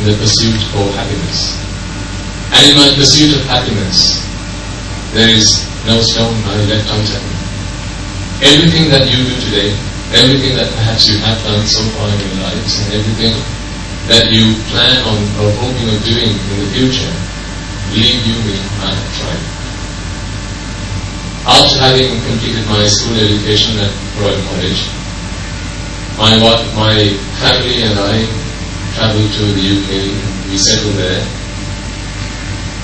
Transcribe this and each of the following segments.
in the pursuit for happiness. And in my pursuit of happiness, there is no stone I left unturned. Everything that you do today, everything that perhaps you have done so far in your lives, and everything that you plan on or hoping of doing in the future, believe you I have tried. After having completed my school education at Royal College, my, my family and I traveled to the UK, and we settled there.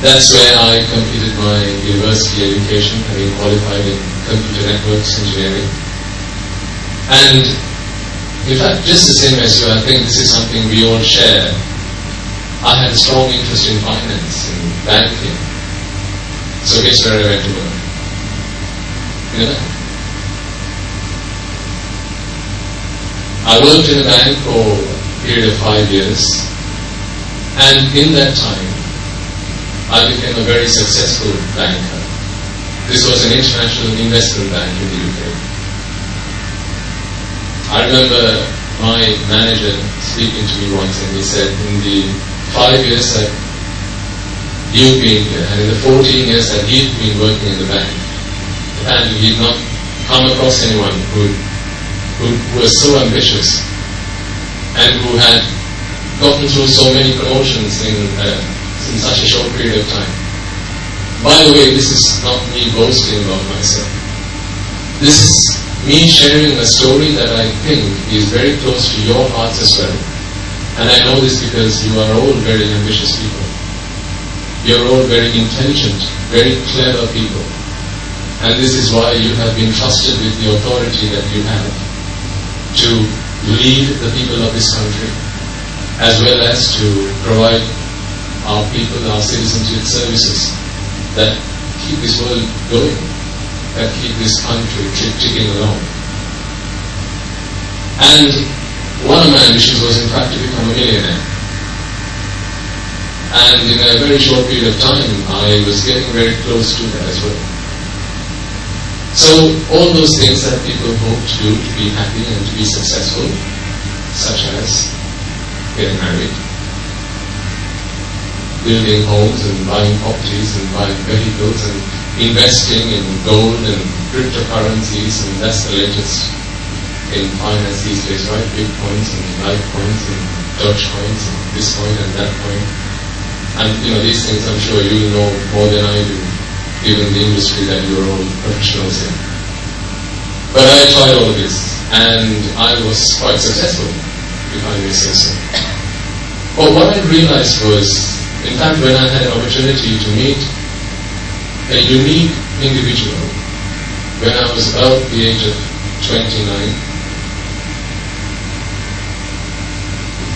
That's where I completed my university education, having qualified in computer networks engineering. And in fact, just the same as you, I think this is something we all share. I had a strong interest in finance and banking. So guess where I went to work? A bank. I worked in a bank for period of five years, and in that time, I became a very successful banker. This was an international investment bank in the UK. I remember my manager speaking to me once and he said, in the five years that you've been here and in the 14 years that he'd been working in the bank, apparently he'd not come across anyone who who, who was so ambitious and who had gotten through so many promotions in, uh, in such a short period of time. By the way, this is not me boasting about myself. This is me sharing a story that I think is very close to your hearts as well. And I know this because you are all very ambitious people. You're all very intelligent, very clever people. And this is why you have been trusted with the authority that you have to lead the people of this country, as well as to provide our people, our citizens with services that keep this world going, that keep this country ticking along. And one of my ambitions was in fact to become a millionaire. And in a very short period of time, I was getting very close to that as well. So all those things that people hope to do to be happy and to be successful, such as getting married, building homes and buying properties and buying vehicles and investing in gold and cryptocurrencies and that's the latest in finance these days, right? Bitcoins and Litecoins and Dogecoins and this coin and that coin. And you know, these things I'm sure you know more than I do given the industry that you're all professionals in. But I tried all of this, and I was quite successful, if I. But what I realized was, in fact, when I had an opportunity to meet a unique individual when I was about the age of 29,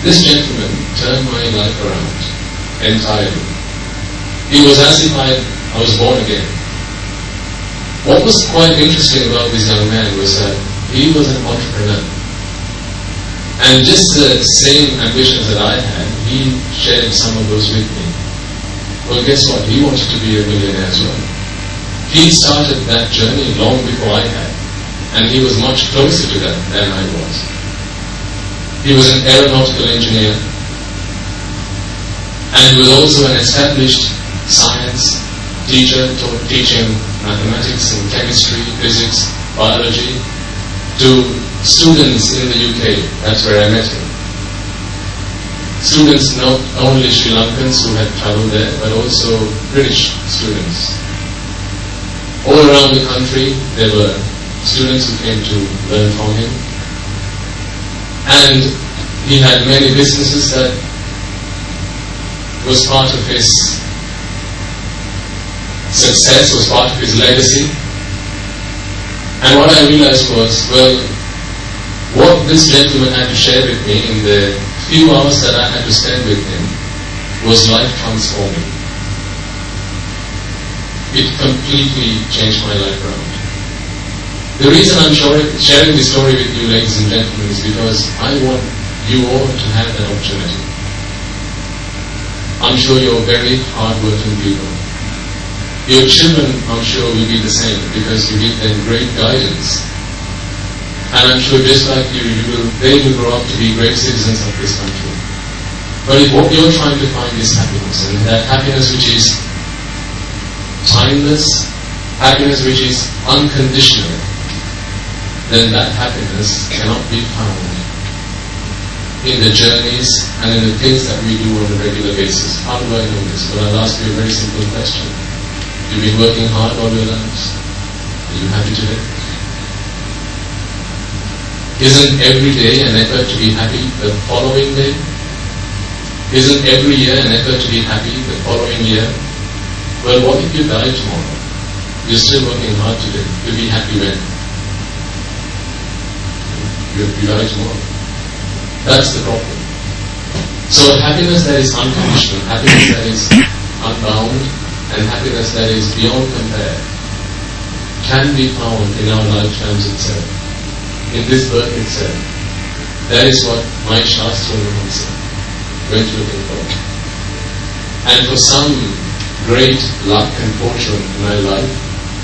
this gentleman turned my life around entirely. It was as if I I was born again. What was quite interesting about this young man was that he was an entrepreneur. And just the same ambitions that I had, he shared some of those with me. Well, guess what? He wanted to be a millionaire as well. He started that journey long before I had. And he was much closer to that than I was. He was an aeronautical engineer. And he was also an established science teacher taught teaching mathematics and chemistry, physics, biology to students in the UK. That's where I met him. Students not only Sri Lankans who had traveled there, but also British students. All around the country, there were students who came to learn from him. And he had many businesses that was part of his success was part of his legacy. And what I realized was, well, what this gentleman had to share with me in the few hours that I had to spend with him was life transforming. It completely changed my life around. The reason I'm sharing this story with you, ladies and gentlemen, is because I want you all to have that opportunity. I'm sure you're very hardworking people. Your children, I'm sure, will be the same because you give them great guidance. And I'm sure just like you, you will, they will grow up to be great citizens of this country. But if what you're trying to find is happiness, and that happiness which is timeless, happiness which is unconditional, then that happiness cannot be found in the journeys and in the things that we do on a regular basis. How do I know this? Well, I'll ask you a very simple question. You've been working hard all your lives. Are you happy today? Isn't every day an effort to be happy the following day? Isn't every year an effort to be happy the following year? Well, what if you die tomorrow? You're still working hard today. You'll be happy when? You, you die tomorrow. That's the problem. So happiness that is unconditional, happiness that is unbound, and happiness that is beyond compare can be found in our lifetimes itself, in this birth itself. That is what my Shastra Rahamsa went looking for. And for some great luck and fortune in my life,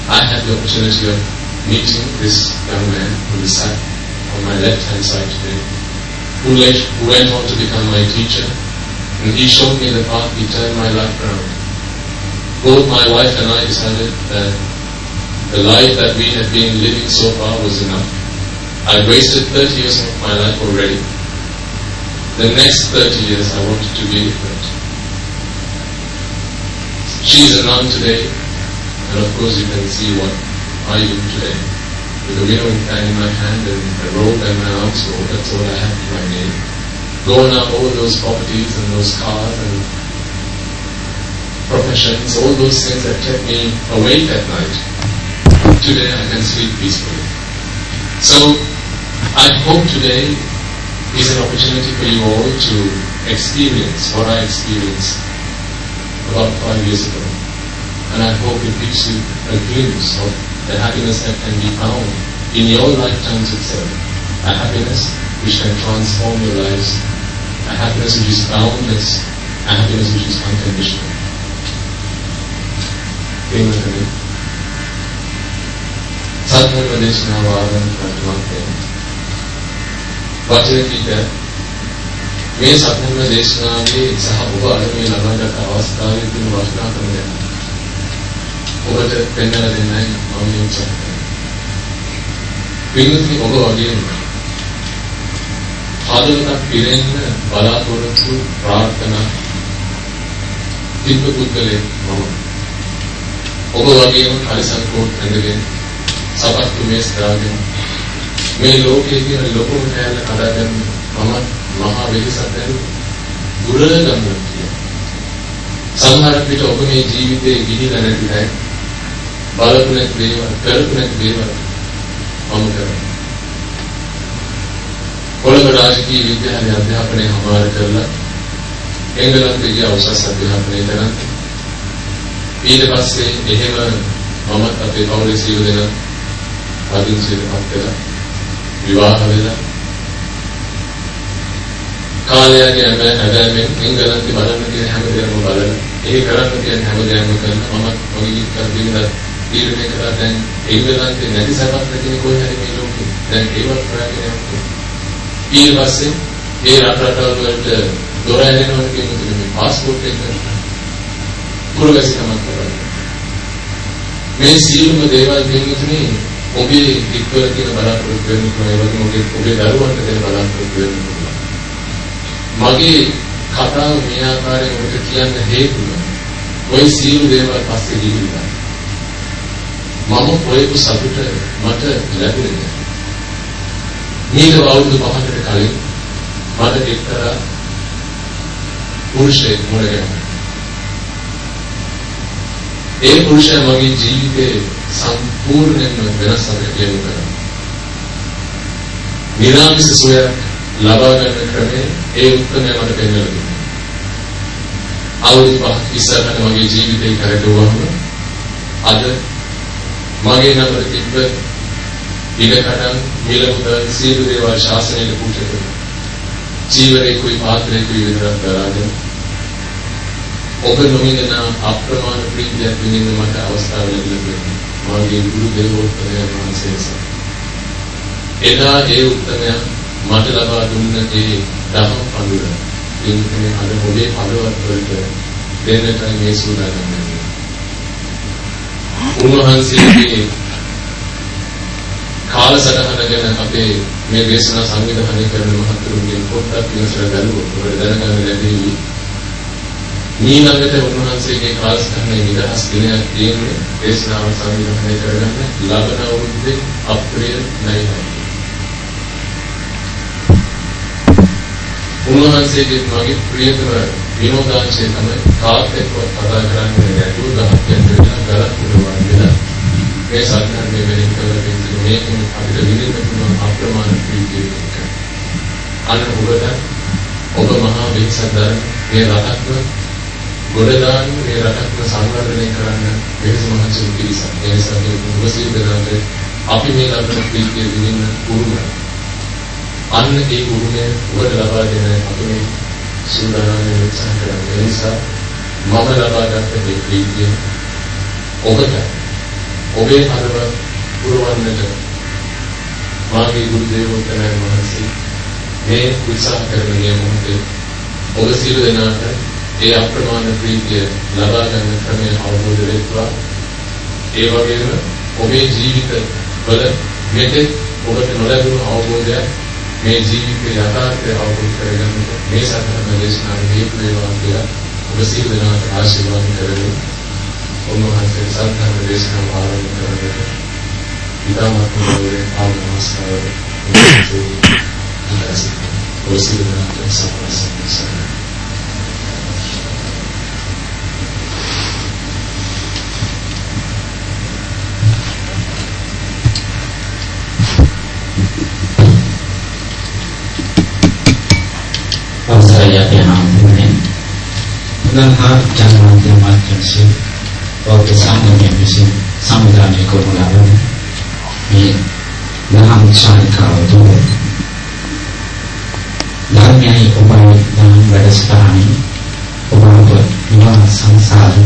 I had the opportunity of meeting this young man who is sat on my left hand side today, who, who went on to become my teacher, and he showed me the path, he turned my life around. Both my wife and I decided that the life that we had been living so far was enough. I'd wasted 30 years of my life already. The next 30 years I wanted to be different. She's a nun today, and of course you can see what I do today. With a winnowing fan in my hand and a robe and my arms rolled, that's all I have to my name. Gone are all those properties and those cars and professions, all those things that kept me awake at night. Today I can sleep peacefully. So I hope today is an opportunity for you all to experience what I experienced about five years ago. And I hope it gives you a glimpse of the happiness that can be found in your lifetimes itself. A happiness which can transform your lives. A happiness which is boundless. A happiness which is unconditional. පින්වතුනි සත්‍යම දේශනාව ආරම්භ කරනවා වචන ටික මේ සම්පූර්ණ දේශනාවේ සහ ඔබ අද මේ ලබාගත් අවස්ථාවේ තියෙන වටිනාකම ගැන ඔබට පෙන්වලා දෙන්නයි මම මේ උත්සාහ කරන්නේ. පින්වත්නි ඔබ වගේම හදවතක් පිරෙන්න බලාපොරොත්තු ප්‍රාර්ථනා තිබ්බ පුද්ගලයෙක් මම. ඔබ වගේම කලිසම් කෝට් ඇඳගෙන සපත්තු මේස් දාගෙන මේ ලෝකයේ තියෙන ලොකුම කෑල්ල කඩාගන්න මම මහා වෙහසක් දැරු දුරගමන කියන. සමහර විට ඔබ මේ ජීවිතේ ගිහිලා නැති නැහැ. බලපු නැති දේවල්, කරපු නැති දේවල් මම කරනවා. කොළඹ රාජකීය විද්‍යාලයේ අධ්‍යාපනය හමාර කරලා එංගලන්තේ ගියා උසස් අධ්‍යාපනය කරන්න. ඊට පස්සේ එහෙම මමත් අපේ පවුලේ සියලු දෙනා පදිංචියටපත් වෙලා විවාහ වෙලා කාලයගේ හැබැයි එංගලන්තේ බලන්න තියෙන හැම දෙයක්ම බලන. ඒ කරන්න තියෙන හැම දෙයක්ම කරන මම ඔය කරදිනලා තීරණය කරා දැන් එංගලන්තේ නැති සබක් නැතිනේ කොයි හරි මේ ලෝකේ. දැන් ඒවත් හොයාගෙන යනවා. ඊට පස්සේ ඒ රට රටවල් වලට දොර ඇරෙනවා කියන මේ પાස්පෝර්ට් එක පුරවැසිකමක් කරන්නේ. මේ සියලුම දේවල් දෙන්නේ ඔබේ දික්වල තියෙන බලාපොරොත්තු වෙන ඒ වගේම ඔබේ ඔබේ දරුවන්ට දෙන බලාපොරොත්තු වෙන මගේ කතාව මේ ආකාරයෙන් ඔබට කියන්න හේතුව ওই සියලු දේවල් පස්සේ ගිහිල්ලා මම හොයපු සතුට මට ලැබුණේ මීට අවුරුදු පහකට කලින් මට එක්තරා පුරුෂයෙක් මුණ ගැහුණා. ඒ පුරුෂයා මගේ ජීවිතේ සම්පූර්ණයෙන්ම වෙනස් අරගෙන යොමු කරනවා. නිරාමිස සුවයක් ලබා ගන්න ක්‍රමය ඒ උත්තරය මට පෙන්වලා දුන්නා. අවුරුදු පහක් ඉස්සරහට මගේ ජීවිතේ කරකවුවම අද මගේ නමට තිබ්බ ඉඩකඩම් මිල මුදල් සියලු දේවල් ශාසනයට පුරුෂ කරනවා. ජීවරේකුයි පාත්‍රේකුයි විතරක් දරාගෙන ඔබ නොමිනන අප්‍රමාණ ප්‍රීතියක් විඳින්න මට අවස්ථාව ලැබුණා. මාගේ ගුරු දේවෝත්තමයන් වහන්සේ එදා ඒ උත්තමයන් මට ලබා දුන්න ඒ දහම් පඳුර පින්කමේ අද ඔබේ පදවත් වලට දෙන්නටයි මේ සූදානම් වෙන්නේ. උන්වහන්සේගේ කාලසටහන ගැන අපේ මේ දේශනා සංවිධානය කරන මහතුරුන්ගෙන් පොඩ්ඩක් විමසලා බලුවොත් ඔබට දැනගන්න ලැබෙවි. ඊළඟට උන්වහන්සේගේ කාලසටහනේ නිදහස් දිනයක් තියෙන්නේ දේශනාව සංවිධානය කරගන්න ලබන අවුරුද්දේ අප්‍රේල් 9 උන්වහන්සේගේ මගේ ප්‍රියතම විනෝදාංශය තමයි කාත් එක්කවත් කතා කරන්නේ නැතුව ගහක් යනවා ගලක් උඩ වගේ මේ සත්‍යන්නේ වෙලින් කරලා තියෙන මේකෙන් අපිට විඳින්න පුළුවන් අප්‍රමාණ ප්‍රීතිය අන්න ඔබට ඔබ මහා වෙහසදර මේ රටක්ම ගොඩ දාන්න මේ රටක්ම සංවර්ධනය කරන්න වෙහස මහන්සි පිරිසක්. ඒ නිසා මේ ඔබ සියදනාට අපි මේ ලබන ප්‍රීතිය විඳින්න උරුම. අන්න ඒ උරුමය ඔබට ලබා දෙන අපි මේ සූදානම් වෙච්චා කරන්නේ. ඒ නිසා මම ලබාගත් මේ ප්‍රීතිය ඔබට ඔබේ හදවත පුරවන්නට මාගේ ගුරු දේවෝත්තමයන් වහන්සේ මේ උත්සාහ කරන මේ මොහොතේ ඔබ සියලු දෙනාට ඒ අප්‍රමාණ ප්‍රීතිය ලබා ගන්න ක්‍රමය අවබෝධ වෙත්වා ඒ වගේම ඔබේ ජීවිත වල මෙතෙක් ඔබට නොලැබුණු අවබෝධයක් මේ ජීවිතයේ යථාර්ථය අවබෝධ කරගන්න මේ සතරම දේශනාවේ හේතු වේවා කියලා ඔබ සියලු දෙනාට ආශිර්වාද කරමි. උන්වහන්සේ සත්‍යම දේශනාව ආරම්භ කරගන්න. ඉතාමත් ගෞරවයෙන් ආව නමස්කාර. ඔබ සියලු දෙනාට සම්පූර්ණ අවසරයි අපේ හාමුදුරනේ උදාහා ජනමාධ්‍ය මාධ්‍යංශයේ බෞද්ධ සාමාන්‍ය විසින් සම්දානය කරනු ලබන මේ දහම් ශාලිකාව තුළ ධර්මයයි ඔබයි දහම් වැඩසටහනින් ඔබ අප නිවන් සංසාරෙ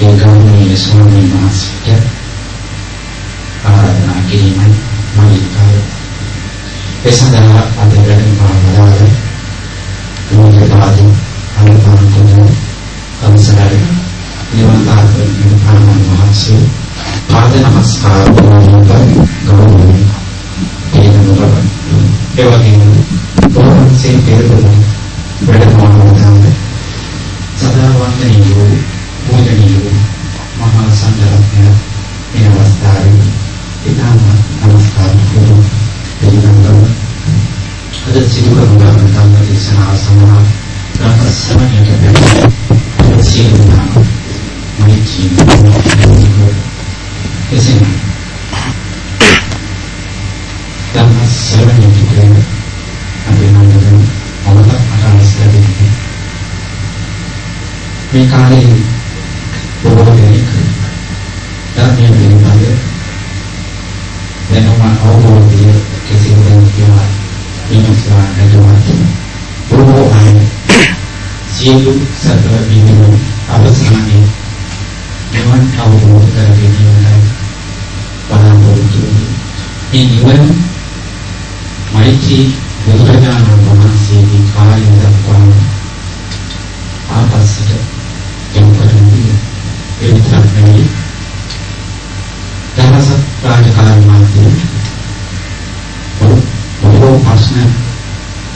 ඒ ගෞරවනීය ස්වාමීන් වහන්සේට ආරාධනා කිරීමයි මගේ කාර්යය ඒ සඳහා අද වැඩම පාවදාල මොහොතපාදී අනුපාන කුණ අවසරයි නිවන් තාපන නිවන මහසු පාද නමස්කාර කරනවා ගෞරවයෙන් තේරුම් ඒ වගේම බොහෝසේ පෙරදුන වැඩම පාවදාල සදා වන්දනීය පූජනීය මහා සංඝරත්නය මේ අවස්ථාවේ ඉතාම නමස්කාර කරනවා පිළිගන්නවා අද සිදු කරන ධර්ම දේශනාව සඳහා ධර්ම ශ්‍රවණයට බැහැ සියලු දාන මේ ජීවිතය එසේම ධර්ම ශ්‍රවණයට බැහැ අපි නන්දන අවත අරහස්කදී මේ කාලේ බොහෝ දෙනෙක් ධර්මයේ පිළිබඳ දැනුම අවබෝධය කෙසේද කියලා විමසා නැතුවත් බොහෝ අය සියලු සතර විඳින අවසානයේ නිවන් අවබෝධ කර ගැනීමයි. බලාපොරොත්තු මේ නිවන මෛත්‍රී බුදුරජාණන් වහන්සේගේ කාලය දක්වාම ආපස්සට යොමු කරන්නේ ඒ විතරක් නෙවෙයි. දහසක් රාජකාරී මාධ්‍ය බොහෝ ප්‍රශ්න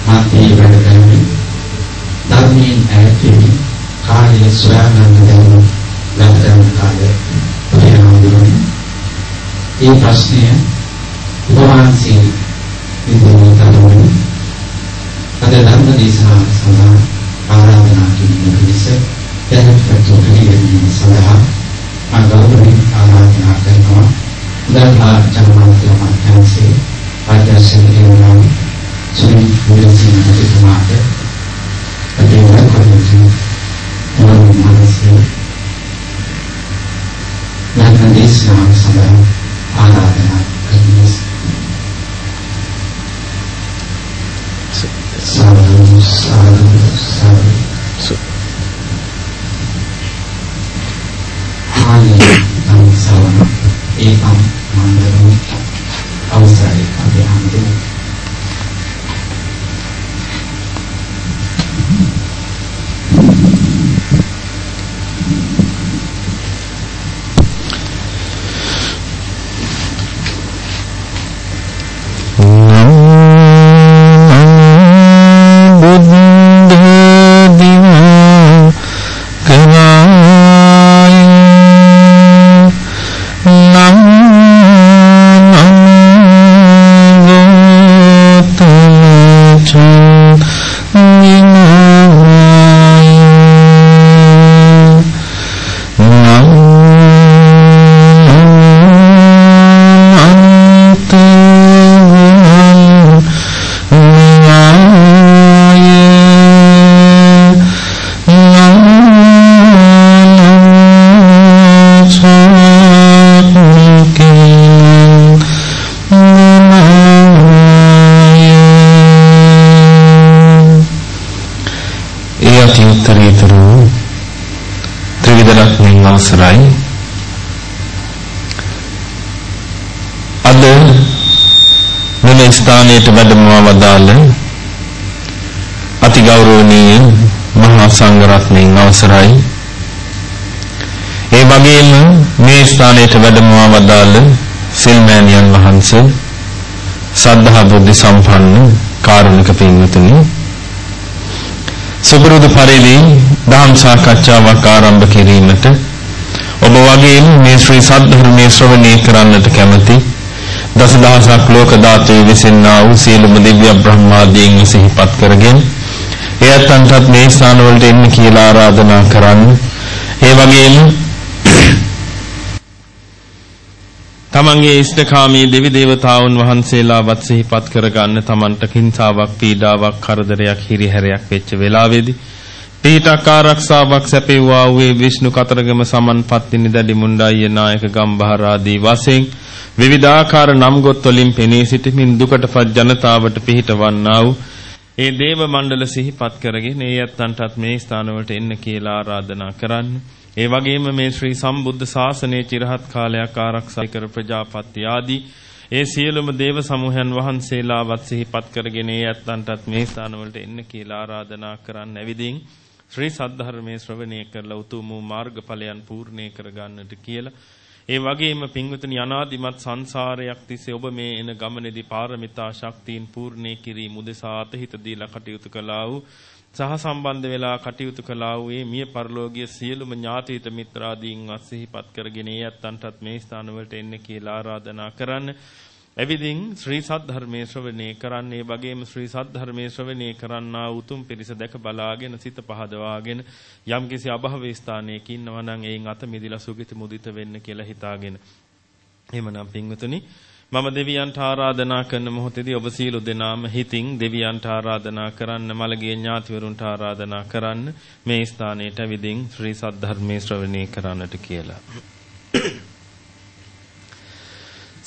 මාධ්‍යයේ වැඩ කරමින් ධර්මයෙන් ඈත් වෙමින් කාලය සොයාගන්න බැරුව ගත කරන කාලය ප්‍රේරණාදිරෝයි ඒ ප්‍රශ්නය උපවාසී විදිහට තමයි. අද ධර්ම දේශනාව සඳහා ආරාධනා කිරීම පිණිස දැනුම් ප්‍රතිෝපදී සඳහා මම ගෞරවයෙන් ආරාධනා කරනවා. උදාහරණ ජනමාධ්‍ය මාධ්‍යංශයේ ආදර්ශනීයම සුනිල් විරසිංහ මහත්මයාට අවසරයි අපි අහන්නේ ස්ථානයට වැඩමවා වදාළ අති ගෞරවනීය මහා සංඝරත්නයන් අවසරයි. ඒ වගේම මේ ස්ථානයට වැඩමවා වදාළ සිල්මෑණියන් වහන්සේ සද්ධා බුද්ධ සම්පන්න කාරුණික පින්වතුනි සුබුරුදු පරිදි ධම් සාකච්ඡාවක් ආරම්භ කිරීමට ඔබ වගේම මේ ශ්‍රී සද්ධර්මයේ ශ්‍රවණය කරන්නට කැමැති දසදහසක් ලෝක ධාතුවේ විසින්නා වූ සියලුම දිව්‍ය බ්‍රහ්මාදීන් සිහිපත් කරගෙන එයත්න්ටත් මේ ස්ථාන වලට එන්න කියලා ආරාධනා කරන්න. ඒ වගේම තමන්ගේ ඉෂ්ඨකාමී දෙවි දේවතාවුන් වහන්සේලාවත් සිහිපත් කරගන්න තමන්ට කිංසාවක් පීඩාවක් කරදරයක් හිරිහැරයක් වෙච්ච වෙලාවේදී පීඨක් ආරක්ෂාවක් සැපෙව්වා වූ විෂ්ණු කතරගම සමන්පත්තිනි දැඩි මුණ්ඩාය නායක ගම්බහර ආදී වශයෙන් විවිධාකාර නම් ගොත් වලින් පෙනී සිටමින් දුකටපත් ජනතාවට පිහිටවන්නා වූ ඒ දේව මණ්ඩල සිහිපත් කරගෙන ඒ යත්තන්ටත් මේ ස්ථානවලට එන්න කියලා ආරාධනා කරන්න. ඒ වගේම මේ ශ්‍රී සම්බුද්ධ ශාසනයේ চিරහත් කාලයක් ආරක්ෂා කර ප්‍රජාපති ආදී ඒ සියලුම දේව සමූහයන් වහන්සේලාවත් සිහිපත් කරගෙන ඒ යත්තන්ටත් මේ ස්ථානවලට එන්න කියලා ආරාධනා කරන්න ඇවිදින් ශ්‍රී සද්ධර්මයේ ශ්‍රවණය කරලා උතුම් වූ මාර්ගඵලයන් පූර්ණේ කරගන්නට කියලා ඒ වගේම පින්විතනි අනාදිමත් සංසාරයක් තිස්සේ ඔබ මේ එන ගමනේදී පාරමිතා ශක්තියින් පූර්ණේ කිරීම උදෙසා අතහිත දීලා කටයුතු කළා වූ සහ සම්බන්ධ වෙලා කටයුතු කළා වූ මේ මිය පරලෝකීය සියලුම ඥාතීත මිත්‍රාදීන් වස්සිහිපත් කරගෙන ඒ අත්තන්ටත් මේ ස්ථානවලට එන්න කියලා ආරාධනා කරන්න. එවිදින් ශ්‍රී සද්ධර්මයේ ශ්‍රවණය කරන්නේ වගේම ශ්‍රී සද්ධර්මයේ ශ්‍රවණය කරන්නා උතුම් පිරිස දැක බලාගෙන සිත පහදවාගෙන යම්කිසි අභවී ස්ථානයක ඉන්නවා නම් එයින් අත මිදිලා සුගති මුදිත වෙන්න කියලා හිතාගෙන. එහෙමනම් පින්වතුනි මම දෙවියන්ට ආරාධනා කරන මොහොතේදී ඔබ සියලු දෙනාම හිතින් දෙවියන්ට ආරාධනා කරන්න මළගිය ඥාතිවරුන්ට ආරාධනා කරන්න මේ ස්ථානයට විදින් ශ්‍රී සද්ධර්මයේ ශ්‍රවණය කරන්නට කියලා.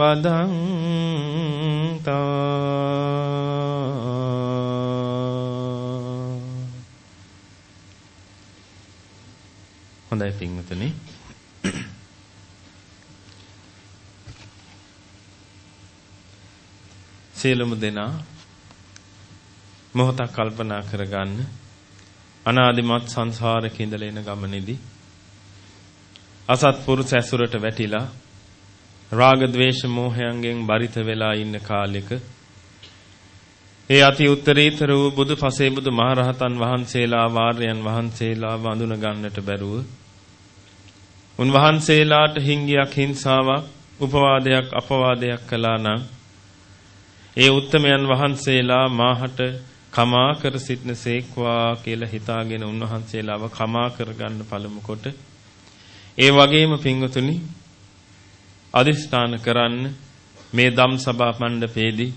බදං හොඳයි පින්වතුනි. සියලුම දෙනා මොහොතක් කල්පනා කරගන්න අනාදිමත් සංසාරේ ඉඳලා එන ගමනේදී අසත්පුරුෂ ඇසුරට වැටිලා රාග ద్వේෂ මෝහයන්ගෙන් බරිත වෙලා ඉන්න කාලෙක ඒ අති උත්තරීතර වූ බුදු පසේ බුදු මහරහතන් වහන්සේලා වාර්යයන් වහන්සේලා වඳුන ගන්නට බැරුව උන්වහන්සේලාට හිංගියක් හිංසාවක් උපවාදයක් අපවාදයක් කළා නම් ඒ උත්තමයන් වහන්සේලා මාහට කමා කර සිටනසේක්වා කියලා හිතාගෙන උන්වහන්සේලාව කමා කරගන්න පළමු කොට ඒ වගේම පින්වතුනි අදිස්ථාන කරන්න මේ ධම් සභා මණ්ඩපයේදී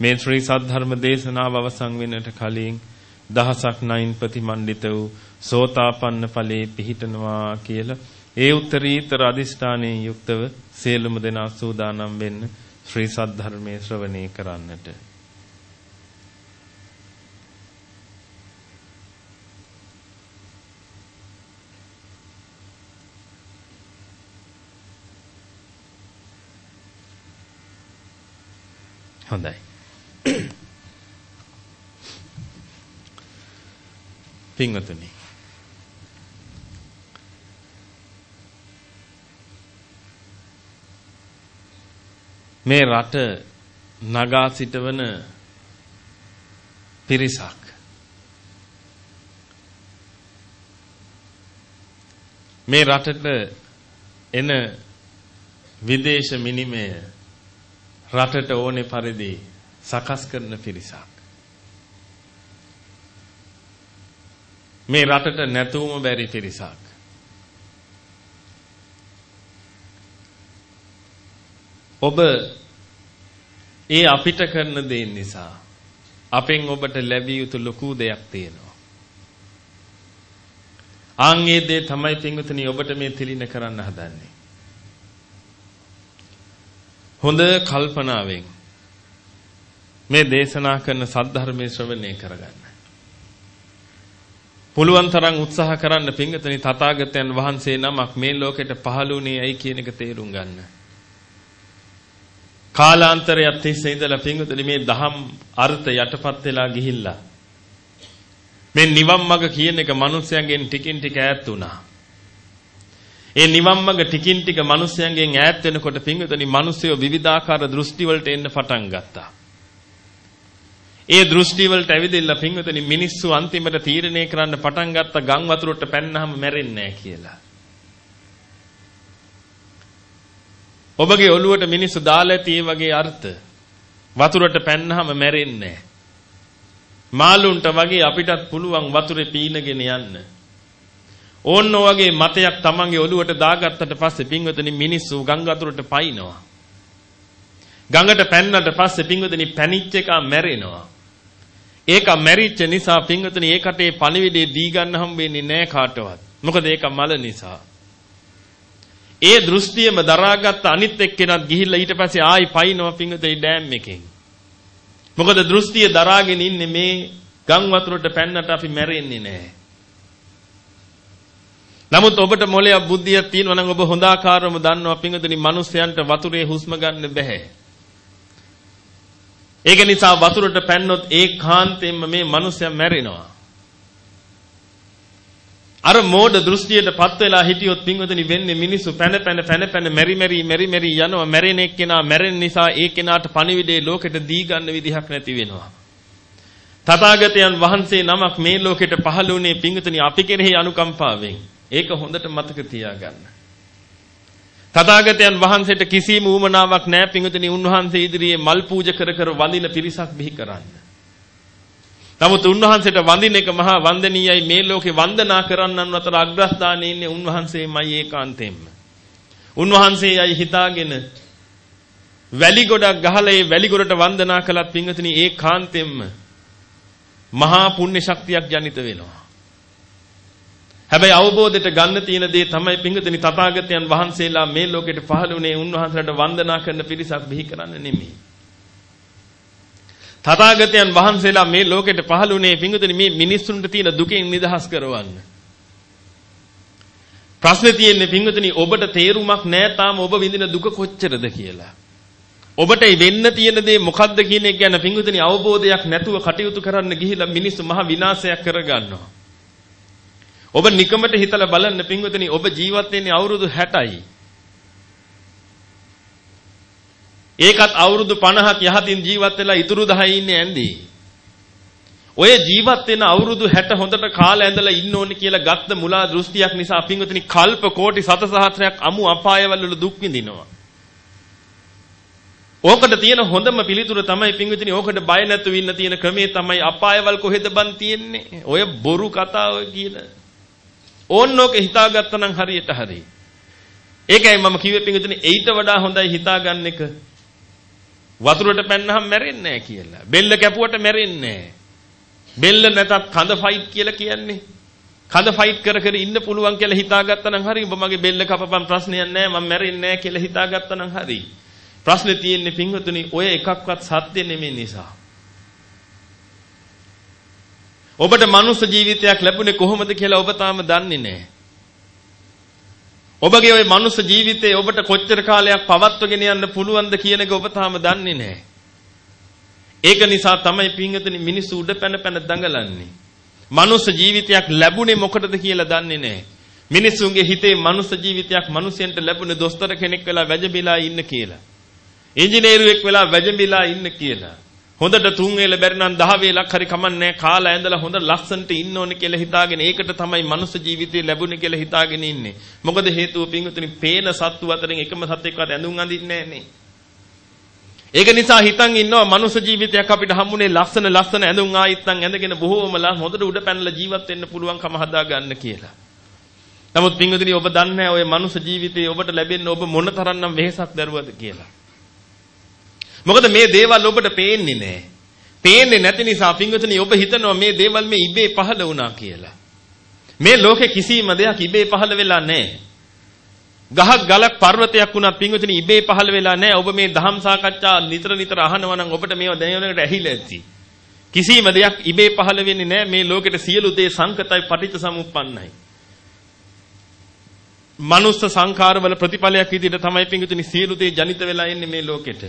මේ ශ්‍රී සද්ධර්ම දේශනාව අවසන් වෙන්නට කලින් දහසක් නයින් ප්‍රතිමන්විත වූ සෝතාපන්න ඵලයේ පිහිටනවා කියලා ඒ උත්තරීතර අදිෂ්ඨානයෙන් යුක්තව සියලුම දෙනා සූදානම් වෙන්න ශ්‍රී සද්ධර්මයේ ශ්‍රවණය කරන්නට. හොඳයි. පින්වතුනි. මේ රට නගා සිටවන පිරිසක් මේ රටට එන විදේශ මිනිමය රටට ඕනේ පරිදි සකස් කරන පිරිසක් මේ රටට නැතුවම බැරි පිරිසක් ඔබ ඒ අපිට කරන දේ නිසා අපෙන් ඔබට ලැබිය යුතු ලොකු දෙයක් තියෙනවා. ආන් ඒ දේ තමයි පින්විතනි ඔබට මේ තිලින කරන්න හදන්නේ. හොඳ කල්පනාවෙන් මේ දේශනා කරන සද්ධර්මයේ ශ්‍රවණය කරගන්න. පුළුවන් තරම් උත්සාහ කරන්න පින්විතනි තථාගතයන් වහන්සේ නමක් මේ ලෝකෙට පහළුණේ ඇයි කියන එක තේරුම් ගන්න. කාලාන්තරයක් තිස්සේ ඉඳලා පින්වතුනි මේ දහම් අර්ථ යටපත් වෙලා ගිහිල්ලා මේ නිවන් මඟ කියන එක මිනිස්යන්ගෙන් ටිකින් ටික ඈත් වුණා. ඒ නිවන් මඟ ටිකින් ටික මිනිස්යන්ගෙන් ඈත් වෙනකොට පින්වතුනි මිනිස්සුયો විවිධාකාර දෘෂ්ටි වලට එන්න පටන් ගත්තා. ඒ දෘෂ්ටි වලට ඇවිදilla පින්වතුනි මිනිස්සු අන්තිමට තීරණය කරන්න පටන් ගත්ත ගම් වතුරට පැන්නාම මැරෙන්නේ නැහැ කියලා. ඔබගේ ඔළුවට මිනිස්සු දාලා ඇති වගේ අර්ථ. වතුරට පැන්නාම මැරෙන්නේ මාළුන්ට වගේ අපිටත් පුළුවන් වතුරේ පීනගෙන යන්න. ඕන්න වගේ මතයක් Tamange ඔළුවට දාගත්තට පස්සේ පින්වතුනි මිනිස්සු ගංගා වතුරට පයින්නවා. ගඟට පැන්නට පස්සේ පින්වතුනි පැනිච්ච එක මැරෙනවා. ඒක මැරිච්ච නිසා පින්වතුනි ඒකටේ පණිවිඩේ දී ගන්න හම්බ වෙන්නේ නැහැ කාටවත්. මොකද ඒක මල නිසා. ඒ දෘෂ්ටියම දරාගත්ත අනිත් එක්කෙනත් ගිහිල්ලා ඊට පස්සේ ආයි පයින්නවා පිංගුතේ ඩෑම් එකෙන්. මොකද දෘෂ්ටිය දරාගෙන ඉන්නේ මේ ගම් වතුරට පැන්නට අපි මැරෙන්නේ නැහැ. නමුත් ඔබට මොලයක් බුද්ධියක් තියෙනවා නම් ඔබ හොඳ ආකාරවම දන්නවා පිංගුතනි මිනිස්යන්ට වතුරේ හුස්ම ගන්න බෑ. ඒක නිසා වතුරට පැන්නොත් ඒකාන්තයෙන්ම මේ මිනිස්යා මැරෙනවා. අර මෝඩ දෘෂ්ටියටපත් වෙලා හිටියොත් පින්වතුනි වෙන්නේ මිනිස්සු පැන පැන පැන පැන මෙරි මෙරි මෙරි මෙරි යනවා මැරෙන එක්කෙනා මැරෙන නිසා ඒ කෙනාට පණිවිඩේ ලෝකෙට දී ගන්න විදිහක් නැති වෙනවා තථාගතයන් වහන්සේ නමක් මේ ලෝකෙට පහළ වුණේ පින්වතුනි අපි කෙරෙහි අනුකම්පාවෙන් ඒක හොඳට මතක තියාගන්න තථාගතයන් වහන්සේට කිසිම ඌමනාවක් නැහැ පින්වතුනි උන්වහන්සේ ඉදිරියේ මල් පූජා කර කර වඳින පිරිසක් බිහි කරන්න නමුත් උන්වහන්සේට වඳින එක මහා වන්දනීයයි මේ ලෝකේ වන්දනා කරන්නන් අතර අග්‍රස්ථානයේ ඉන්නේ උන්වහන්සේමයි ඒකාන්තයෙන්ම. උන්වහන්සේයයි හිතාගෙන වැලි ගොඩක් ගහලා ඒ වැලි ගොඩට වන්දනා කළත් පින්වතුනි ඒකාන්තයෙන්ම මහා පුණ්‍ය ශක්තියක් ජනිත වෙනවා. හැබැයි අවබෝධයට ගන්න තියෙන දේ තමයි පින්වතුනි තථාගතයන් වහන්සේලා මේ ලෝකෙට පහළ වුණේ උන්වහන්සේලාට වන්දනා කරන පිරිසක් බිහි කරන්න නෙමෙයි. තථාගතයන් වහන්සේලා මේ ලෝකෙට පහළ වුණේ පිංගුතුනි මේ මිනිස්සුන්ට තියෙන දුකෙන් නිදහස් කරවන්න. ප්‍රශ්නේ තියෙන්නේ පිංගුතුනි ඔබට තේරුමක් නැහැ තාම ඔබ විඳින දුක කොච්චරද කියලා. ඔබට වෙන්න තියෙන දේ මොකද්ද කියන එක ගැන පිංගුතුනි අවබෝධයක් නැතුව කටයුතු කරන්න ගිහිලා මිනිස්සු මහ විනාශයක් කරගන්නවා. ඔබ නිකමට හිතලා බලන්න පිංගුතුනි ඔබ ජීවත් වෙන්නේ අවුරුදු 60යි. ඒකත් අවුරුදු 50ක් යහතින් ජීවත් වෙලා ඉතුරු 10 ඉන්නේ ඇඳේ. ඔය ජීවත් වෙන අවුරුදු 60 හොඳට කාලය ඇඳලා ඉන්න ඕනේ කියලා ගත්ත මුලා දෘෂ්ටියක් නිසා පින්වතුනි කල්ප කෝටි සතසහස්‍රයක් අමු අපායවල වල දුක් විඳිනවා. ඕකට තියෙන හොඳම පිළිතුර තමයි පින්විතනි ඕකට බය නැතුව ඉන්න තියෙන ක්‍රමේ තමයි අපායවල කොහෙද බන් තියෙන්නේ ඔය බොරු කතාව කියන ඕන්නෝක හිතාගත්තා නම් හරියට හරි ඒකයි මම කිව්වේ පින්විතනි ඊට වඩා හොඳයි හිතාගන්න එක වතුරට පැන්නහම මැරෙන්නේ නැහැ කියලා. බෙල්ල කැපුවට මැරෙන්නේ නැහැ. බෙල්ල නැතත් කඳ ෆයිට් කියලා කියන්නේ. කඳ ෆයිට් කර කර ඉන්න පුළුවන් කියලා හිතාගත්තා නම් හරි. ඔබ මගේ බෙල්ල කපපන් ප්‍රශ්නයක් නැහැ. මම මැරෙන්නේ නැහැ කියලා හිතාගත්තා නම් හරි. ප්‍රශ්නේ තියෙන්නේ පින්වතුනි ඔය එකක්වත් සත්‍ය නෙමෙයි නිසා. ඔබට මනුස්ස ජීවිතයක් ලැබුණේ කොහොමද කියලා ඔබ තාම දන්නේ නැහැ. ඔබගේ ওই මනුස්ස ජීවිතේ ඔබට කොච්චර කාලයක් පවත්වගෙන යන්න පුළුවන්ද කියන එක ඔබ තාම දන්නේ නැහැ. ඒක නිසා තමයි පින්වතුනි මිනිස්සු උඩ පැන පැන දඟලන්නේ. මනුස්ස ජීවිතයක් ලැබුණේ මොකටද කියලා දන්නේ නැහැ. මිනිස්සුන්ගේ හිතේ මනුස්ස ජීවිතයක් මිනිසෙන්ට ලැබුණේ දොස්තර කෙනෙක් වෙලා වැජබිලා ඉන්න කියලා. ඉංජිනේරුවෙක් වෙලා වැජඹිලා ඉන්න කියලා. හොඳට තුන් වේල බැරි නම් දහ වේලක් හරි කමන්නේ කාලා ඇඳලා හොඳ ලස්සනට ඉන්න ඕනේ කියලා හිතාගෙන ඒකට තමයි මනුස්ස ජීවිතය ලැබුණේ කියලා හිතාගෙන ඉන්නේ. මොකද හේතුව පිංගුතුනි පේන සත්තු අතරින් එකම සතෙක්වත් ඇඳුම් අඳින්නේ නැහැ ඒක නිසා හිතන් ඉන්නවා මනුස්ස ජීවිතයක් අපිට හම්බුනේ ලස්සන ලස්සන ඇඳුම් ආයිත්තන් ඇඳගෙන බොහෝම හොඳට උඩ පැනලා ජීවත් වෙන්න පුළුවන්කම හදා ගන්න කියලා. නමුත් පිංගුතුනි ඔබ දන්නේ ඔය මනුස්ස ජීවිතේ ඔබට ලැබෙන්න ඔබ මොන තරම්නම් වෙහෙසක් දරුවද කියලා. මොකද මේ දේවල් ඔබට පේන්නේ නැහැ. පේන්නේ නැති නිසා පිංගුතුනි ඔබ හිතනවා මේ දේවල් මේ ඉබේ පහළ වුණා කියලා. මේ ලෝකේ කිසිම දෙයක් ඉබේ පහළ වෙලා නැහැ. ගහක් ගලක් පර්වතයක් වුණත් පිංගුතුනි ඉබේ පහළ වෙලා නැහැ. ඔබ මේ දහම් සාකච්ඡා නිතර නිතර අහනවා නම් ඔබට මේවා දැනෙනකට ඇහිලා ඇති. කිසිම දෙයක් ඉබේ පහළ වෙන්නේ නැහැ. මේ ලෝකෙට සියලු දේ සංකතයි පටිච්ච සමුප්පන්නයි. මනුස්ස සංඛාරවල ප්‍රතිඵලයක් විදිහට තමයි පිංගුතුනි සියලු දේ ජනිත වෙලා එන්නේ මේ ලෝකෙට.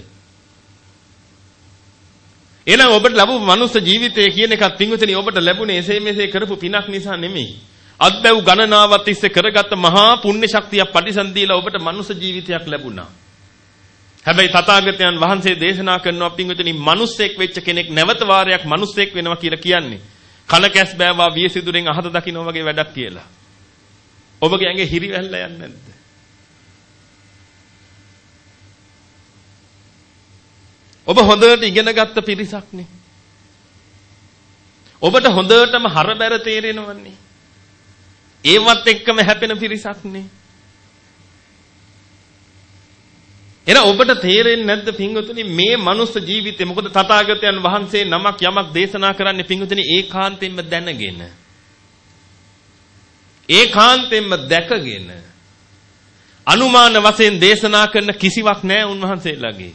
එහෙනම් ඔබට ලැබු මනුස්ස ජීවිතය කියන එකත් පින්විතනි ඔබට ලැබුණේ එසේ මෙසේ කරපු පිනක් නිසා නෙමෙයි. අත්බැව් ගණනාවක් තිස්සේ කරගත්ත මහා පුණ්‍ය ශක්තියක් පරිසම් දීලා ඔබට මනුස්ස ජීවිතයක් ලැබුණා. හැබැයි තථාගතයන් වහන්සේ දේශනා කරනවා පින්විතනි මනුස්සෙක් වෙච්ච කෙනෙක් නැවත වාරයක් මනුස්සෙක් වෙනවා කියලා කියන්නේ. කන කැස් බෑවා වියසිදුරෙන් අහත දකින්න වගේ වැඩක් කියලා. ඔබගේ ඇඟේ හිරි වැල්ලා යන්නේ නැද්ද? ඔබ හොඳට ඉගෙන ගත්ත පිරිසක්නේ. ඔබට හොඳටම හරබැර තේරෙනවන්නේ. ඒවත් එක්කම හැපෙන පිරිසක්නේ. එන ඔබට තේරෙන්නේ නැද්ද පින්වතුනි මේ මනුස්ස ජීවිතේ මොකද තථාගතයන් වහන්සේ නමක් යමක් දේශනා කරන්නේ පින්වතුනි ඒකාන්තයෙන්ම දැනගෙන ඒකාන්තයෙන්ම දැකගෙන අනුමාන වශයෙන් දේශනා කරන කිසිවක් නැහැ උන්වහන්සේලාගේ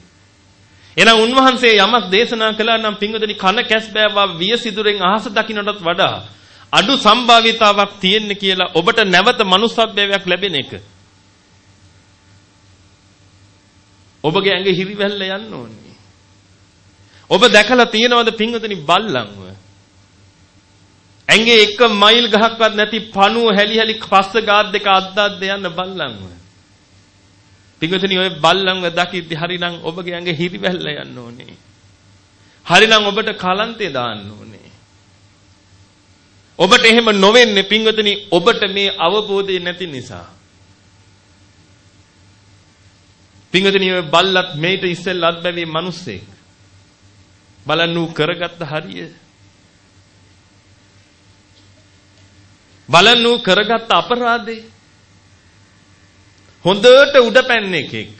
එහෙනම් උන්වහන්සේ යමක් දේශනා කළා නම් පින්වදනි කන කැස් බෑවා වියසිදුරෙන් අහස දකින්නටත් වඩා අඩු සම්භාවිතාවක් තියෙන්න කියලා ඔබට නැවත manussත්වයක් ලැබෙන එක. ඔබගේ ඇඟ හිරිවැල්ල යන්න ඕනේ. ඔබ දැකලා තියෙනවද පින්වදනි බල්ලන්ව? ඇඟේ එක මයිල් ගහක්වත් නැති පණුව හැලි හැලි පස්ස ගාත් දෙක අද්දක් දෙයන්න බල්ලන්ව. පින්වතුනි ඔය බල්ලන්ව දකිද්දි හරිනම් ඔබගේ ඇඟ හිරිවැල්ල යන්න ඕනේ. හරිනම් ඔබට කලන්තේ දාන්න ඕනේ. ඔබට එහෙම නොවෙන්නේ පින්වතුනි ඔබට මේ අවබෝධය නැති නිසා. පින්වතුනි ඔය බල්ලත් මේට ඉස්සෙල්ලත් බැවේ මිනිස්සෙක්. බලන්න ඌ කරගත්ත හරිය. බලන්න ඌ කරගත්ත අපරාධේ හොඳට උඩ පැන්න එකෙක්.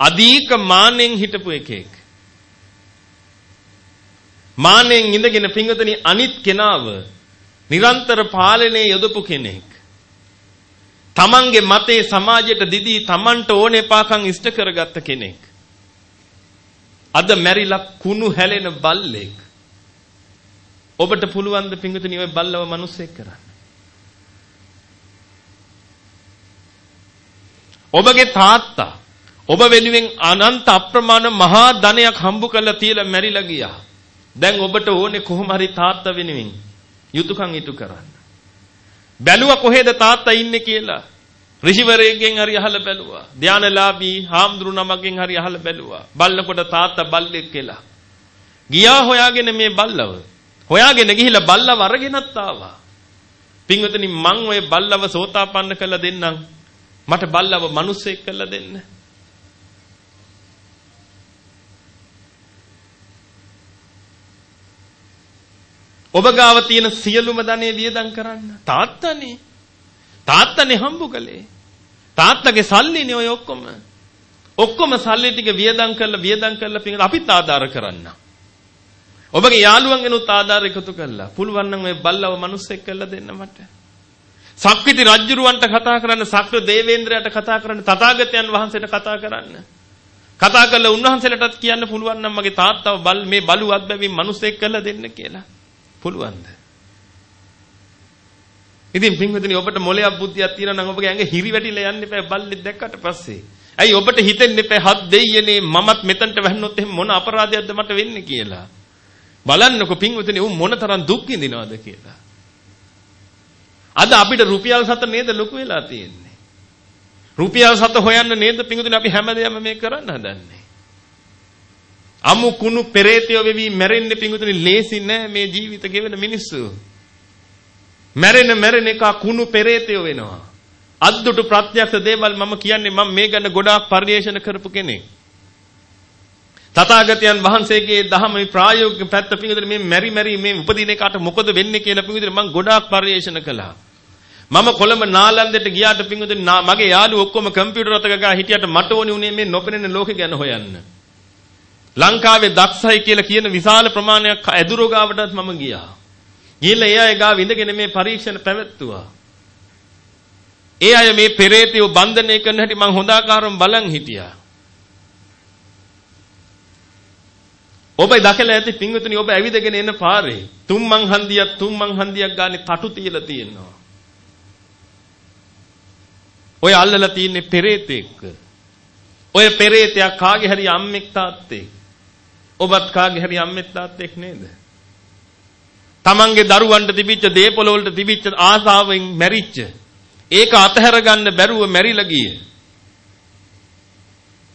අධික මානෙන් හිටපු එකෙක්. මානෙන් ඉඳගෙන පිංගතනි අනිත් කෙනාව නිරන්තර පාලනයේ යොදපු කෙනෙක්. තමන්ගේ මතේ සමාජයට දිදී තමන්ට ඕනේ පාකම් ඉෂ්ට කරගත්ත කෙනෙක්. අද මැරිලා කුණු හැලෙන බල්ලෙක්. ඔබට පුළුවන් ද පිංගතනි ඔය බල්ලව මිනිස්සෙක් කරන්න? ඔබගේ තාත්තා ඔබ වෙනුවෙන් අනන්ත අප්‍රමාණ මහා ධනයක් හම්බ කරලා තියලා මැරිලා ගියා. දැන් ඔබට ඕනේ කොහොම හරි තාත්තා වෙනුවෙන් යුතුයකම් ඉටු කරන්න. බැලුවා කොහෙද තාත්තා ඉන්නේ කියලා. ඍෂිවරයෙක්ගෙන් හරි අහලා බැලුවා. ධානලාභී හාමුදුරු නමකින් හරි අහලා බැලුවා. බල්ලකොට තාත්තා බල්ලෙක් කියලා. ගියා හොයාගෙන මේ බල්ලව. හොයාගෙන ගිහිල්ලා බල්ලව අරගෙනත් ආවා. පින්වතුනි මං ඔය බල්ලව සෝතාපන්න කළ දෙන්නම්. මට බල්ලව මිනිස්සෙක් කරලා දෙන්න. ඔබ ගාව තියෙන සියලුම ධනෙ වියදම් කරන්න. තාත්තනේ. තාත්තනේ හම්බ කළේ. තාත්තගේ සල්ලිනේ ඔය ඔක්කොම. ඔක්කොම සල්ලි ටික වියදම් කරලා වියදම් කරලා පිටින් අපිත් ආධාර කරන්න. ඔබගේ යාළුවන්ගෙනුත් ආධාර එකතු කළා. පුළුවන් නම් ඔය බල්ලව මිනිස්සෙක් කරලා දෙන්න මට. සක්විති රජුරවන්ට කතා කරන්න, සක්‍ර දේවේන්ද්‍රයාට කතා කරන්න, තථාගතයන් වහන්සේට කතා කරන්න. කතා කරලා උන්වහන්සේලටත් කියන්න පුළුවන් නම් මගේ තාත්තව බල් මේ බලුවත් බැවින් මිනිස්සෙක් කරලා දෙන්න කියලා. පුළුවන්ද? ඉතින් පින්වතුනි ඔබට මොලයක් බුද්ධියක් තියෙනවා නම් ඔබගේ ඇඟ හිරි වැටිලා යන්න එපා බල්ලෙක් දැක්කට පස්සේ. ඇයි ඔබට හිතෙන්න එපා හත් දෙයියනේ මමත් මෙතනට වැහුනොත් එහෙනම් මොන අපරාධයක්ද මට වෙන්නේ කියලා. බලන්නකො පින්වතුනි උන් මොන තරම් දුක් විඳිනවද කියලා. අද අපිට රුපියල් සත නේද ලොකු වෙලා තියෙන්නේ. රුපියල් සත හොයන්න නේද පිඟුතුනේ අපි හැමදේම මේ කරන්න හදන්නේ. අමු කුණු පෙරේතයෝ වෙවි මැරෙන්නේ පිංගුතුනි ලේසි නෑ මේ ජීවිත ගෙවන මිනිස්සු. මැරෙන මැරෙන එක කුණු පෙරේතයෝ වෙනවා. අද්දුටු ප්‍රත්‍යක්ෂ දේවල් මම කියන්නේ මම මේ ගැන ගොඩාක් පරිශන කරපු කෙනෙක්. තථාගතයන් වහන්සේගේ දහමේ ප්‍රායෝගික පැත්ත පිංගුතුනි මේ මෙරි මෙරි මේ උපදින එකට මොකද වෙන්නේ කියලා පිංගුතුනි මම ගොඩාක් පරිශන කළා. මම කොළඹ නාලන්දයට ගියාට පිංගුතුනි මගේ යාළුවෝ ඔක්කොම කම්පියුටර් අතක ගා හිටියට මට ඕනි උනේ මේ නොපෙනෙන ලෝකෙ ගැන හොයන්න. ලංකාවේ දක්ෂයි කියලා කියන විශාල ප්‍රමාණයක් ඇදුරෝ ගාවටත් මම ගියා. ගිහිල්ලා ඒ අය ගාව ඉඳගෙන මේ පරීක්ෂණ පැවැත්තුවා. ඒ අය මේ පෙරේතයෝ බන්ධනය කරන හැටි මම හොඳාකාරව බලන් හිටියා. ඔබ දැකලා ඇති පින්විතනි ඔබ ඇවිදගෙන එන පාරේ තුම්මන් හන්දියක් තුම්මන් හන්දියක් ගානේ තටු තියලා තියෙනවා. ඔය අල්ලලා තියෙන්නේ පෙරේතෙක්. ඔය පෙරේතයා කාගේ හරි අම්මෙක් තාත්තෙක්. ඔබත් කාගේ හරි අම්මෙක් තාත්තෙක් නේද? තමන්ගේ දරුවන්ට තිබිච්ච දේපොළ වලට තිබිච්ච ආසාවෙන් මැරිච්ච ඒක අතහැර ගන්න බැරුව මැරිලා ගියේ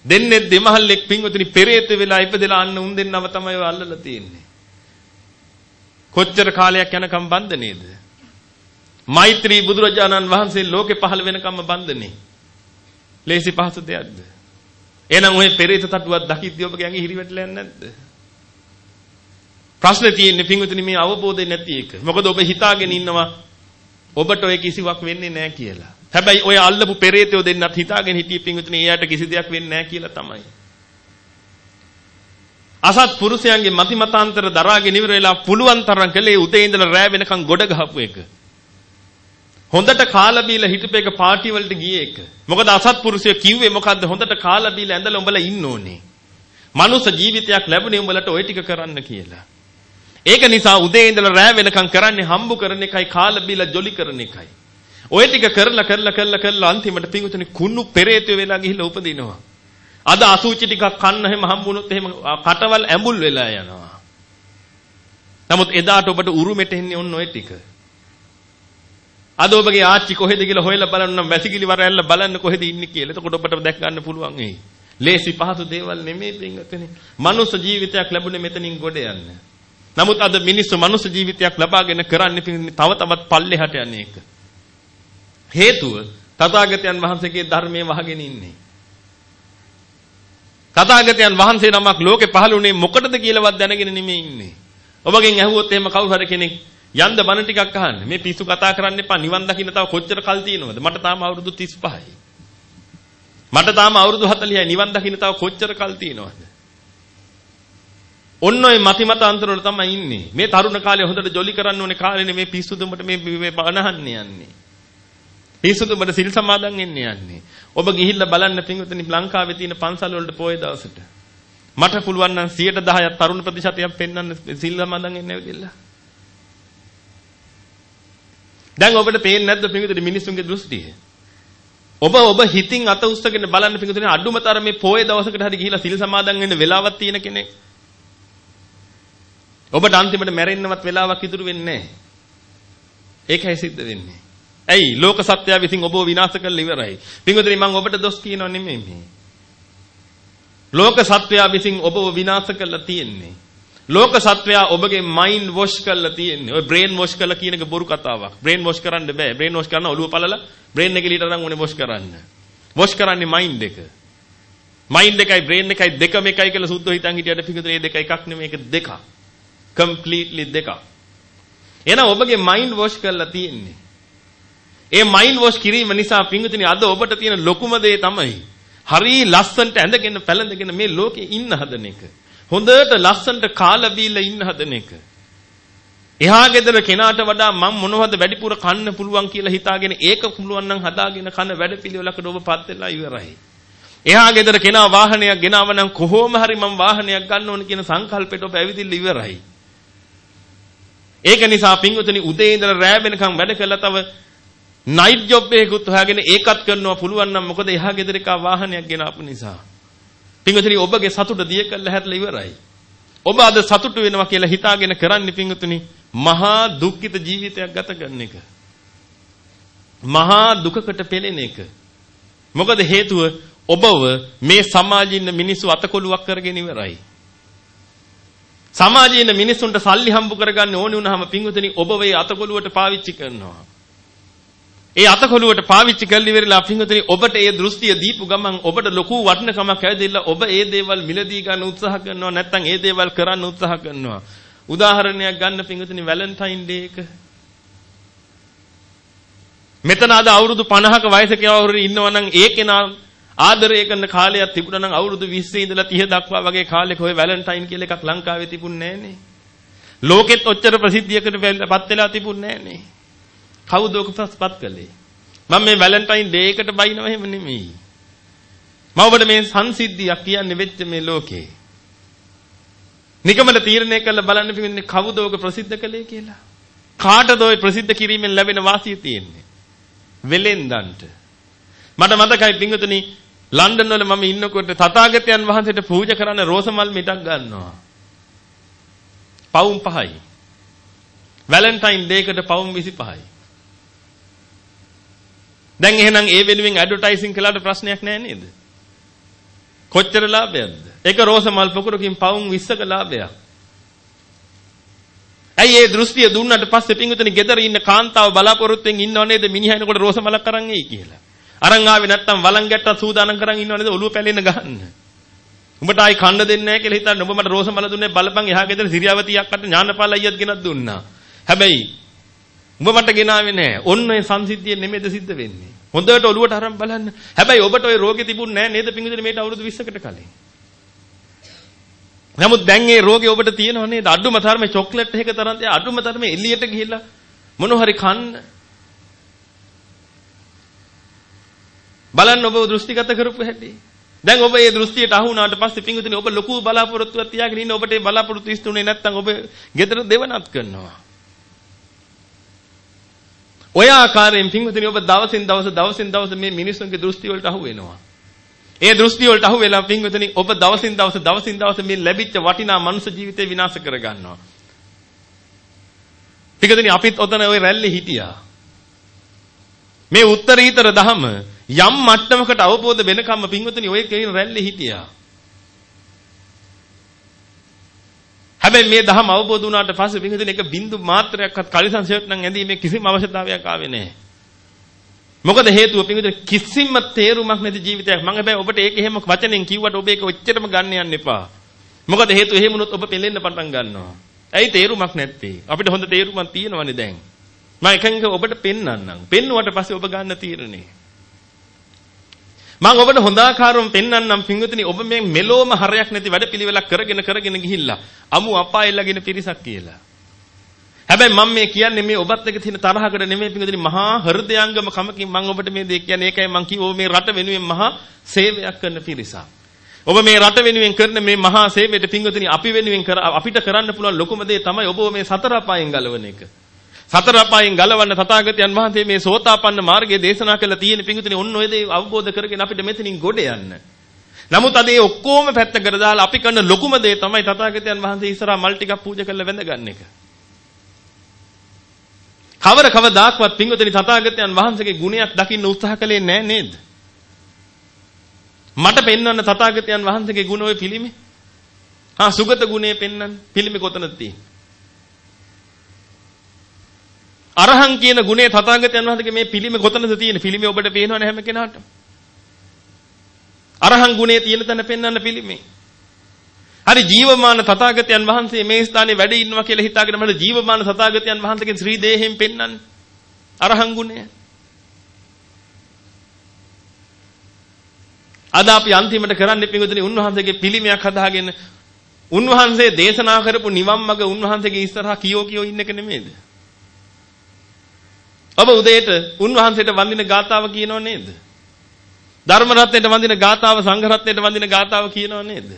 දෙන්නේ දෙමහල්ලෙක් පින්වතුනි පෙරේත වෙලා ඉපදෙලා අන්න උන් දෙන්නව තමයි ඔය අල්ලලා තියෙන්නේ. කොච්චර කාලයක් යනකම් බන්ධනේද? මෛත්‍රී බුදුරජාණන් වහන්සේ ලෝකේ පහළ වෙනකම්ම බන්ධනේ. ලේසි පහසු දෙයක්ද? එහෙනම් ඔය පෙරේත තටුවක් දකිද්දී ඔබගේ ඇඟ හිරිවැටලා යන්නේ නැද්ද? ප්‍රශ්නේ තියෙන්නේ පින්වතුනි මේ අවබෝධය නැති එක. මොකද ඔබ හිතාගෙන ඉන්නවා ඔබට ඔය කිසිවක් වෙන්නේ නැහැ කියලා. හැබැයි ඔය අල්ලපු පෙරේතයෝ දෙන්නත් හිතාගෙන හිටියේ පිංගුතුනේ එයාට කිසි දෙයක් වෙන්නේ නැහැ කියලා තමයි. අසත් පුරුෂයන්ගේ මති මතාන්තර දරාගෙන ඉවර වෙලා පුළුවන් තරම් කළේ උදේ ඉඳලා රෑ වෙනකන් ගොඩ ගහපු එක. හොඳට කාලා බීලා හිටපු එක පාටි වලට ගියේ එක. මොකද අසත් පුරුෂය කිව්වේ මොකද්ද හොඳට කාලා බීලා ඇඳලා උඹලා ඉන්න ඕනේ. මනුස්ස ජීවිතයක් ලැබුණේ උඹලට ওই ටික කරන්න කියලා. ඒක නිසා උදේ ඉඳලා රෑ වෙනකන් කරන්නේ හම්බු කරන එකයි කාලා බීලා ජොලි කරන එකයි. ඔය ටික කරලා කරලා කරලා කරලා අන්තිමට පිඟුතුනි කුණු පෙරේතය වෙලා ගිහිල්ලා උපදිනවා. අද අසුචි ටිකක් කන්න හැම හම්බුනොත් එහෙම කටවල් ඇඹුල් වෙලා යනවා. නමුත් එදාට ඔබට උරුමෙට එන්නේ ඔන්න ඔය ටික. අද ඔබගේ ආච්චි කොහෙද කියලා හොයලා බලන්න නම් වැසිකිලි වරැල්ල බලන්න කොහෙද ඉන්නේ කියලා. එතකොට ඔබට දැක් ගන්න පුළුවන් වෙයි. ලේසි පහසු දේවල් නෙමෙයි පින්වතුනි. මනුස්ස ජීවිතයක් ලැබුණේ මෙතනින් ගොඩ යන්න. නමුත් අද මිනිස්සු මනුස්ස ජීවිතයක් ලබාගෙන කරන්නේ තව තවත් පල්ලෙහාට යන එක. හේතුව තථාගතයන් වහන්සේගේ ධර්මයේ වහගෙන ඉන්නේ. තථාගතයන් වහන්සේ නමක් ලෝකේ පහළ වුණේ මොකටද කියලාවත් දැනගෙන නෙමෙයි ඉන්නේ. ඔබගෙන් ඇහුවොත් එහෙම කවුරු හරි කෙනෙක් යන්ද බණ ටිකක් අහන්න. මේ පිස්සු කතා කරන්න එපා. නිවන් දකින්න තව කොච්චර කල් තියෙනවද? මට තාම අවුරුදු 35යි. මට තාම අවුරුදු 40යි. නිවන් දකින්න තව කොච්චර කල් තියෙනවද? ඔන්න ඔය මති මතාන්තර වල තමයි ඉන්නේ. මේ තරුණ කාලේ හොඳට ජොලි කරන්න ඕනේ කාලේනේ මේ පිස්සු දුඹට මේ මේ බනහන්නේ යන්නේ. පිරිසුදු ඔබට සිල් සමාදන් වෙන්න යන්නේ. ඔබ ගිහිල්ලා බලන්න පින්වතුනි ලංකාවේ තියෙන පන්සල් වලට පොයේ දවසට. මට පුළුවන් නම් 110ක් තරුණ ප්‍රතිශතයක් පෙන්වන්න සිල් සමාදන් වෙන්න ඇවිදilla. දැන් ඔබට පේන්නේ නැද්ද පින්වතුනි මිනිස්සුන්ගේ දෘෂ්ටිය? ඔබ ඔබ හිතින් අත උස්සගෙන බලන්න පින්වතුනි අඩුම තරමේ පොයේ දවසකට හරි ගිහිල්ලා සිල් සමාදන් වෙන්න වෙලාවක් තියෙන කෙනෙක්. ඔබට අන්තිමට මැරෙන්නවත් වෙලාවක් ඉතුරු වෙන්නේ නැහැ. ඒකයි සිද්ධ වෙන්නේ. ඇයි ලෝක සත්‍යය විසින් ඔබව විනාශ කරලා ඉවරයි. පින්වතුනි මම ඔබට දොස් කියනව නෙමෙයි මේ. ලෝක සත්‍යය විසින් ඔබව විනාශ කරලා තියෙන්නේ. ලෝක සත්‍යය ඔබගේ මයින්ඩ් වොෂ් කරලා තියෙන්නේ. ඔය බ්‍රේන් වොෂ් කරලා කියන එක බොරු කතාවක්. බ්‍රේන් වොෂ් කරන්න බෑ. බ්‍රේන් වොෂ් කරන ඔළුව පළලා බ්‍රේන් එක ලීටර් නම් ඕනේ වොෂ් කරන්න. වොෂ් කරන්නේ මයින්ඩ් එක. මයින්ඩ් එකයි බ්‍රේන් එකයි දෙකම එකයි කියලා සුද්ධ හිතන් හිටියට පිටුදේ දෙක එකක් නෙමෙයි ඒක දෙකක්. කම්ප්ලීට්ලි දෙකක්. එහෙනම් ඔබගේ මයින්ඩ් වොෂ් කරලා තියෙන්නේ. ඒ මයින්ඩ් වොෂ් කිරීම නිසා පිංගුතුනි අද ඔබට තියෙන ලොකුම දේ තමයි හරි ලස්සන්ට ඇඳගෙන පැලඳගෙන මේ ලෝකේ ඉන්න හදන එක. හොඳට ලස්සන්ට කාලා බීලා ඉන්න හදන එක. එහා ගෙදර කෙනාට වඩා මම මොනවද වැඩිපුර කන්න පුළුවන් කියලා හිතාගෙන ඒක පුළුවන් නම් හදාගෙන කන වැඩපිළිවෙලකට ඔබ පත් වෙලා ඉවරයි. එහා ගෙදර කෙනා වාහනයක් ගෙනාව නම් කොහොම හරි මම වාහනයක් ගන්න ඕන කියන සංකල්පයට ඔබ ඇවිදින්න ඉවරයි. ඒක නිසා පින්වතුනි උදේ ඉඳලා රෑ වෙනකම් වැඩ කළා තව නයිට් ජොබ් එකකුත් හොයාගෙන ඒකත් කරනවා පුළුවන් නම් මොකද එහා ගෙදර එක වාහනයක් ගෙනාපු නිසා. පින්වතුනි ඔබගේ සතුට දිය කළා හැරලා ඉවරයි. ඔබ අද සතුට වෙනවා කියලා හිතාගෙන කරන්නේ පින්වතුනි මහා දුක්ඛිත ජීවිතයක් ගත කරන එක. මහා දුකකට පෙළෙන එක. මොකද හේතුව ඔබව මේ සමාජින්න මිනිස්සු අතකොලුවක් කරගෙන ඉවරයි. සමාජයේ ඉන්න මිනිස්සුන්ට සල්ලි හම්බ කරගන්න ඕනි වුණාම පින්වතුනි ඔබ වේ අතකොළුවට පාවිච්චි කරනවා. ඒ අතකොළුවට පාවිච්චි කරලි ඉවරලා පින්වතුනි ඔබට ඒ දෘෂ්ටිය දීපු ගමන් ඔබට ලොකු වටිනකමක් ඇවිදilla ඔබ ඒ දේවල් මිලදී ගන්න උත්සාහ කරනවා නැත්නම් ඒ දේවල් කරන්න උත්සාහ කරනවා. උදාහරණයක් ගන්න පින්වතුනි වැලන්ටයින් ඩේ එක. මෙතන අද අවුරුදු 50ක වයසක යවුරු ඉන්නවා නම් ඒ කෙනා ආදරය කරන කාලයක් තිබුණා නම් අවුරුදු 20 ඉඳලා 30 දක්වා වගේ කාලෙක ඔය වැලන්ටයින් කියලා එකක් ලංකාවේ තිබුණේ නැහනේ. ලෝකෙත් ඔච්චර ප්‍රසිද්ධියකට පත් වෙලා තිබුණේ නැහනේ. කවුද ඔක පත් කළේ? මම මේ වැලන්ටයින් ඩේ එකට බයිනව එහෙම නෙමෙයි. මම ඔබට මේ සංසිද්ධියක් කියන්නේ වෙච්ච මේ ලෝකේ. නිකමල තීරණය කළ බලන්න පිටින්නේ කවුද ඔක ප්‍රසිද්ධ කළේ කියලා. කාටද ඔය ප්‍රසිද්ධ කිරීමෙන් ලැබෙන වාසිය තියෙන්නේ? වෙලෙන්දන්ට. මට මතකයි පින්වතුනි ලන්ඩන් වල මම ඉන්නකොට තථාගතයන් වහන්සේට පූජා කරන්න රෝසමල් මිටක් ගන්නවා. පවුම් 5යි. වැලන්ටයින් ඩේ එකට පවුම් 25යි. දැන් එහෙනම් ඒ වෙනුවෙන් ඇඩ්වර්ටයිසින් කළාට ප්‍රශ්නයක් නැහැ නේද? කොච්චර ලාභයක්ද? එක රෝසමල් පොකුරකින් පවුම් 20ක ලාභයක්. ඇයි ඒ දෘෂ්ටිය දුන්නාට පස්සේ පින්විතනි ගෙදර ඉන්න කාන්තාව බලාපොරොත්තුෙන් ඉන්නව නේද මිනිහා එනකොට රෝසමලක් අරන් එයි කියලා. අරන් ආවේ නැත්තම් වලං ගැට්ටත් සූදානම් කරන් ඉන්නව නේද ඔළුව පැලෙන්න ගහන්න. උඹට ආයි කන්න දෙන්නේ නැහැ කියලා හිතන්න ඔබ මට රෝසමල දුන්නේ බලපන් එහා ගෙදර සිරියාවතියක් අට ඥානපාල අයියත් ගෙනත් දුන්නා. හැබැයි උඹ මට ගෙනාවේ නැහැ. ඔන්න ඔය සංසිද්ධිය නෙමෙයිද සිද්ධ වෙන්නේ. හොඳට ඔළුවට අරන් බලන්න. හැබැයි ඔබට ඔය රෝගේ තිබුණ නැහැ නේද පිංගුදින මේට අවුරුදු 20කට කලින්. නමුත් දැන් ඒ රෝගේ ඔබට තියෙනව නේද? අඩුම තරමේ චොක්ලට් එකක තරම් තිය අඩුම තරමේ එළියට ගිහිල්ලා මොන හරි කන්න. බලන්න ඔබ දෘෂ්ටිගත කරපු හැටි. දැන් ඔබ මේ දෘෂ්ටියට අහු වුණාට පස්සේ පිංගුතුනි ඔබ ලොකු බලාපොරොත්තුවක් තියාගෙන ඉන්න ඔබට ඒ බලාපොරොත්තු ඉස්තුනේ නැත්නම් ඔබ ගෙදර දෙවනත් කරනවා. ඔය ආකාරයෙන් පිංගුතුනි ඔබ දවසින් දවස දවසින් දවස මේ මිනිස්සුන්ගේ දෘෂ්ටි වලට අහු වෙනවා. ඒ දෘෂ්ටි වලට අහු වෙලා පින්වතුනි ඔබ දවසින් දවස දවසින් දවස මේ ලැබිච්ච වටිනා මනුෂ්‍ය ජීවිතේ විනාශ කර ගන්නවා. පිටකදෙනි අපිත් ඔතන ওই රැල්ලේ හිටියා. මේ උත්තරීතර දහම යම් මට්ටමකට අවබෝධ වෙනකම්ම පින්වතුනි ඔය කියන රැල්ලේ හිටියා. හැබැයි මේ දහම අවබෝධ වුණාට පස්සේ පින්වතුනි එක බින්දු මාත්‍රයක්වත් කලිසම් ෂර්ට් නම් ඇඳීමේ කිසිම අවශ්‍යතාවයක් ආවේ නැහැ. මොකද හේතුව පිංගුදේ කිසිම තේරුමක් නැති ජීවිතයක්. මම හැබැයි ඔබට ඒක එහෙම වචනෙන් කිව්වට ඔබ ඒක ඔච්චරම ගන්න යන්න එපා. මොකද හේතුව එහෙම වුණොත් ඔබ පෙලෙන්න පටන් ගන්නවා. ඇයි තේරුමක් නැත්තේ? අපිට හොඳ තේරුමක් තියෙනවනේ දැන්. මම එකෙන් ඔබට පෙන්වන්නම්. පෙන්නුවට පස්සේ ඔබ ගන්න තීරණේ. මම ඔබට හොඳාකාරවම පෙන්වන්නම් පිංගුතුනි ඔබ මේ මෙලෝම හරයක් නැති වැඩපිළිවෙලක් කරගෙන කරගෙන ගිහිල්ලා අමු අපායෙල්ලගෙන පිරිසක් කියලා. හැබැයි මම මේ කියන්නේ මේ ඔබත් එක්ක තියෙන තරහකට නෙමෙයි පිටුදින මහා හෘදයාංගම කමකින් මම ඔබට මේ දේ කියන්නේ ඒකයි මම කිව්ව මේ රට වෙනුවෙන් මහා සේවයක් කරන පිරිසක්. ඔබ මේ රට වෙනුවෙන් කරන මේ මහා සේවයට පිංගුතුනි අපි වෙනුවෙන් කර අපිට කරන්න පුළුවන් ලොකුම දේ තමයි ඔබ මේ සතර අපායෙන් ගලවන එක. සතර අපායෙන් ගලවන්න තථාගතයන් වහන්සේ මේ සෝතාපන්න මාර්ගයේ දේශනා කළ තියෙන පිංගුතුනි ඔන්න ඔය දේ අවබෝධ කරගෙන අපිට මෙතනින් ගොඩ යන්න. නමුත් අද ඒ ඔක්කොම පැත්තකට දාලා අපි කරන ලොකුම දේ තමයි තථාගතයන් වහන්සේ ඉස්සරහා මල් ටිකක් පූජා කරලා වැඳ ගන්න එක. කවර කවදාක්වත් පින්වතුනි තථාගතයන් වහන්සේගේ ගුණයක් දකින්න උත්සාහ කළේ නැහැ නේද? මට පෙන්වන්න තථාගතයන් වහන්සේගේ ගුණ ඔය පිළිමේ. හා සුගත ගුණේ පෙන්වන්න පිළිමේ කොතනද තියෙන්නේ? අරහං කියන ගුණේ තථාගතයන් වහන්සේගේ මේ පිළිමේ කොතනද තියෙන්නේ? පිළිමේ ඔබට පේනවනේ හැම කෙනාටම. අරහං ගුණේ තියෙන තැන පෙන්වන්න පිළිමේ. හරි ජීවමාන තථාගතයන් වහන්සේ මේ ස්ථානයේ වැඩ ඉන්නවා කියලා හිතාගෙන මට ජීවමාන තථාගතයන් වහන්සේගේ ශ්‍රී දේහයෙන් පෙන්වන්නේ. අරහං ගුණය. අද අපි අන්තිමට කරන්නේ පිටුදුනේ උන්වහන්සේගේ පිළිමයක් හදාගෙන උන්වහන්සේ දේශනා කරපු නිවන් මඟ උන්වහන්සේගේ ඉස්සරහා කියෝ කියෝ ඉන්න එක නෙමෙයිද? ඔබ උදේට උන්වහන්සේට වඳින ගාතාව කියනව නේද? ධර්ම රත්නයට වඳින ගාතාව සංඝ රත්නයට වඳින ගාතාව කියනව නේද?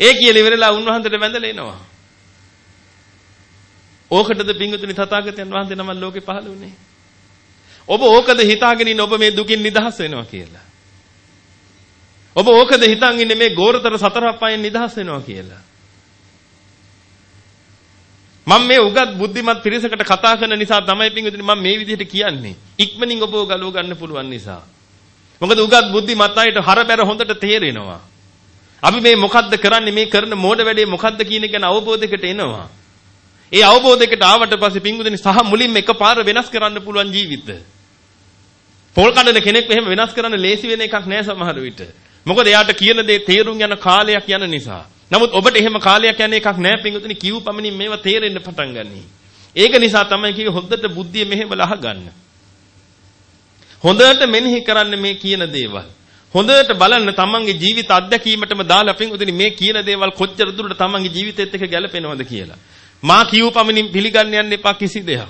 ඒ කියලා ඉවරලා උන්වහන්සේට වැඳලා එනවා. ඕකටද පිංගුතුනි තථාගතයන් වහන්සේ නම ලෝකේ පහළ වුණේ. ඔබ ඕකද හිතාගෙන ඉන්න ඔබ මේ දුකින් නිදහස් වෙනවා කියලා. ඔබ ඕකද හිතන් ඉන්නේ මේ ගෝරතර සතර අපායන් නිදහස් වෙනවා කියලා. මම මේ උගත් බුද්ධිමත් පිරිසකට කතා කරන නිසා තමයි පිංගුතුනි මම මේ විදිහට කියන්නේ. ඉක්මනින් ඔබව ගලව ගන්න පුළුවන් නිසා. මොකද උගත් බුද්ධිමත් අයට හරබැර හොඳට තේරෙනවා. අපි මේ මොකද්ද කරන්නේ මේ කරන මෝඩ වැඩේ මොකද්ද කියන එක ගැන අවබෝධයකට එනවා. ඒ අවබෝධයකට ආවට පස්සේ පිංගුදෙනි සහ මුලින්ම එකපාර වෙනස් කරන්න පුළුවන් ජීවිත. පොල් කඩන කෙනෙක් මෙහෙම වෙනස් කරන්න ලේසි වෙන එකක් නෑ සමහර විට. මොකද එයාට කියන දේ තේරුම් යන කාලයක් යන නිසා. නමුත් ඔබට එහෙම කාලයක් යන එකක් නෑ පිංගුදෙනි කිව් පමණින් මේවා තේරෙන්න පටන් ගන්නී. ඒක නිසා තමයි කිව්වේ හොඳට බුද්ධිය මෙහෙමලා අහගන්න. හොඳට මෙනෙහි කරන්න මේ කියන දේවල්. හොඳට බලන්න තමන්ගේ ජීවිත අත්දැකීමටම දාලා පින්වතුනි මේ කියන දේවල් කොච්චර දුරට තමන්ගේ ජීවිතයත් එක්ක ගැලපෙනවද කියලා. මා කියූ පමණින් පිළිගන්න යන්න එපා කිසි දෙයක්.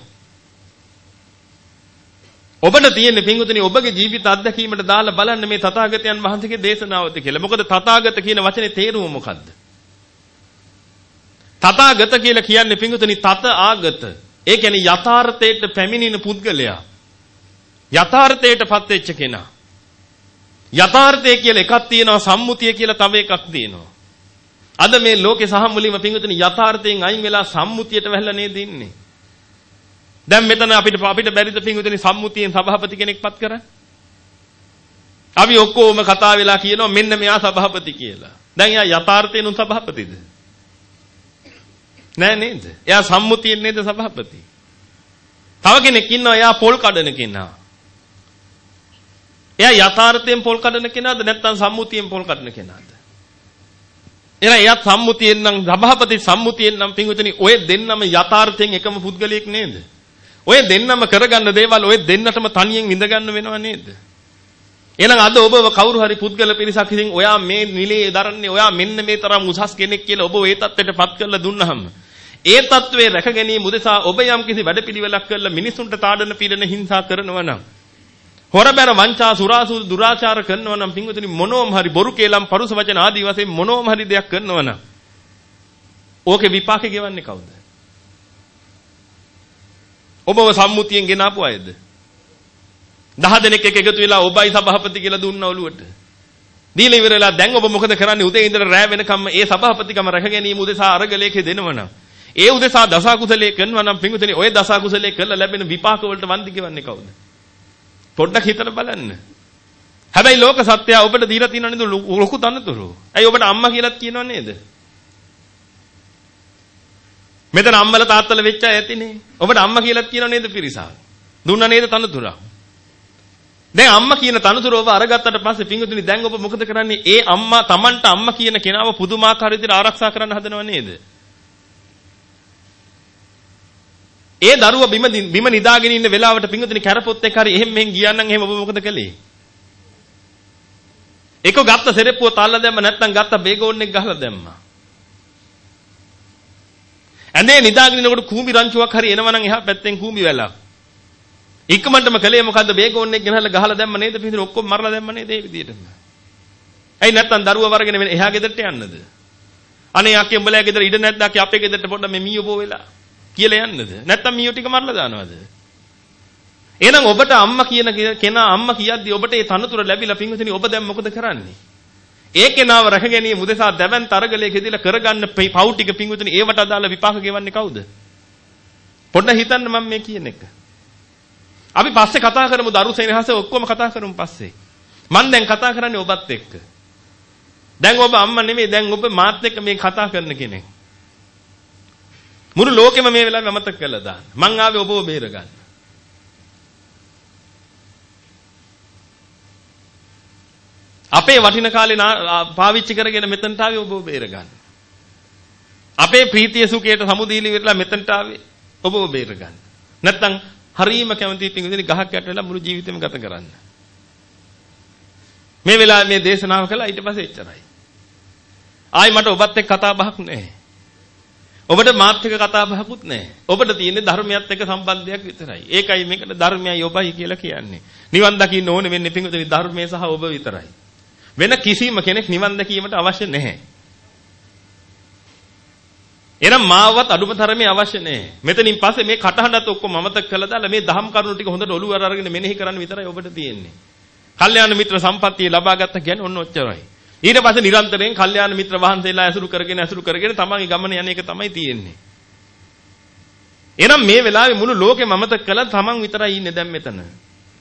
ඔබට තියෙන පින්වතුනි ඔබගේ ජීවිත අත්දැකීමට දාලා බලන්න මේ තථාගතයන් වහන්සේගේ දේශනාවද කියලා. මොකද තථාගත කියන වචනේ තේරුම මොකද්ද? තථාගත කියලා කියන්නේ පින්වතුනි තත ආගත. ඒ කියන්නේ යථාර්ථයට පැමිණෙන පුද්ගලයා. යථාර්ථයටපත් වෙච්ච කෙනා. යථාර්ථය කියලා එකක් තියෙනවා සම්මුතිය කියලා තව එකක් තියෙනවා. අද මේ ලෝකේ සහ මුලින්ම පින්වතුනි යථාර්ථයෙන් අයින් වෙලා සම්මුතියට වැහැලා නේද ඉන්නේ. දැන් මෙතන අපිට අපිට බැරිද පින්වතුනි සම්මුතියෙන් සභාපති කෙනෙක්පත් කරන්න? අපි ඔක්කොම කතා වෙලා කියනවා මෙන්න මෙයා සභාපති කියලා. දැන් එයා යථාර්ථයෙන් උන් සභාපතිද? නෑ නේද? එයා සම්මුතියෙන් නේද සභාපති? තව කෙනෙක් ඉන්නවා එයා පොල් කඩන කෙනා. එයා යථාර්ථයෙන් පොල් කඩන කෙනාද නැත්නම් සම්මුතියෙන් පොල් කඩන කෙනාද? එහෙනම් එයාත් සම්මුතියෙන් නම් සභාපති සම්මුතියෙන් නම් පින්විතනි ඔය දෙන්නම යථාර්ථයෙන් එකම පුද්ගලයෙක් නේද? ඔය දෙන්නම කරගන්න දේවල් ඔය දෙන්නටම තනියෙන් විඳ ගන්න වෙනව නේද? එහෙනම් අද ඔබව කවුරු හරි පුද්ගල පිරිසක් ඉතින් ඔයා මේ නිලයේ දරන්නේ ඔයා මෙන්න මේ තරම් උසස් කෙනෙක් කියලා ඔබ ඒ தත්ත්වයටපත් කරලා දුන්නහම ඒ தત્ත්වයේ රැක ගැනීම උදෙසා ඔබ යම් කිසි වැඩපිළිවෙලක් කරලා මිනිසුන්ට තාඩන පීඩන හිංසා කරනවා නම් හොරබැර වංචා සුරාසු දුරාචාර කරනවා නම් පින්වතුනි මොනෝම හරි බොරු කේලම් පරුස වචන ආදී වශයෙන් මොනෝම හරි දෙයක් කරනවා නම් ඕකේ විපාකේ ගෙවන්නේ කවුද? ඔබව සම්මුතියෙන් ගෙන ආපු අයද? 10 දෙනෙක් එක එකතු වෙලා ඔබයි සභාපති කියලා දුන්න ඔළුවට. දීලා ඉවරලා දැන් ඔබ මොකද කරන්නේ උදේ ඉඳලා රෑ වෙනකම් ඒ සභාපතිකම රැක ගැනීම උදෙසා අරගලයක දෙනවනම් ඒ උදෙසා දසකුසලයේ කරනවා නම් පින්වතුනි ඔය දසකුසලයේ කළා ලැබෙන විපාක වලට වන්දි ගෙවන්නේ කවුද? පොඩ්ඩක් හිතලා බලන්න. හැබැයි ලෝක සත්‍යය ඔබට දීලා තියෙනව නේද ලොකු තනතුරු. ඇයි ඔබට අම්මා කියලාත් කියනව නේද? මෙතන අම්මල තාත්තල වෙච්ච අය ඇතිනේ. ඔබට අම්මා කියලාත් කියනව නේද පිරිසා? දුන්නා නේද තනතුර? දැන් අම්මා කියන තනතුර ඔබ අරගත්තට පස්සේ පිංගුතුනි දැන් ඔබ මොකද කරන්නේ? ඒ අම්මා Tamanට අම්මා කියන කෙනාව පුදුමාකාර විදිහට ආරක්ෂා කරන්න හදනව නේද? ඒ දරුවා බිම බිම නිදාගෙන ඉන්න වෙලාවට පිංගුතුනි කැරපොත් එක්ක හරි එහෙම මෙහෙන් ගියා නම් එහෙම ඔබ මොකද කළේ? එක ගත්ත සෙරෙප්පුව තල්ලා දැම්ම නැත්නම් ගත්ත බේගෝන් එක ගහලා දැම්මා. ඇඳේ නිදාගෙන ඉනකොට කූඹි රංචුවක් හරි එනවනම් එහා පැත්තෙන් කූඹි වැලක්. ඉක්මනටම කලේ මොකද්ද බේගෝන් එක ගෙනහලා ගහලා දැම්ම නේද පිටින් ඔක්කොම මරලා දැම්ම නේද ඒ විදිහටම. ඇයි නැත්නම් දරුවා වරගෙන එහා ගෙදරට යන්නද? අනේ යකේ උඹලා ගෙදර ඉඩ නැද්ද අකේ අපේ ගෙදරට පොඩ්ඩක් මේ මීයෝ පෝ වෙලා. කියලා යන්නද? නැත්නම් මීයෝ ටික මරලා දානවද? එහෙනම් ඔබට අම්මා කියන කෙනා අම්මා කියද්දි ඔබට ඒ තනතුර ලැබිලා පින්විතනි ඔබ දැන් මොකද කරන්නේ? ඒ කෙනාව රැක ගැනීම උදෙසා දැවැන් තරගලයේ කෙදිලා කරගන්න පව් ටික පින්විතනි ඒවට අදාළ විපාක ගෙවන්නේ කවුද? පොඩ්ඩක් හිතන්න මම මේ කියන එක. අපි පස්සේ කතා කරමු දරුසෙනහස ඔක්කොම කතා කරමු පස්සේ. මම දැන් කතා කරන්නේ ඔබත් එක්ක. දැන් ඔබ අම්මා නෙමෙයි දැන් ඔබ මාත් එක්ක මේ කතා කරන කෙනෙක්. මුළු ලෝකෙම මේ වෙලාවේ අමතක කරලා දාන්න. මං ආවේ ඔබව බේර ගන්න. අපේ වටින කාලේ පාවිච්චි කරගෙන මෙතනට ආවේ ඔබව බේර ගන්න. අපේ ප්‍රීතිය සුඛයට සමුදීලි වෙලා මෙතනට ආවේ ඔබව බේර ගන්න. නැත්තම් හරීම කැමති පිංගුදින ගහක් යට වෙලා මුළු ජීවිතේම ගත කරන්න. මේ වෙලාවේ මේ දේශනාව කළා ඊට පස්සේ එච්චරයි. ආයි මට ඔබත් එක්ක කතා බහක් නැහැ. ඔබට මාත් එක්ක කතා බහකුත් නැහැ. ඔබට තියෙන්නේ ධර්මයත් එක්ක සම්බන්ධයක් විතරයි. ඒකයි මේකට ධර්මයයි ඔබයි කියලා කියන්නේ. නිවන් දකින්න ඕනේ වෙන්නේ පිංගුතුනි ධර්මයේ සහ ඔබ විතරයි. වෙන කිසිම කෙනෙක් නිවන් දැකීමට අවශ්‍ය නැහැ. එහෙනම් මාවවත් අඩුම තරමේ අවශ්‍ය නැහැ. මෙතනින් පස්සේ මේ කටහඬත් ඔක්කොම මමතක කළා දාලා මේ දහම් කරුණු ටික හොඳට ඔළුව අරගෙන මෙනෙහි කරන්න විතරයි ඔබට තියෙන්නේ. කල්යාණ මිත්‍ර සම්පත්තිය ලබා ගත්ත කියන්නේ ඔන්න ඔච්චරයි. ඊට පස්සේ නිරන්තරයෙන් කල්යාණ මිත්‍ර වහන්සේලා ඇසුරු කරගෙන ඇසුරු කරගෙන තමන්ගේ ගමන යන එක තමයි තියෙන්නේ. එහෙනම් මේ වෙලාවේ මුළු ලෝකෙම අමතක කළා තමන් විතරයි ඉන්නේ දැන් මෙතන.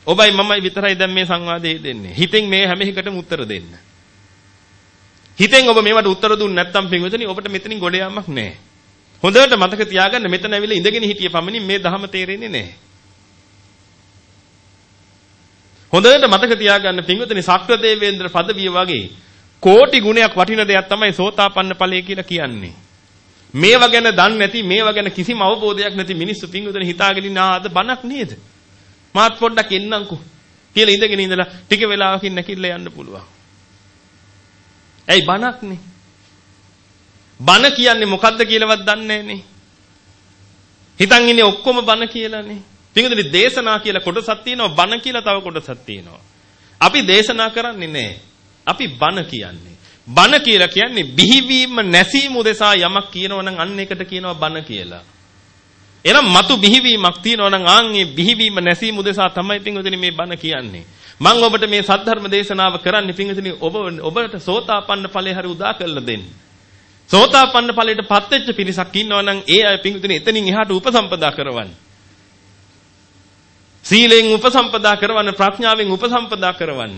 ඔබයි මමයි විතරයි දැන් මේ සංවාදයේ දෙන්නේ. හිතෙන් මේ හැම එකටම උත්තර දෙන්න. හිතෙන් ඔබ මේවට උත්තර දුන්නේ නැත්නම් පින්වතුනි ඔබට මෙතනින් ගොඩ යාමක් නැහැ. හොඳට මතක තියාගන්න මෙතන ඇවිල්ලා ඉඳගෙන හිටිය පමණින් මේ ධහම තේරෙන්නේ නැහැ. හොඳට මතක තියාගන්න පින්වතුනි සක්‍රදේවේන්ද්‍ර පදවිය වගේ කෝටි ගුණයක් වටින දෙයක් තමයි සෝතාපන්න ඵලය කියලා කියන්නේ. මේවා ගැන දන්නේ නැති මේවා ගැන කිසිම අවබෝධයක් නැති මිනිස්සු පින්වතුනි හිතාගෙන ඉන්න ආද බණක් නේද? මාත් පොඩ්ඩක් එන්නම්කෝ කියලා ඉඳගෙන ඉඳලා ටික වෙලාවකින් නැකිලා යන්න පුළුවන්. ඇයි බණක්නේ? බණ කියන්නේ මොකද්ද කියලාවත් දන්නේ නැහනේ. හිතන් ඉන්නේ ඔක්කොම බණ කියලානේ. පිටුදේ දේශනා කියලා කොටසක් තියෙනවා බණ කියලා තව කොටසක් තියෙනවා. අපි දේශනා කරන්නේ නැහැ. අපි බණ කියන්නේ. බණ කියලා කියන්නේ බිහිවීම නැසීම උදෙසා යමක් කියනවා නම් අන්න එකට කියනවා බණ කියලා. එහෙනම් మతు බිහිවීමක් තියෙනවා නම් ආන් මේ බිහිවීම නැසීම උදෙසා තමයි පින්වතුනි මේ බණ කියන්නේ. මම ඔබට මේ සද්ධර්ම දේශනාව කරන්නේ පින්වතුනි ඔබ ඔබට සෝතාපන්න ඵලය හරි උදා කරලා දෙන්න. සෝතාපන්න ඵලයට පත් වෙච්ච පිරිසක් ඉන්නවා නම් ඒ අය පින්වතුනි එතනින් එහාට උපසම්පදා කරවන්න. සීලෙන් උපසම්පදා කරවන්න ප්‍රඥාවෙන් උපසම්පදා කරවන්න.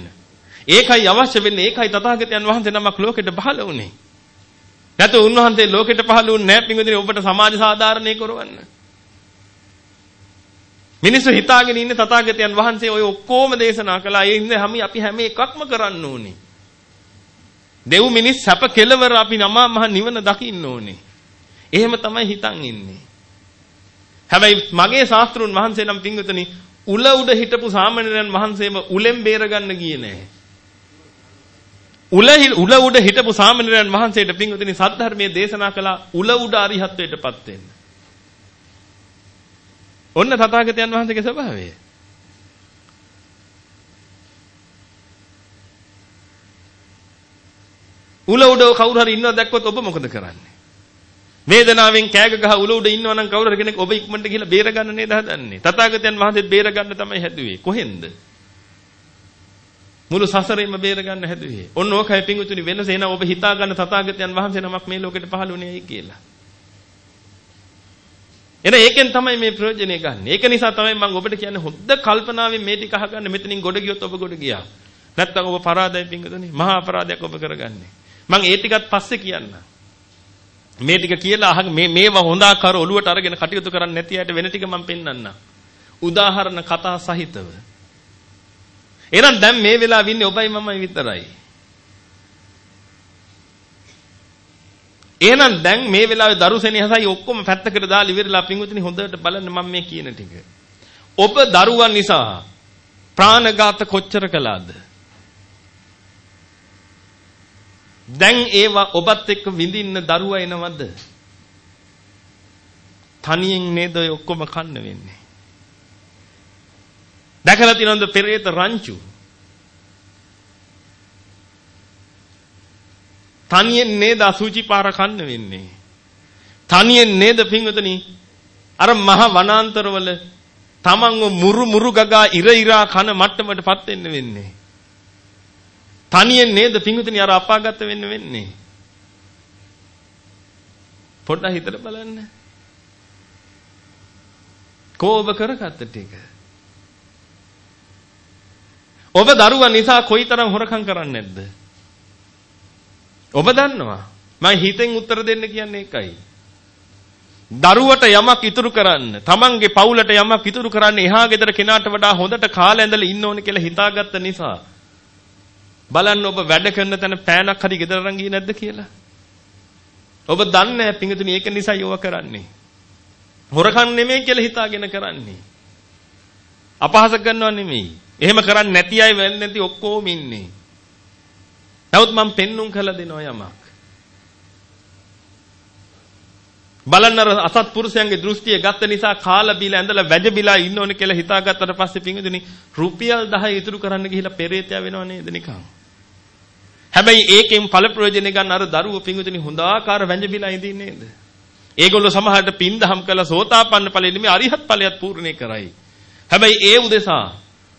ඒකයි අවශ්‍ය වෙන්නේ ඒකයි තථාගතයන් වහන්සේ නමක් ලෝකෙට පහළ වුණේ. නැත්නම් උන්වහන්සේ ලෝකෙට පහළ වුණේ නැහැ පින්වතුනි ඔබට සමාජ සාධාරණය කරවන්න. මිනිස්සු හිතාගෙන ඉන්නේ තථාගතයන් වහන්සේ ඔය ඔක්කොම දේශනා කළා. ඒ ඉන්නේ හැම අපි හැම එකක්ම කරන්න ඕනේ. දෙව් මිනිස් සැප කෙලවර අපි නමා මහ නිවන දකින්න ඕනේ. එහෙම තමයි හිතන් ඉන්නේ. හැබැයි මගේ ශාස්ත්‍රුන් වහන්සේ නම් පින්විතනි උල උඩ හිටපු සාමාන්‍යයන් වහන්සේම උලෙන් බේරගන්න ගියේ නෑ. උල උල උඩ හිටපු සාමාන්‍යයන් වහන්සේට පින්විතනි සද්ධර්මයේ දේශනා කළා උල උඩ අරිහත්ත්වයටපත් වෙන්න. ඔන්න තථාගතයන් වහන්සේගේ ස්වභාවය. උල උඩ කවුරු හරි ඉන්නව දැක්කොත් ඔබ මොකද කරන්නේ? වේදනාවෙන් කෑග ගහ උල උඩ ඉන්නව නම් කවුරු හරි කෙනෙක් ඔබ ඉක්මනට ගිහිල්ලා බේර ගන්න නේද හදන්නේ? තථාගතයන් වහන්සේත් බේර ගන්න තමයි හැදුවේ. කොහෙන්ද? මුළු සසරේම බේර ගන්න හැදුවේ. ඔන්න ඕකයි පිංගුතුනි වෙනස එන ඔබ හිතා ගන්න තථාගතයන් වහන්සේ නමක් මේ ලෝකෙට පහළ වුණේ කියලා. එන ඒකෙන් තමයි මේ ප්‍රයෝජනෙ ගන්න. ඒක නිසා තමයි මම ඔබට කියන්නේ හොද්ද කල්පනාවෙන් මේ ටික අහගන්න මෙතනින් ගොඩ ගියොත් ඔබ ගොඩ ගියා. නැත්තම් ඔබ පරාදයි පිංගුතුනි. මහා අපරාධයක් ඔබ කරගන්නේ. මම ඒ ටිකත් පස්සේ කියන්නම්. මේ ටික කියලා අහගෙන මේ මේවා හොඳ ආකාර ඔලුවට අරගෙන කටයුතු කරන්නේ නැති අයට වෙන ටික මම පෙන්වන්නම්. උදාහරණ කතා සහිතව. එහෙනම් දැන් මේ වෙලාවෙ ඉන්නේ ඔබයි මමයි විතරයි. එහෙනම් දැන් මේ වෙලාවේ දරුසෙනෙහසයි ඔක්කොම පැත්තකට දාලා ඉවරලා පින්වතුනි හොඳට බලන්න මම මේ කියන ටික. ඔබ දරුවන් නිසා ප්‍රාණඝාත කොච්චර කළාද? දැන් ඒවා ඔබත් එක්ක විඳින්න දරුවා එනවද? තනියෙන් නේද ඔය ඔක්කොම කන්න වෙන්නේ. දැකලා තියෙනවද පෙරේත රංචු? තනියෙන් නේද අසුචි පාර කන්න වෙන්නේ. තනියෙන් නේද පින්වතුනි අර මහ වනාන්තරවල තමන්ව මුරු මුරු ගගා ඉර ඉරා කන මට්ටමටපත් වෙන්න වෙන්නේ. තනියෙන් නේද පින්වතුනි අර අපාගත වෙන්න වෙන්නේ. පොඩ්ඩක් හිතලා බලන්න. කෝබ කරගත්ත ටික. ඔබ දරුවා නිසා කොයිතරම් හොරකම් කරන්නේ නැද්ද? ඔබ දන්නවා. මම හිතෙන් උත්තර දෙන්න කියන්නේ ඒකයි. දරුවට යමක් ඉතුරු කරන්න, තමන්ගේ පවුලට යමක් ඉතුරු කරන්න එහා ගෙදර කෙනාට වඩා හොඳට කාලය ඇඳලා ඉන්න ඕනේ කියලා හිතාගත්ත නිසා බලන්න ඔබ වැඩ කරන තැන පෑනක් හරි ගෙදර අරන් ගියේ නැද්ද කියලා. ඔබ දන්නේ නැහැ පිංගුතුනි ඒක නිසා යෝව කරන්නේ. හොරකම් නෙමෙයි කියලා හිතාගෙන කරන්නේ. අපහාස කරනව නෙමෙයි. එහෙම කරන්නේ නැති අය වෙන්නේ නැති ඔක්කොම ඉන්නේ. නමුත් මම පෙන්눔 කළ දෙනවා යමක්. බලන්න අර අසත්පුරුෂයන්ගේ දෘෂ්ටිය ගත්ත නිසා කාලා බීලා ඇඳලා වැජ බීලා ඉන්න ඕනේ කියලා හිතාගත්තට පස්සේ පිංගුදුනි රුපියල් 10 ඉතුරු කරන්න ගිහිල්ලා පෙරේතයා වෙනව නේද නිකන්. හැබැයි ඒකෙන් ඵල ප්‍රයෝජනෙ ගන්න අර දරුවෝ පිංගුතුනි හොඳාකාර වැඳබිලා ඉඳින්නේ නේද? ඒගොල්ලෝ සමහරට පින් දහම් කළා සෝතාපන්න ඵලෙ නෙමෙයි අරිහත් ඵලයක් පූර්ණේ කරයි. හැබැයි ඒ උදෙසා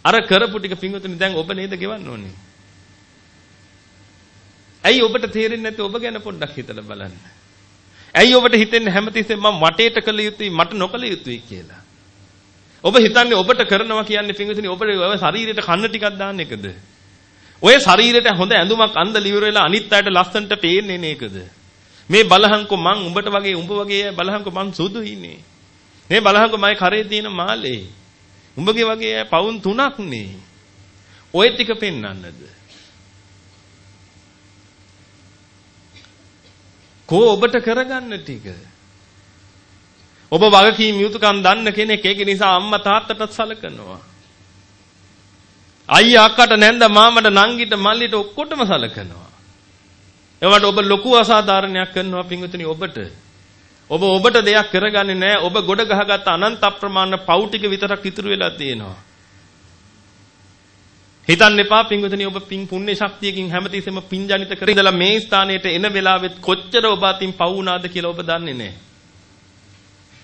අර කරපු ටික පිංගුතුනි දැන් ඔබ නේද ගෙවන්න ඕනේ. ඇයි ඔබට තේරෙන්නේ නැත්තේ ඔබ ගැන පොඩ්ඩක් හිතලා බලන්න. ඇයි ඔබට හිතෙන්නේ හැමතිස්සෙම මම වටේට කළ යුතුයි මට නොකළ යුතුයි කියලා? ඔබ හිතන්නේ ඔබට කරනවා කියන්නේ පිංගුතුනි ඔබට ඔය ශරීරයට කන්න ටිකක් දාන්න එකද? ඔය ශරීරයට හොඳ ඇඳුමක් අන්ද liver වෙලා අනිත් අයට ලස්සනට පේන්නේ නේකද? මේ බලහංකෝ මං උඹට වගේ උඹ වගේ බලහංකෝ මං සුදුයිනේ. මේ බලහංකෝ මගේ කරේ තියෙන මාලේ. උඹගේ වගේ පවුන් තුනක් නේ. ඔය ටික පෙන්වන්නද? කෝ ඔබට කරගන්න ටික. ඔබ වගකීම් යුතුකම් දන්න කෙනෙක් ඒක නිසා අම්මා තාත්තටත් සලකනවා. අයියා අක්කට නැන්ද මාමට නංගිට මල්ලිට ඔක්කොටම සලකනවා. එවට ඔබ ලොකු අසාධාරණයක් කරනවා පින්විතනි ඔබට. ඔබ ඔබට දෙයක් කරගන්නේ නැහැ. ඔබ ගොඩ ගහගත්ත අනන්ත අප්‍රමාණ පව් ටික විතරක් ඉතුරු වෙලා තියෙනවා. හිතන්න එපා පින්විතනි ඔබ පින් පුණ්‍ය ශක්තියකින් හැමතිස්සෙම පින් ජනිත කර ඉඳලා මේ ස්ථානයට එන වෙලාවෙත් කොච්චර ඔබ අතින් පව් වුණාද කියලා ඔබ දන්නේ නැහැ.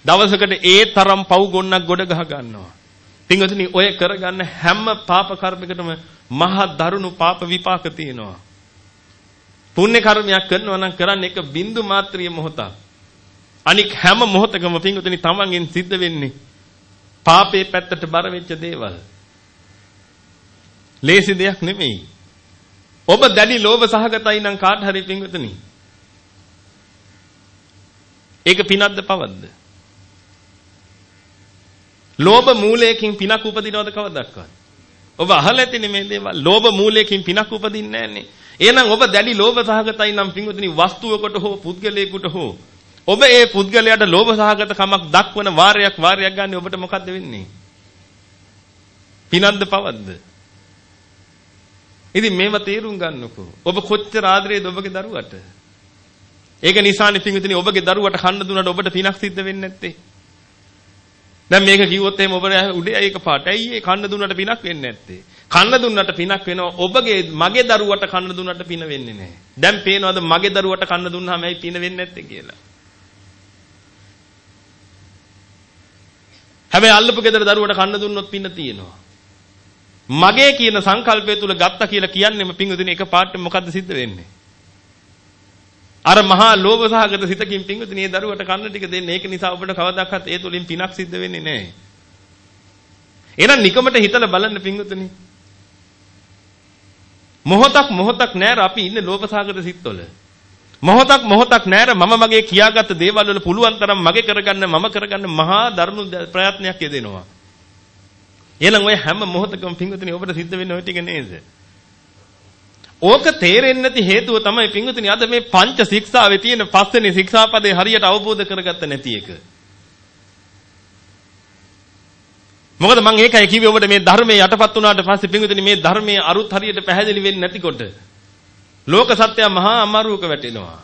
දවසකට ඒ තරම් පව් ගොන්නක් ගොඩ ගහ ගන්නවා. පින්විතනි ඔය කරගන්න හැම පාප කර්මයකටම මහා දරුණු පාප විපාක තියෙනවා. පුණ්‍ය කර්මයක් කරනවා නම් කරන්නේ එක බින්දු මාත්‍රිය මොහොතක්. අනික හැම මොහොතකම පින්විතනි තමන්ගෙන් සිද්ධ වෙන්නේ පාපේ පැත්තට බර වෙච්ච දේවල්. ලේසි දෙයක් නෙමෙයි. ඔබ දැඩි ලෝභ සහගතයි නම් කාට හරි පින්විතනි. ඒක පිනක්ද පවද්ද? ලෝභ මූලයකින් පිනක් උපදිනවද කවදක්වත්? ඔබ අහලා ඇතිනේ මේ දේවල්. ලෝභ මූලයකින් පිනක් උපදින්නේ නැන්නේ. එහෙනම් ඔබ දැඩි ලෝභ සහගතයි නම් පින්විතනි වස්තුවකට හෝ පුද්ගලයෙකුට හෝ ඔබ ඒ පුද්ගලයාට ලෝභ සහගත කමක් දක්වන වාරයක් වාරයක් ගන්න ඔබට මොකද්ද වෙන්නේ? පිනක්ද පවද්ද? ඉතින් මේව තේරුම් ගන්නකෝ. ඔබ කොච්චර ආදරේද ඔබගේ දරුවට? ඒක නිසානේ පින්විතනි ඔබගේ දරුවට කන්න දුන්නට ඔබට පිනක් සිද්ධ වෙන්නේ නැත්තේ. දැන් මේක කිව්වොත් එහෙම ඔබ උඩේ ඒක පාට. ඇයි ඒ කන්න දුන්නට පිනක් වෙන්නේ නැත්තේ? කන්න දුන්නට පිනක් වෙනවා. ඔබගේ මගේ දරුවට කන්න දුන්නට පින වෙන්නේ නැහැ. දැන් පේනවද මගේ දරුවට කන්න දුන්නාම ඇයි පින වෙන්නේ නැත්තේ කියලා? හැබැයි අල්ලපු ගෙදර දරුවට කන්න දුන්නොත් පින තියෙනවා. මගේ කියන සංකල්පය තුල ගත්තා කියලා කියන්නේම පිංගුදින එක පාට මොකද්ද සිද්ධ වෙන්නේ? අර මහා ලෝභ සහගත සිතකින් පිංගුදින මේ දරුවට කන්න ටික දෙන්න. ඒක නිසා ඔබට කවදාවත් ඒ තුලින් පිනක් සිද්ධ වෙන්නේ නැහැ. එහෙනම් නිකමට හිතලා බලන්න පිංගුතුනි. මොහොතක් මොහොතක් නෑර අපි ඉන්නේ ලෝභ සහගත සිත්වල. මොහොතක් මොහොතක් නෑර මම මගේ කියාගත්ත දේවල් වල පුළුවන් තරම් මගේ කරගන්න මම කරගන්න මහා දරුණු ප්‍රයත්නයක් යෙදෙනවා. එහෙනම් ඔය හැම මොහොතකම පිංගුතුනි ඔබට සිද්ධ වෙන්නේ ඔය ටික නේද? ඕක තේරෙන්නේ නැති හේතුව තමයි පිංගුතුනි අද මේ පංච ශික්ෂාවේ තියෙන පස්වෙනි ශික්ෂාපදේ හරියට අවබෝධ කරගත්ත නැති එක. මොකද මම ඒකයි කිව්වේ ඔබට මේ ධර්මයේ යටපත් වුණාට පස්සේ පිංගුතුනි මේ ධර්මයේ අරුත් හරියට පැහැදිලි වෙන්නේ නැතිකොට ලෝක සත්‍ය මහා අමාරුවක වැටෙනවා.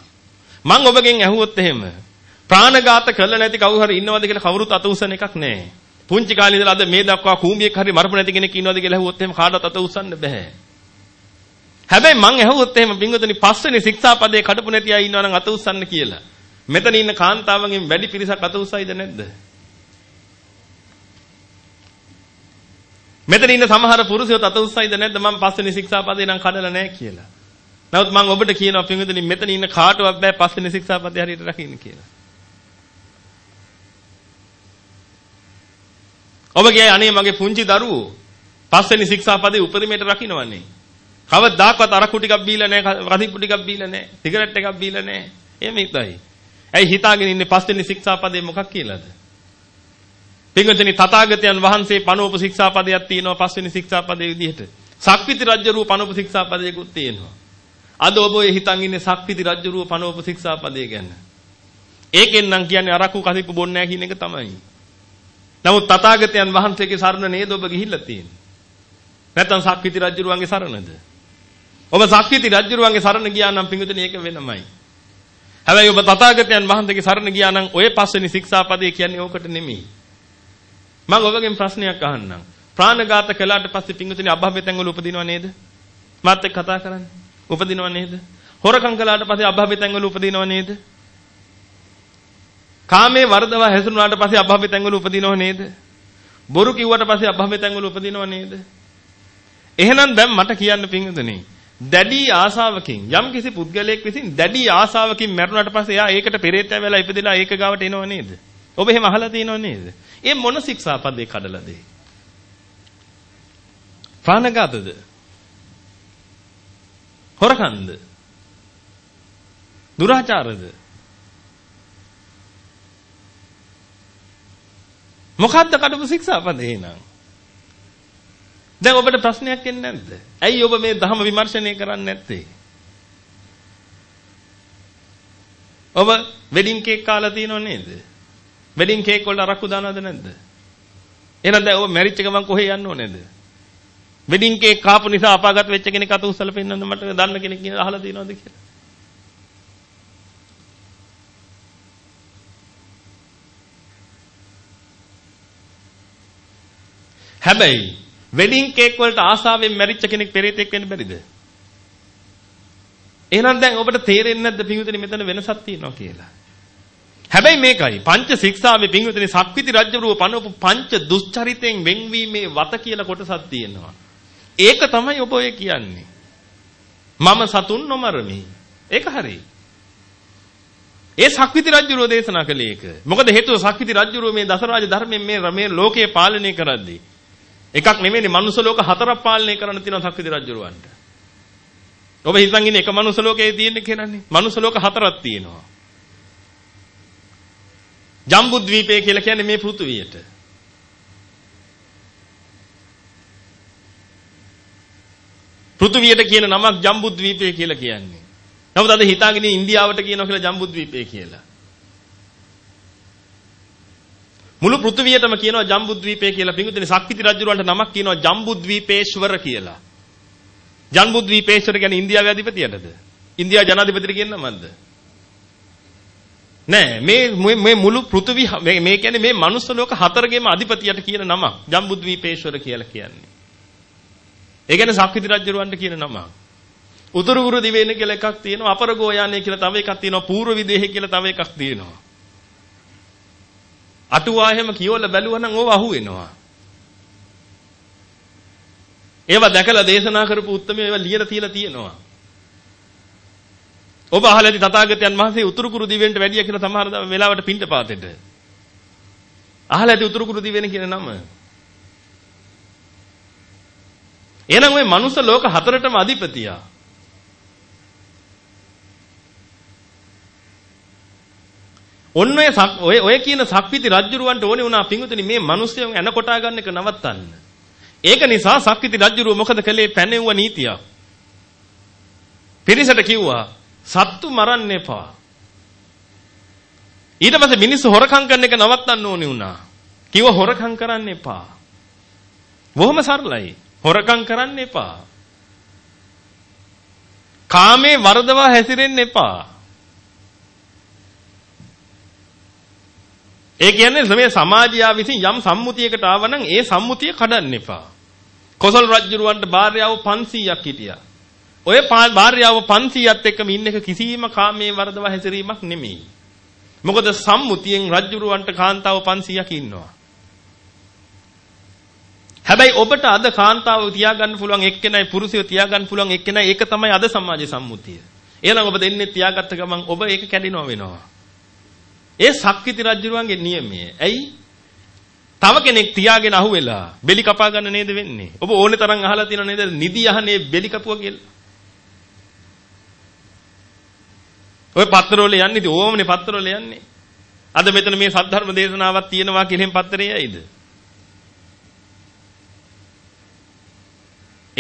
මම ඔබගෙන් ඇහුවොත් එහෙම ප්‍රාණඝාත කළ නැති කවුරු හරි ඉන්නවද කියලා කවුරුත් අත උසන එකක් නැහැ. පුංචි කාලේ ඉඳලා අද මේ දක්වා කූඹියෙක් හරි මරපු නැති කෙනෙක් ඉන්නවද කියලා ඇහුවොත් එහෙම කාටවත් අත උස්සන්න බෑ. හැබැයි මං ඇහුවොත් එහෙම පින්වතුනි පස්වෙනි ශික්ෂාපදේ කඩපු නැති අය ඉන්නවනම් අත උස්සන්න කියලා. මෙතන ඉන්න කාන්තාවන්ගෙන් වැඩි පිරිසක් අත උස්සයිද නැද්ද? මෙතන ඉන්න සමහර පුරුෂයෝත් අත උස්සයිද නැද්ද මම පස්වෙනි ශික්ෂාපදේ නම් කඩලා නැහැ කියලා. නමුත් මම ඔබට කියනවා පින්වතුනි මෙතන ඉන්න කාටවත් බෑ පස්වෙනි ශික්ෂාපදේ හරියට රකින්න කියලා. ඔබ කියයි අනේ මගේ පුංචි දරුවෝ පස්වෙනි ශික්ෂාපදේ උපරිමයට රකින්නවන්නේ. කවදාකවත් අරක්කු ටිකක් බීලා නැහැ, රදිප්පු ටිකක් බීලා නැහැ, සිගරට් එකක් බීලා නැහැ. එහෙම ඉතයි. ඇයි හිතාගෙන ඉන්නේ පස්වෙනි ශික්ෂාපදේ මොකක් කියලාද? පින්වතුනි තථාගතයන් වහන්සේ පනෝප ශික්ෂාපදයක් තියෙනවා පස්වෙනි ශික්ෂාපදේ විදිහට. සක්විති රජ්ජරුව පනෝප ශික්ෂාපදයකුත් තියෙනවා. අද ඔබ ඔය හිතන් ඉන්නේ සක්විති රජ්ජරුව පනෝප ශික්ෂාපදේ ගැන. ඒකෙන් නම් කියන්නේ අරක්කු කසිප්පු බොන්නේ නැහැ කියන එක තමයි. නමුත් තථාගතයන් වහන්සේගේ සරණ නේද ඔබ ගිහිල්ලා තියෙන්නේ. නැත්නම් සක්විති රජුරුවන්ගේ සරණද? ඔබ සක්විති රජුරුවන්ගේ සරණ ගියා නම් පිඟුතුනේ ඒක වෙනමයි. හැබැයි ඔබ තථාගතයන් වහන්සේගේ සරණ ගියා නම් ඔය පස්වෙනි ශික්ෂාපදේ කියන්නේ ඕකට නෙමෙයි. මම ඔබගෙන් ප්‍රශ්නයක් අහන්නම්. ප්‍රාණඝාත කළාට පස්සේ පිඟුතුනේ අභව්‍ය තැන්වල උපදිනව නේද? මාත් එක්ක කතා කරන්නේ. උපදිනව නේද? හොරකම් කළාට පස්සේ අභව්‍ය තැන්වල උපදිනව නේද? කාමයේ වර්ධව හැසිරුණාට පස්සේ අභව්‍ය තැන්වල උපදිනව නේද? බොරු කිව්වට පස්සේ අභව්‍ය තැන්වල උපදිනව නේද? එහෙනම් දැන් මට කියන්න පිංගුදනේ දැඩි ආසාවකින් යම් කිසි පුද්ගලයෙක් විසින් දැඩි ආසාවකින් මැරුණාට පස්සේ එයා ඒකට පෙරේතය වෙලා ඉපදෙලා ඒක ගාවට එනව නේද? ඔබ එහෙම අහලා තියෙනව නේද? ඒ මොන ශික්ෂාපදේ කඩලාද? ප්‍රාණඝාතද? හොරකන්ද? දුරාචාරද? මොකද්ද කඩපු ශික්ෂාපද එහෙනම්? දැන් ඔබට ප්‍රශ්නයක් එන්නේ නැද්ද? ඇයි ඔබ මේ ධර්ම විමර්ශනය කරන්නේ නැත්තේ? ඔබ වෙඩින් කේක් කාලා තියෙනව නේද? වෙඩින් කේක් වලට අරක්කු දානවද නැද්ද? එහෙනම් දැන් ඔබ මැරිච්ච ගමන් කොහේ යන්න ඕනේද? වෙඩින් කේක් කාපු නිසා අපාගත වෙච්ච කෙනෙක් අත උස්සලා පෙන්නන්න මට දන්න කෙනෙක් කියන අහලා තියෙනවද කියලා? හැබැයි වෙඩින් කේක් වලට ආසාවෙන් මැරිච්ච කෙනෙක් පෙරේතෙක් වෙන්න බැරිද? එහෙනම් දැන් ඔබට තේරෙන්නේ නැද්ද පිංගුතුනි මෙතන වෙනසක් තියෙනවා කියලා? හැබැයි මේකයි පංච ශික්ෂාවේ පිංගුතුනි සක්විති රජුරුව පනවපු පංච දුස්චරිතෙන් වෙන්වීමේ වත කියලා කොටසක් තියෙනවා. ඒක තමයි ඔබ ඔය කියන්නේ. මම සතුන් නොමරමි. ඒක හරි. ඒ සක්විති රජුරුව දේශනා කළේ ඒක. මොකද හේතුව සක්විති රජුරුව මේ දසරාජ ධර්මයෙන් මේ මේ ලෝකය පාලනය කරද්දී එකක් නෙමෙයිනේ මනුස්ස ලෝක හතරක් පාලනය කරන්න තියෙනවා සක්විති රජුරවන්ට. ඔබ හිතන් ඉන්නේ එක මනුස්ස ලෝකයේ තියෙන්නේ කියලානේ. මනුස්ස ලෝක හතරක් තියෙනවා. ජම්බුද්වීපය කියලා කියන්නේ මේ පෘථුවියට. පෘථුවියට කියන නමක් ජම්බුද්වීපය කියලා කියන්නේ. නමුත් අද හිතාගෙන ඉන්දියාවට කියනවා කියලා ජම්බුද්වීපය කියලා. මුළු පෘථුවියටම කියනවා ජම්බුද්වීපය කියලා. පිඟුතුනි සක්විති රජුරවන්ට නමක් කියනවා ජම්බුද්වීපේශ්වර කියලා. ජම්බුද්වීපේශ්වර කියන්නේ ඉන්දියාවේ අධිපතියටද? ඉන්දියා ජනාධිපතිට කියන නමක්ද? නෑ මේ මේ මුළු පෘථුවි මේ කියන්නේ මේ මනුස්ස ලෝක හතරගේම අධිපතියට කියන නමක් ජම්බුද්වීපේශ්වර කියලා කියන්නේ. ඒ කියන්නේ සක්විති රජුරවන්ට කියන නමක්. උතුරු ගුරු දිවයින කියලා එකක් තියෙනවා අපරගෝයානේ කියලා තව එකක් තියෙනවා පූර්ව විදේහි කියලා තව එකක් තියෙනවා. අටුවා එහෙම කියවල බැලුවා නම් ඕව අහුවෙනවා. ඒවා දැකලා දේශනා කරපු උත්තරම ඒවා ලියලා තියලා තියෙනවා. ඔබ අහලා ඇති තථාගතයන් වහන්සේ උතුරු කුරු දිවෙන්ට වැඩිය කියලා සමහර වෙලාවට පින්ට පාතෙට. අහලා ඇති උතුරු කුරු දිවෙන කියන නම. එහෙනම් ওই මනුස්ස ලෝක හතරටම අධිපතියා. ඔන්න ඔය ඔය ඔය කියන සක්විති රජුරවන්ට ඕනේ වුණා පිංගුතුනි මේ මිනිස්සුන් එන කොටා ගන්න එක නවත්තන්න. ඒක නිසා සක්විති රජුරුව මොකද කළේ පැනෙව්ව නීතිය. පිරිසට කිව්වා සත්තු මරන්න එපා. ඊට පස්සේ මිනිස්සු හොරකම් කරන එක නවත්තන්න ඕනේ වුණා. කිව්ව හොරකම් කරන්න එපා. බොහොම සරලයි. හොරකම් කරන්න එපා. කාමේ වරදවා හැසිරෙන්න එපා. ඒ කියන්නේ මේ සමාජයා විසින් යම් සම්මුතියකට ආවනම් ඒ සම්මුතිය කඩන්න එපා. කොසල් රජුරවන්ට භාර්යාව 500ක් හිටියා. ඔය භාර්යාව 500ත් එක්කම ඉන්න එක කිසිම කාමයේ වරදව හැසිරීමක් නෙමෙයි. මොකද සම්මුතියෙන් රජුරවන්ට කාන්තාව 500ක් ඉන්නවා. හැබැයි ඔබට අද කාන්තාව තියාගන්න පුළුවන් එක්කෙනයි පුරුෂයව තියාගන්න පුළුවන් එක්කෙනයි ඒක තමයි අද සමාජ සම්මුතිය. එහෙනම් ඔබ දෙන්නේ තියාගත්ත ගමන් ඔබ ඒක කැඩෙනවා වෙනවා. ඒ සක්විති රජුරුවන්ගේ නියමය. ඇයි? තව කෙනෙක් තියාගෙන අහුවෙලා බෙලි කපා ගන්න නේද වෙන්නේ? ඔබ ඕනේ තරම් අහලා තියෙනව නේද? නිදි යහනේ බෙලි කපුවා කියලා. ඔය පත්තරවල යන්නේ ඉතින් ඕමනේ පත්තරවල යන්නේ. අද මෙතන මේ සද්ධර්ම දේශනාවක් තියෙනවා කියලා එහෙම පත්තරේ ඇයිද?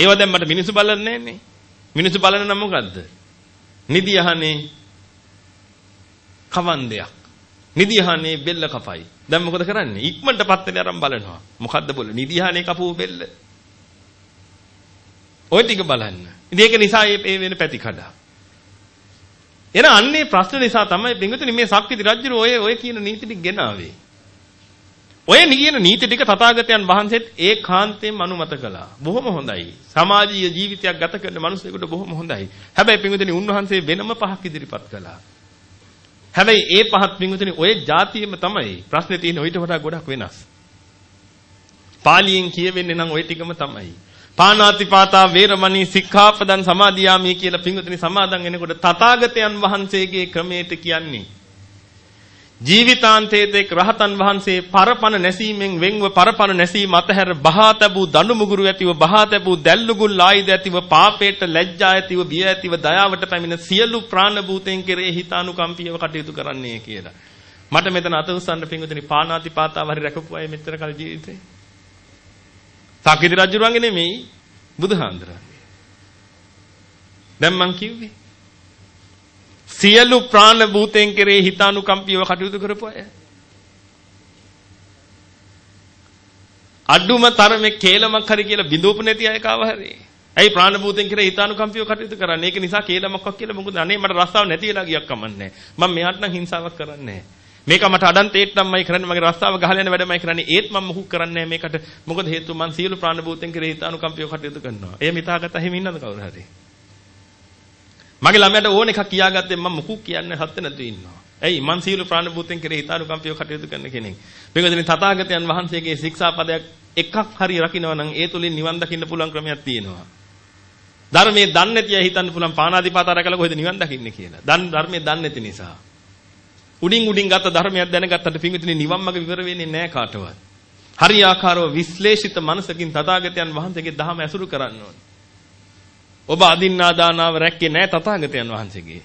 ඒව දැන් මට මිනිස්සු බලන්නේ නැන්නේ. මිනිස්සු බලන නම් මොකද්ද? නිදි යහනේ කවන්දයක්. නිදිහානේ බෙල්ල කපයි. දැන් මොකද කරන්නේ? ඉක්මනට පත්තේ අරන් බලනවා. මොකද්ද બોල? නිදිහානේ කපුව බෙල්ල. ඔය ටික බලන්න. ඉතින් ඒක නිසා මේ වෙන පැති කඩා. එන අන්නේ ප්‍රශ්න නිසා තමයි බින්දුතුනි මේ සක්විති රජු ඔය ඔය කියන නීති ටික ගෙනාවේ. ඔය නිගින නීති ටික තථාගතයන් වහන්සේත් ඒකාන්තයෙන්ම අනුමත කළා. බොහොම හොඳයි. සමාජීය ජීවිතයක් ගත කරන මිනිසෙකුට බොහොම හොඳයි. හැබැයි පින්විතනි උන්වහන්සේ වෙනම පහක් ඉදිරිපත් කළා. හැබැයි ඒ පහත් පින්විතනි ඔය જાතියෙම තමයි ප්‍රශ්නේ තියෙන ඊට වඩා ගොඩක් වෙනස්. පාලියෙන් කියවෙන්නේ නම් ওই ටිකම තමයි. පාණාතිපාතා වේරමණී සික්ඛාපදං සමාදියාමි කියලා පින්විතනි සමාදන් වෙනකොට තථාගතයන් වහන්සේගේ ක්‍රමයට කියන්නේ ජීවිතාන්තයේදී රහතන් වහන්සේ පරපණ නැසීමෙන් වෙන්ව පරපණ නැසීම අතහැර බහා තබූ දඬු මුගුරු ඇතිව බහා තබූ දැල්ලුගුල් ආයුධ ඇතිව පාපේට ලැජ්ජා ඇතිව බිය ඇතිව දයාවට පැමිණ සියලු ප්‍රාණ භූතෙන් කෙරේ හිතානුකම්පියව කටයුතු කරන්නේ කියලා. මට මෙතන අත උස්සන්න පිංගුතුනි පානාති පාතාව හරි රැකපු අය මෙතර කල ජීවිතේ. සාකිති රජුරන්ගේ නෙමෙයි බුදුහාඳුරන්ගේ. දැන් මං කිව්වේ සියලු ප්‍රාණ භූතෙන් කෙරේ හිතානුකම්පියව කටයුතු කරපු අය. අඩුම තරමේ කේලමක් හරි කියලා බිඳෝපු නැති අය කාව හරි. ඇයි ප්‍රාණ භූතෙන් කෙරේ හිතානුකම්පියව කටයුතු කරන්නේ? ඒක නිසා කේලමක්ක් කියලා මොකද අනේ මට රස්සාව නැති වෙලා ගියක් කමන්නේ. මම මෙයාට නම් හිංසාවක් කරන්නේ මේක මට අඩන් තේට් නම්මයි කරන්නේ මගේ රස්සාව ගහලා යන වැඩමයි කරන්නේ ඒත් මම මොකුත් කරන්නේ මේකට මොකද හේතුව මං සියලු ප්‍රාණ භූතෙන් කෙරේ හිතානුකම්පියව කටයුතු කරනවා. එය මිතාගත හැම ඉන්නද කවුරු හරි? මගේ ළමයාට ඕන එකක් කියාගත්තේ මම මොකුත් කියන්නේ හත්ත නැතුව ඉන්නවා. ඇයි මං සීල ප්‍රාණ භූතෙන් කෙරේ හිතානුකම්පියව කටයුතු කරන කෙනෙක්. මේකදෙනි තථාගතයන් වහන්සේගේ ශික්ෂාපදයක් එකක් හරි රකින්නවා නම් ඒ තුලින් නිවන් දකින්න පුළුවන් ක්‍රමයක් තියෙනවා. ධර්මයේ දන්නේ නැති අය හිතන්න පුළුවන් පාණාතිපාත රැකලා කොහෙද නිවන් දකින්නේ කියලා. දන් ධර්මයේ දන්නේ නැති නිසා. උඩින් උඩින් ගත්ත ධර්මයක් දැනගත්තට පිංගුතුනි නිවන් මාර්ග විවර වෙන්නේ නැහැ කාටවත්. හරියාකාරව විශ්ලේෂිත මනසකින් තථාගතයන් වහන්සේගේ දහම ඇසුරු කරන්න ඕනේ. ඔබ අදින්නා දානාව රැක්කේ නැහැ තථාගතයන් වහන්සේගේ.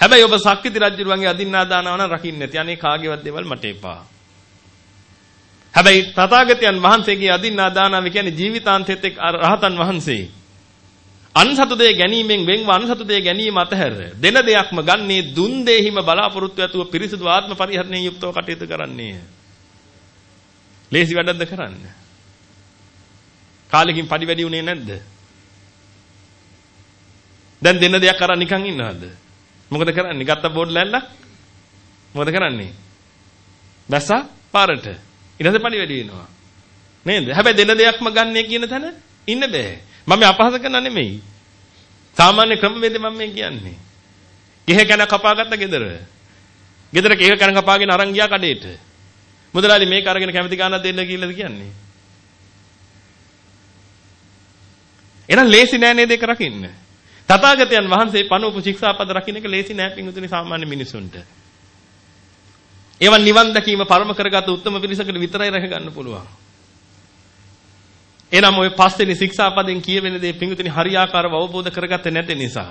හැබැයි ඔබ සක්විති රජුරුවන්ගේ අදින්නා දානාව නම් රකින්නේ නැති. අනේ කාගේවත් දේවල් මට එපා. හැබැයි තථාගතයන් වහන්සේගේ අදින්නා දානාව කියන්නේ ජීවිතාන්තයේත් එක් රහතන් වහන්සේ. අන්සතු දෙය ගැනීමෙන් වෙන්ව අන්සතු දෙය ගැනීම අතහැර දෙන දෙයක්ම ගන්නේ දුන් දෙහිම බලාපොරොත්තු ඇතුව පිරිසිදු ආත්ම පරිහරණයෙන් යුක්තව කටයුතු කරන්නේය. ලේසි වැඩක්ද කරන්න? කාලෙකින් පඩි වැඩි උනේ නැද්ද? දැන් දෙන්න දෙයක් අරන් නිකන් ඉන්නවද? මොකද කරන්නේ? ගත්ත බෝඩ් ලැල්ලක් මොකද කරන්නේ? බැස්සා පාරට. ඊට පස්සේ පණි වැඩි වෙනවා. නේද? හැබැයි දෙන්න දෙයක්ම ගන්නෑ කියන තැන ඉන්න බෑ. මම අපහාස කරන නෙමෙයි. සාමාන්‍ය ක්‍රමවේද මම මේ කියන්නේ. ගෙහ කන කපාගත්ත ගෙදර. ගෙදර කේක කන කපාගෙන අරන් ගියා කඩේට. මුදලාලි මේක අරගෙන කැමති ගානක් දෙන්න කියලාද කියන්නේ? එහෙනම් ලේසි නෑ නේද ඒක රකින්න. තථාගතයන් වහන්සේ පනෝපු ශික්ෂාපද රකින්න එක ලේසි නෑ පිංගුතුනි සාමාන්‍ය මිනිසුන්ට. ඒවන් නිවන් දැකීම පරම කරගත් උත්තම පිරිසකට විතරයි රැක ගන්න පුළුවන්. එනම් ඔය පස්වෙනි ශික්ෂාපදෙන් කියවෙන දේ පිංගුතුනි හරියාකාරව අවබෝධ කරගත්තේ නැති නිසා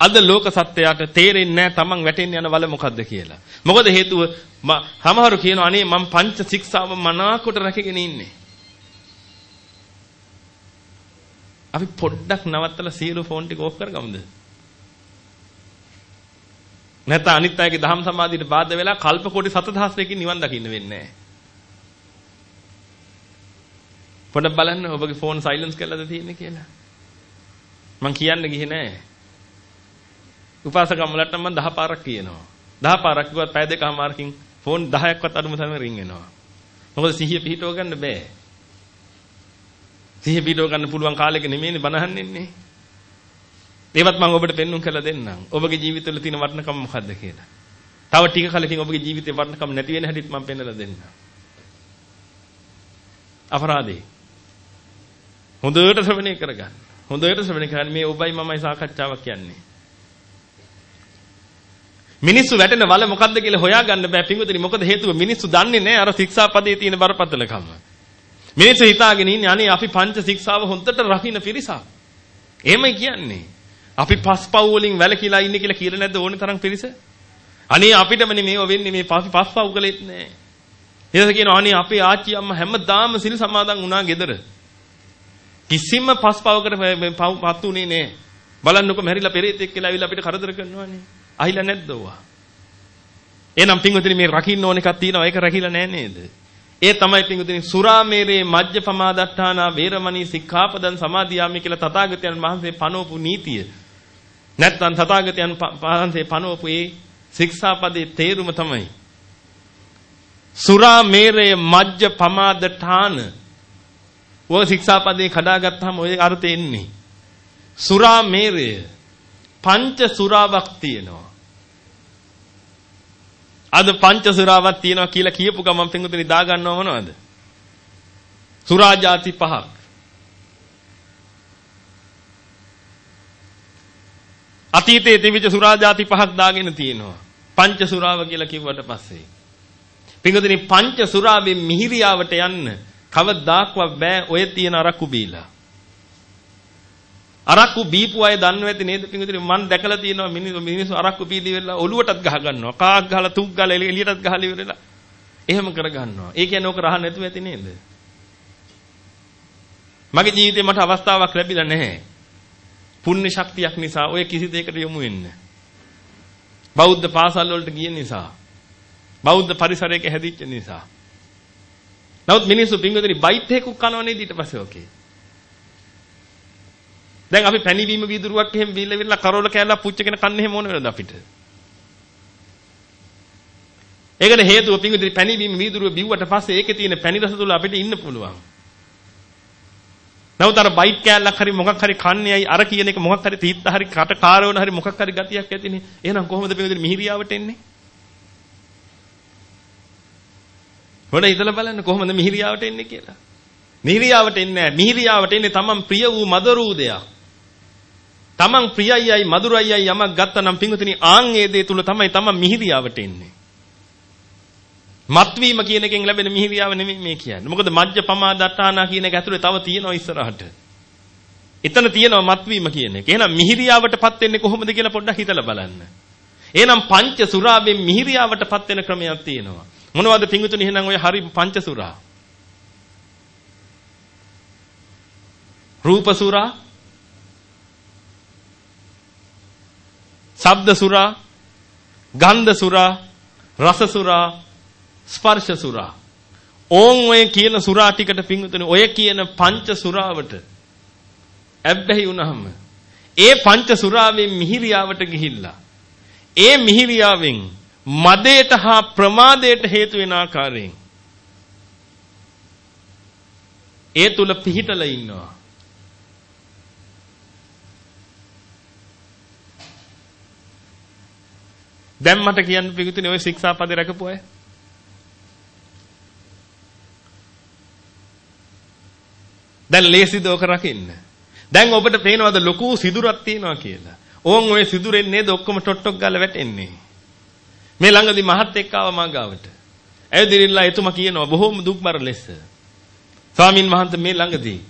අද ලෝක සත්‍යයට තේරෙන්නේ නැහැ තමන් වැටෙන්න යන වල මොකද්ද කියලා. මොකද හේතුව සමහරු කියනවා අනේ මම පංච ශික්ෂාව මනාකොට රැකගෙන ඉන්නේ. අපි පොඩ්ඩක් නවත්තලා සියලු ෆෝන් ටික ඕෆ් කරගමුද? නැත්නම් අනිත් අයගේ දහම් සමාධියට බාධා වෙලා කල්ප කොටි 7000කින් නිවන් දකින්න වෙන්නේ නැහැ. පොඩ්ඩක් බලන්න ඔබගේ ෆෝන් සයිලන්ස් කරලාද තියෙන්නේ කියලා. මං කියන්න ගියේ නෑ. උපාසකම්මලට මම 10 පාරක් කියනවා. 10 පාරක් කිව්වත් පැය දෙකමාරකින් ෆෝන් 10ක්වත් අඩුම තරමේ රින් වෙනවා. මොකද සිහිය පිහිටව ගන්න බෑ. සිහිය පිටව ගන්න පුළුවන් කාලෙක නෙමෙයිනේ බනහන්නේ. ඒවත් මම ඔබට පෙන්눔 කරලා දෙන්නම්. ඔබගේ ජීවිතවල තියෙන වටිනකම මොකද්ද කියලා. තව ටික කලකින් ඔබගේ ජීවිතේ වටිනකම නැති වෙන හැටිත් මම පෙන්වලා දෙන්නම්. අපරාධේ. හොඳට ශ්‍රවණය කරගන්න. හොඳට ශ්‍රවණය කරන්න මේ ඔබයි මමයි සාකච්ඡාවක් කියන්නේ. මිනිස්සු වැටෙන වල මොකද්ද කියලා හොයාගන්න බෑ පින්වතුනි මොකද හේතුව මිනිස්සු දන්නේ නැහැ අර ශික්ෂාපදයේ තියෙන බරපතලකම. මිනිස්සු හිතාගෙන ඉන්නේ අනේ අපි පංච ශික්ෂාව හොඳට රකින්න පිරිසක්. එහෙමයි කියන්නේ. අපි පස්පව් වලින් වැළකීලා ඉන්නේ කියලා කියලා නැද්ද ඕනේ තරම් පිරිස? අනේ අපිටම මේව වෙන්නේ මේ අපි පස්පව් කළෙත් නෑ. ඊට කියනවා අනේ අපේ ආච්චි අම්මා හැමදාම සිල් සමාදන් වුණා ගෙදර. කිසිම පස්පවකට පත් උනේ නෑ. බලන්නකො මැරිලා පෙරේතෙක් කියලා ඇවිල්ලා අපිට කරදර කරනවානේ. අහිලා නැද්ද ඔවා? එහෙනම් පින්වතුනි මේ රකින්න ඕන එකක් තියෙනවා ඒක රකිලා නෑ නේද? ඒ තමයි පිංගුතුනි සුරාමේරේ මජ්ජ පමාදට්ඨානා වේරමණී සික්ඛාපදං සමාදියාමි කියලා තථාගතයන් වහන්සේ පනවපු නීතිය. නැත්නම් තථාගතයන් වහන්සේ පනවපු ඒ ශික්ෂාපදේ තේරුම තමයි. සුරාමේරේ මජ්ජ පමාදට්ඨාන ඔය ශික්ෂාපදේ කඩාගත්තාම ඔය අර්ථය එන්නේ. සුරාමේරය පංච සුරාවක් තියෙනවා. අද පංචසුරාවක් තියෙනවා කියලා කියපු ගමන් පින්වතුනි දා ගන්නව මොනවද? සුරා ಜಾති පහක්. අතීතයේ තිබිච්ච සුරා ಜಾති පහක් දාගෙන තියෙනවා. පංචසුරාව කියලා කිව්වට පස්සේ පිංගුතුනි පංච සුරාවෙන් මිහිරියාවට යන්න කවදාක්වත් බෑ ඔය තියෙන අරක්කු බීලා. අරක්කු බීපු අය දන්නව ඇති නේද? පිංගුතුනි මම දැකලා තියෙනවා මිනිස්සු මිනිස්සු අරක්කු බීලි වෙලා ඔලුවටත් ගහ ගන්නවා කාක් ගහලා තුක් ගහලා එළියටත් ගහලා ඉවරලා එහෙම කර ගන්නවා ඒ කියන්නේ ඕක රහ නැතුව ඇති නේද? මගේ ජීවිතේ මට අවස්ථාවක් ලැබිලා නැහැ. පුණ්‍ය ශක්තියක් නිසා ඔය කිසි දෙයකට යොමු වෙන්න. බෞද්ධ පාසල් වලට ගිය නිසා. බෞද්ධ පරිසරයක හැදිච්ච නිසා. නමුත් මිනිස්සු පිංගුතුනි බයිට් එකක් කනවා නේද ඊට පස්සේ ඕකේ දැන් අපි පැණිවීම වීදුරුවක් එහෙම බීලා විල්ලා කරෝල කෑල්ලක් පුච්චගෙන කන්න එහෙම ඕන වෙනද අපිට? ඒකට හේතුව පිංගුදිරි පැණිවීම වීදුරුව බිව්වට පස්සේ ඒකේ තියෙන පැණි රස තුල අපිට ඉන්න පුළුවන්. නමුත් අර බයිට් කෑල්ලක් හරි මොකක් හරි කන්නේයි අර කියන එක මොකක් හරි තීත්ත හරි කට කාරවන හරි මොකක් හරි ගතියක් ඇතිනේ. එහෙනම් කොහොමද පිංගුදිරි මිහිරියාවට එන්නේ? හොඳ හිතලා බලන්න කොහොමද මිහිරියාවට එන්නේ කියලා. මිහිරියාවට එන්නේ නැහැ. මිහිරියාවට එන්නේ තමන් ප්‍රිය වූ මధుරූ දෙයක්. තමන් ප්‍රියයියි මధుරයියි යමක් ගත්තනම් පිංගුතුනි ආන් ඒ දේ තුල තමයි තමන් මිහිරියාවට එන්නේ. මත්වීම කියන එකෙන් ලැබෙන මිහිරියාව නෙමෙයි මේ කියන්නේ. මොකද මජ්ජ පමාදට්ටානා කියන එක ඇතුලේ තව තියෙනවා ඉස්සරහට. එතන තියෙනවා මත්වීම කියන එක. එහෙනම් මිහිරියාවටපත් වෙන්නේ කොහොමද කියලා පොඩ්ඩක් හිතලා බලන්න. එහෙනම් පංච සුරාවෙන් මිහිරියාවටපත් වෙන ක්‍රමයක් තියෙනවා. මොනවද පිංගුතුනි එහෙනම් ඔය හරි පංච සුරා? රූප සුරා ශබ්ද සුරා, ගන්ධ සුරා, රස සුරා, ස්පර්ශ සුරා. ඕන් ඔය කියන සුරා ටිකට පිංගුතුනේ ඔය කියන පංච සුරාවට ඇබ්බැහි වුණාම ඒ පංච සුරාවෙන් මිහිරියාවට ගිහිල්ලා ඒ මිහිරියාවෙන් මදයට හා ප්‍රමාදයට හේතු වෙන ආකාරයෙන් ඒ තුල පිහිටලා ඉන්නවා දැන් මට කියන්න පිටුනේ ওই ශික්ෂාපද රැකපු අය. දැන් ලේසිද ඕක රකින්න. දැන් ඔබට පේනවද ලොකු සිදුරක් තියෙනවා කියලා. ඕන් ওই සිදුරෙන් නේද ඔක්කොම ටොට්ටොක් ගාලා වැටෙන්නේ. මේ ළඟදී මහත් එක්ක ආව මාගාවට. ඇවිදිරිලා එතුමා කියනවා බොහොම දුක්බර ලෙස. ස්වාමින් වහන්සේ මේ ළඟදී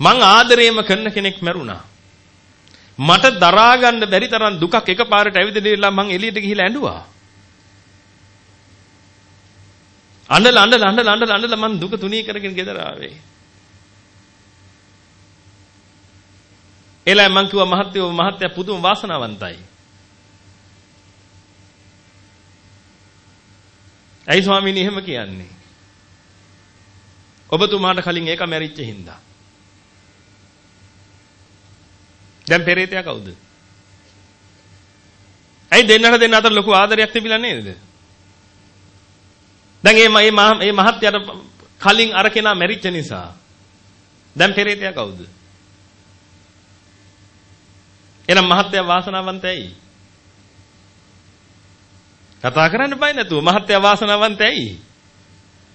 මං ආදරේම කරන කෙනෙක් මැරුණා. මට දරා ගන්න බැරි තරම් දුකක් එකපාරට ඇවිදලා මං එළියට ගිහිල්ලා ඇඬුවා. අඬලා අඬලා අඬලා අඬලා අඬලා මං දුක තුනී කරගෙන ගෙදර ආවේ. එලා මං කිව්වා මහත්තයෝ මහත්තයා පුදුම වාසනාවන්තයි. ඇයි ස්වාමීනි එහෙම කියන්නේ? ඔබතුමාට කලින් ඒක මැරිච්ච හින්දා. දැන් පෙරේතයා කවුද? ඇයි දෙන්නට දෙන්න අතර ලොකු ආදරයක් තිබිලා නේද? දැන් මේ මේ මේ මහත්යට කලින් අර කෙනා මැරිච්ච නිසා දැන් පෙරේතයා කවුද? එහෙනම් මහත්යා වාසනාවන්තයි. කතා කරන්න බෑ නැතුව මහත්යා වාසනාවන්තයි.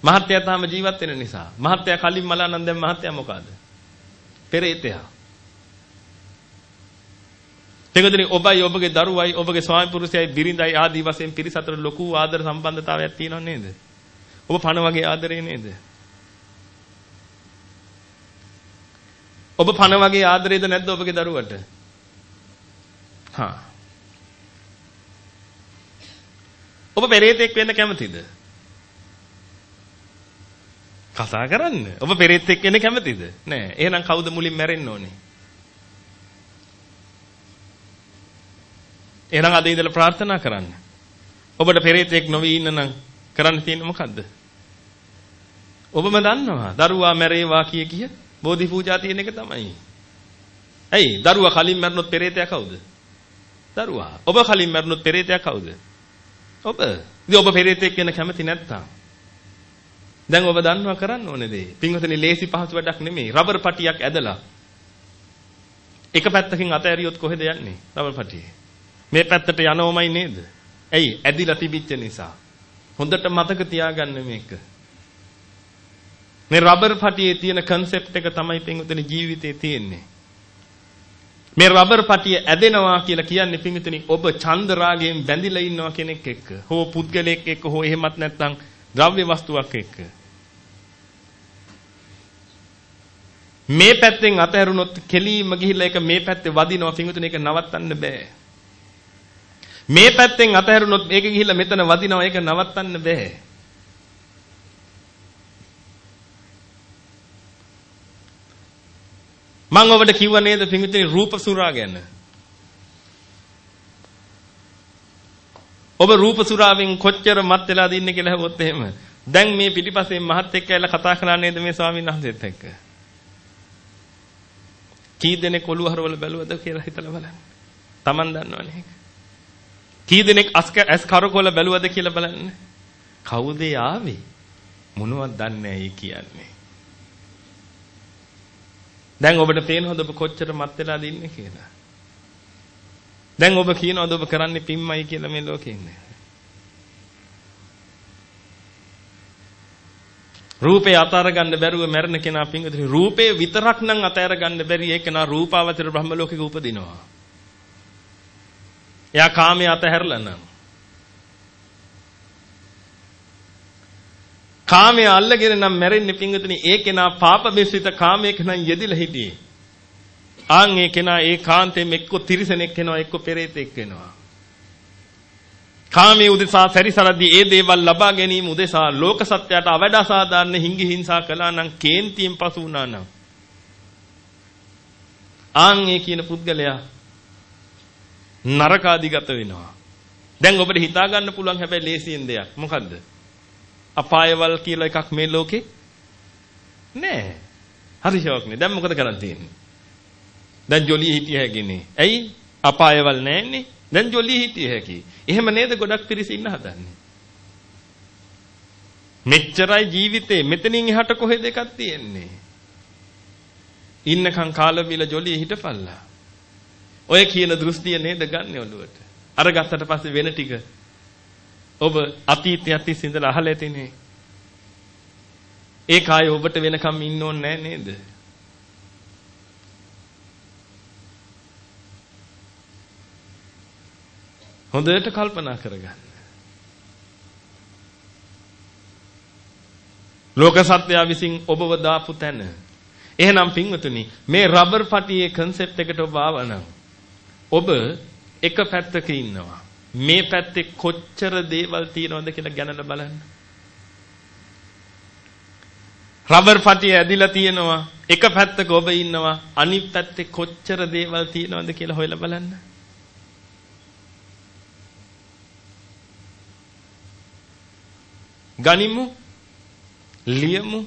මහත්යා තාම ජීවත් වෙන නිසා. මහත්යා කලින් මලා නම් දැන් මහත්යා මොකද? පෙරේතයා. තෙගදෙනි ඔබයි ඔබගේ දරුවයි ඔබගේ ස්වාමි පුරුෂයයි බිරිඳයි ආදී වශයෙන් පිරිස අතර ලොකු ආදර සම්බන්ධතාවයක් තියෙනව නේද? ඔබ පණ වගේ ආදරේ නේද? ඔබ පණ වගේ ආදරේද නැද්ද ඔබගේ දරුවට? හා. ඔබ පෙරේතෙක් වෙන්න කැමතිද? කතා කරන්න. ඔබ පෙරේතෙක් වෙන්න කැමතිද? නෑ. එහෙනම් කවුද මුලින් මැරෙන්න ඕනේ? එහෙනම් අද ඉඳලා ප්‍රාර්ථනා කරන්න. ඔබට පෙරේතෙක් නොවී ඉන්න නම් කරන්න තියෙන්නේ මොකද්ද? ඔබම දන්නවා. දරුවා මැරේවා කිය කිය බෝධි පූජා තියෙන එක තමයි. ඇයි? දරුවා කලින් මැරුණොත් පෙරේතයා කවුද? දරුවා. ඔබ කලින් මැරුණොත් පෙරේතයා කවුද? ඔබ. ඉතින් ඔබ පෙරේතෙක් වෙන්න කැමති නැත්තම් දැන් ඔබ දන්නවා කරන්න ඕනේ දේ. පින්වතුනි ලේසි පහසු වැඩක් නෙමෙයි. රබර් පටියක් ඇදලා එක පැත්තකින් අතෑරියොත් කොහෙද යන්නේ? රබර් පටියේ. මේ පැත්තට යනවමයි නේද? ඇයි? ඇදිලා තිබිච්ච නිසා. හොඳට මතක තියාගන්න මේක. මේ රබර් පටියේ තියෙන concept එක තමයි පින්වතුනි ජීවිතේ තියෙන්නේ. මේ රබර් පටිය ඇදෙනවා කියලා කියන්නේ පිංගුතුනි ඔබ චන්ද රාගයෙන් බැඳිලා ඉන්නවා කෙනෙක් එක්ක හෝ පුද්ගලයෙක් එක්ක හෝ එහෙමත් නැත්නම් ද්‍රව්‍ය වස්තුවක් එක්ක මේ පැත්තෙන් අතහැරුණොත් කෙලීම ගිහිල්ලා ඒක මේ පැත්තේ වදිනවා පිංගුතුනි ඒක නවත්තන්න බෑ මේ පැත්තෙන් අතහැරුණොත් මේක ගිහිල්ලා මෙතන වදිනවා ඒක නවත්තන්න බෑ මම ඔබට කිව්වා නේද පිංගුතුනි රූප සුරා ගැන. ඔබ රූප සුරාවෙන් කොච්චර මත් වෙලාද ඉන්නේ කියලා හෙවොත් එහෙම. දැන් මේ පිටිපස්සේ මහත් එක්ක ඇවිල්ලා කතා කරන්නේ නේද මේ ස්වාමීන් වහන්සේත් එක්ක. කී දෙනෙක් ඔළුව හරවල බැලුවද කියලා හිතලා බලන්න. Taman දන්නවනේ ඒක. කී දෙනෙක් ඇස් කරකොල බැලුවද කියලා බලන්න. කවුද ආවේ? මොනවද දන්නේ නැහැ කියන්නේ. දැන් ඔබට පේනවද ඔබ කොච්චර මත් වෙලාද ඉන්නේ කියලා? දැන් ඔබ කියනවද ඔබ කරන්නේ පිම්මයි කියලා මේ ලෝකේ ඉන්නේ? රූපේ අතාර ගන්න බැරුව මැරෙන කෙනා පිංගුතුනි රූපේ විතරක් නම් අතාර ගන්න බැරි ඒක නා රූපාවචර බ්‍රහ්ම ලෝකෙක උපදිනවා. එයා කාමයේ අතහැරලා නම් කාමයේ අල්ලගෙන නම් මැරෙන්නේ පිංගුතුනි ඒ කෙනා පාප මිශ්‍රිත කාමයක නම් යෙදිලා හිටියේ. ආන් ඒ කෙනා ඒ කාන්තෙම එක්ක තිරිසනෙක් වෙනවා එක්ක පෙරේතෙක් වෙනවා. කාමයේ උදෙසා සැරිසරද්දී ඒ දේවල් ලබා ගැනීම උදෙසා ලෝක සත්‍යයට අවඩ අසාධාරණ හිඟි හිංසා කළා නම් කේන්තියෙන් පසු වුණා නම් ආන් ඒ කියන පුද්ගලයා නරකාදිගත වෙනවා. දැන් ඔබට හිතා ගන්න පුළුවන් හැබැයි ලේසියෙන් දෙයක්. මොකද්ද? අපායවල් කියලා එකක් මේ ලෝකේ නෑ. හරි ෂෝක් නේ. දැන් මොකද කරන්න තියෙන්නේ? දැන් ජොලිය හිටිය හැකිනේ. ඇයි? අපායවල් නෑනේ. දැන් ජොලිය හිටිය හැකි. එහෙම නේද ගොඩක් පිරිස ඉන්න හදන්නේ. මෙච්චරයි ජීවිතේ මෙතනින් එහාට කොහෙද එකක් තියෙන්නේ? ඉන්නකම් කාලා බිල ජොලිය හිටපල්ලා. ඔය කියන දෘෂ්ටිය නේද ගන්න ඔළුවට. අර ගත්තට පස්සේ වෙන ටික ඔබ අතීතයත් ඉඳලා අහලා ඇතිනේ. ඒ කාය ඔබට වෙනකම් ඉන්න ඕනේ නේද? හොඳට කල්පනා කරගන්න. ලෝක සත්‍යය විසින් ඔබව දාපු තැන. එහෙනම් පින්වතුනි මේ රබර් පටියේ concept එකට ඔබ ආවනම් ඔබ එක පැත්තක ඉන්නවා. මේ පැත්තේ කොච්චර දේවල් තියෙනවද කියලා ගැනලා බලන්න. රබර් පටිය ඇදිලා තියෙනවා. එක පැත්තක ඔබ ඉන්නවා. අනිත් පැත්තේ කොච්චර දේවල් තියෙනවද කියලා හොයලා බලන්න. ගනිමු. ලියමු.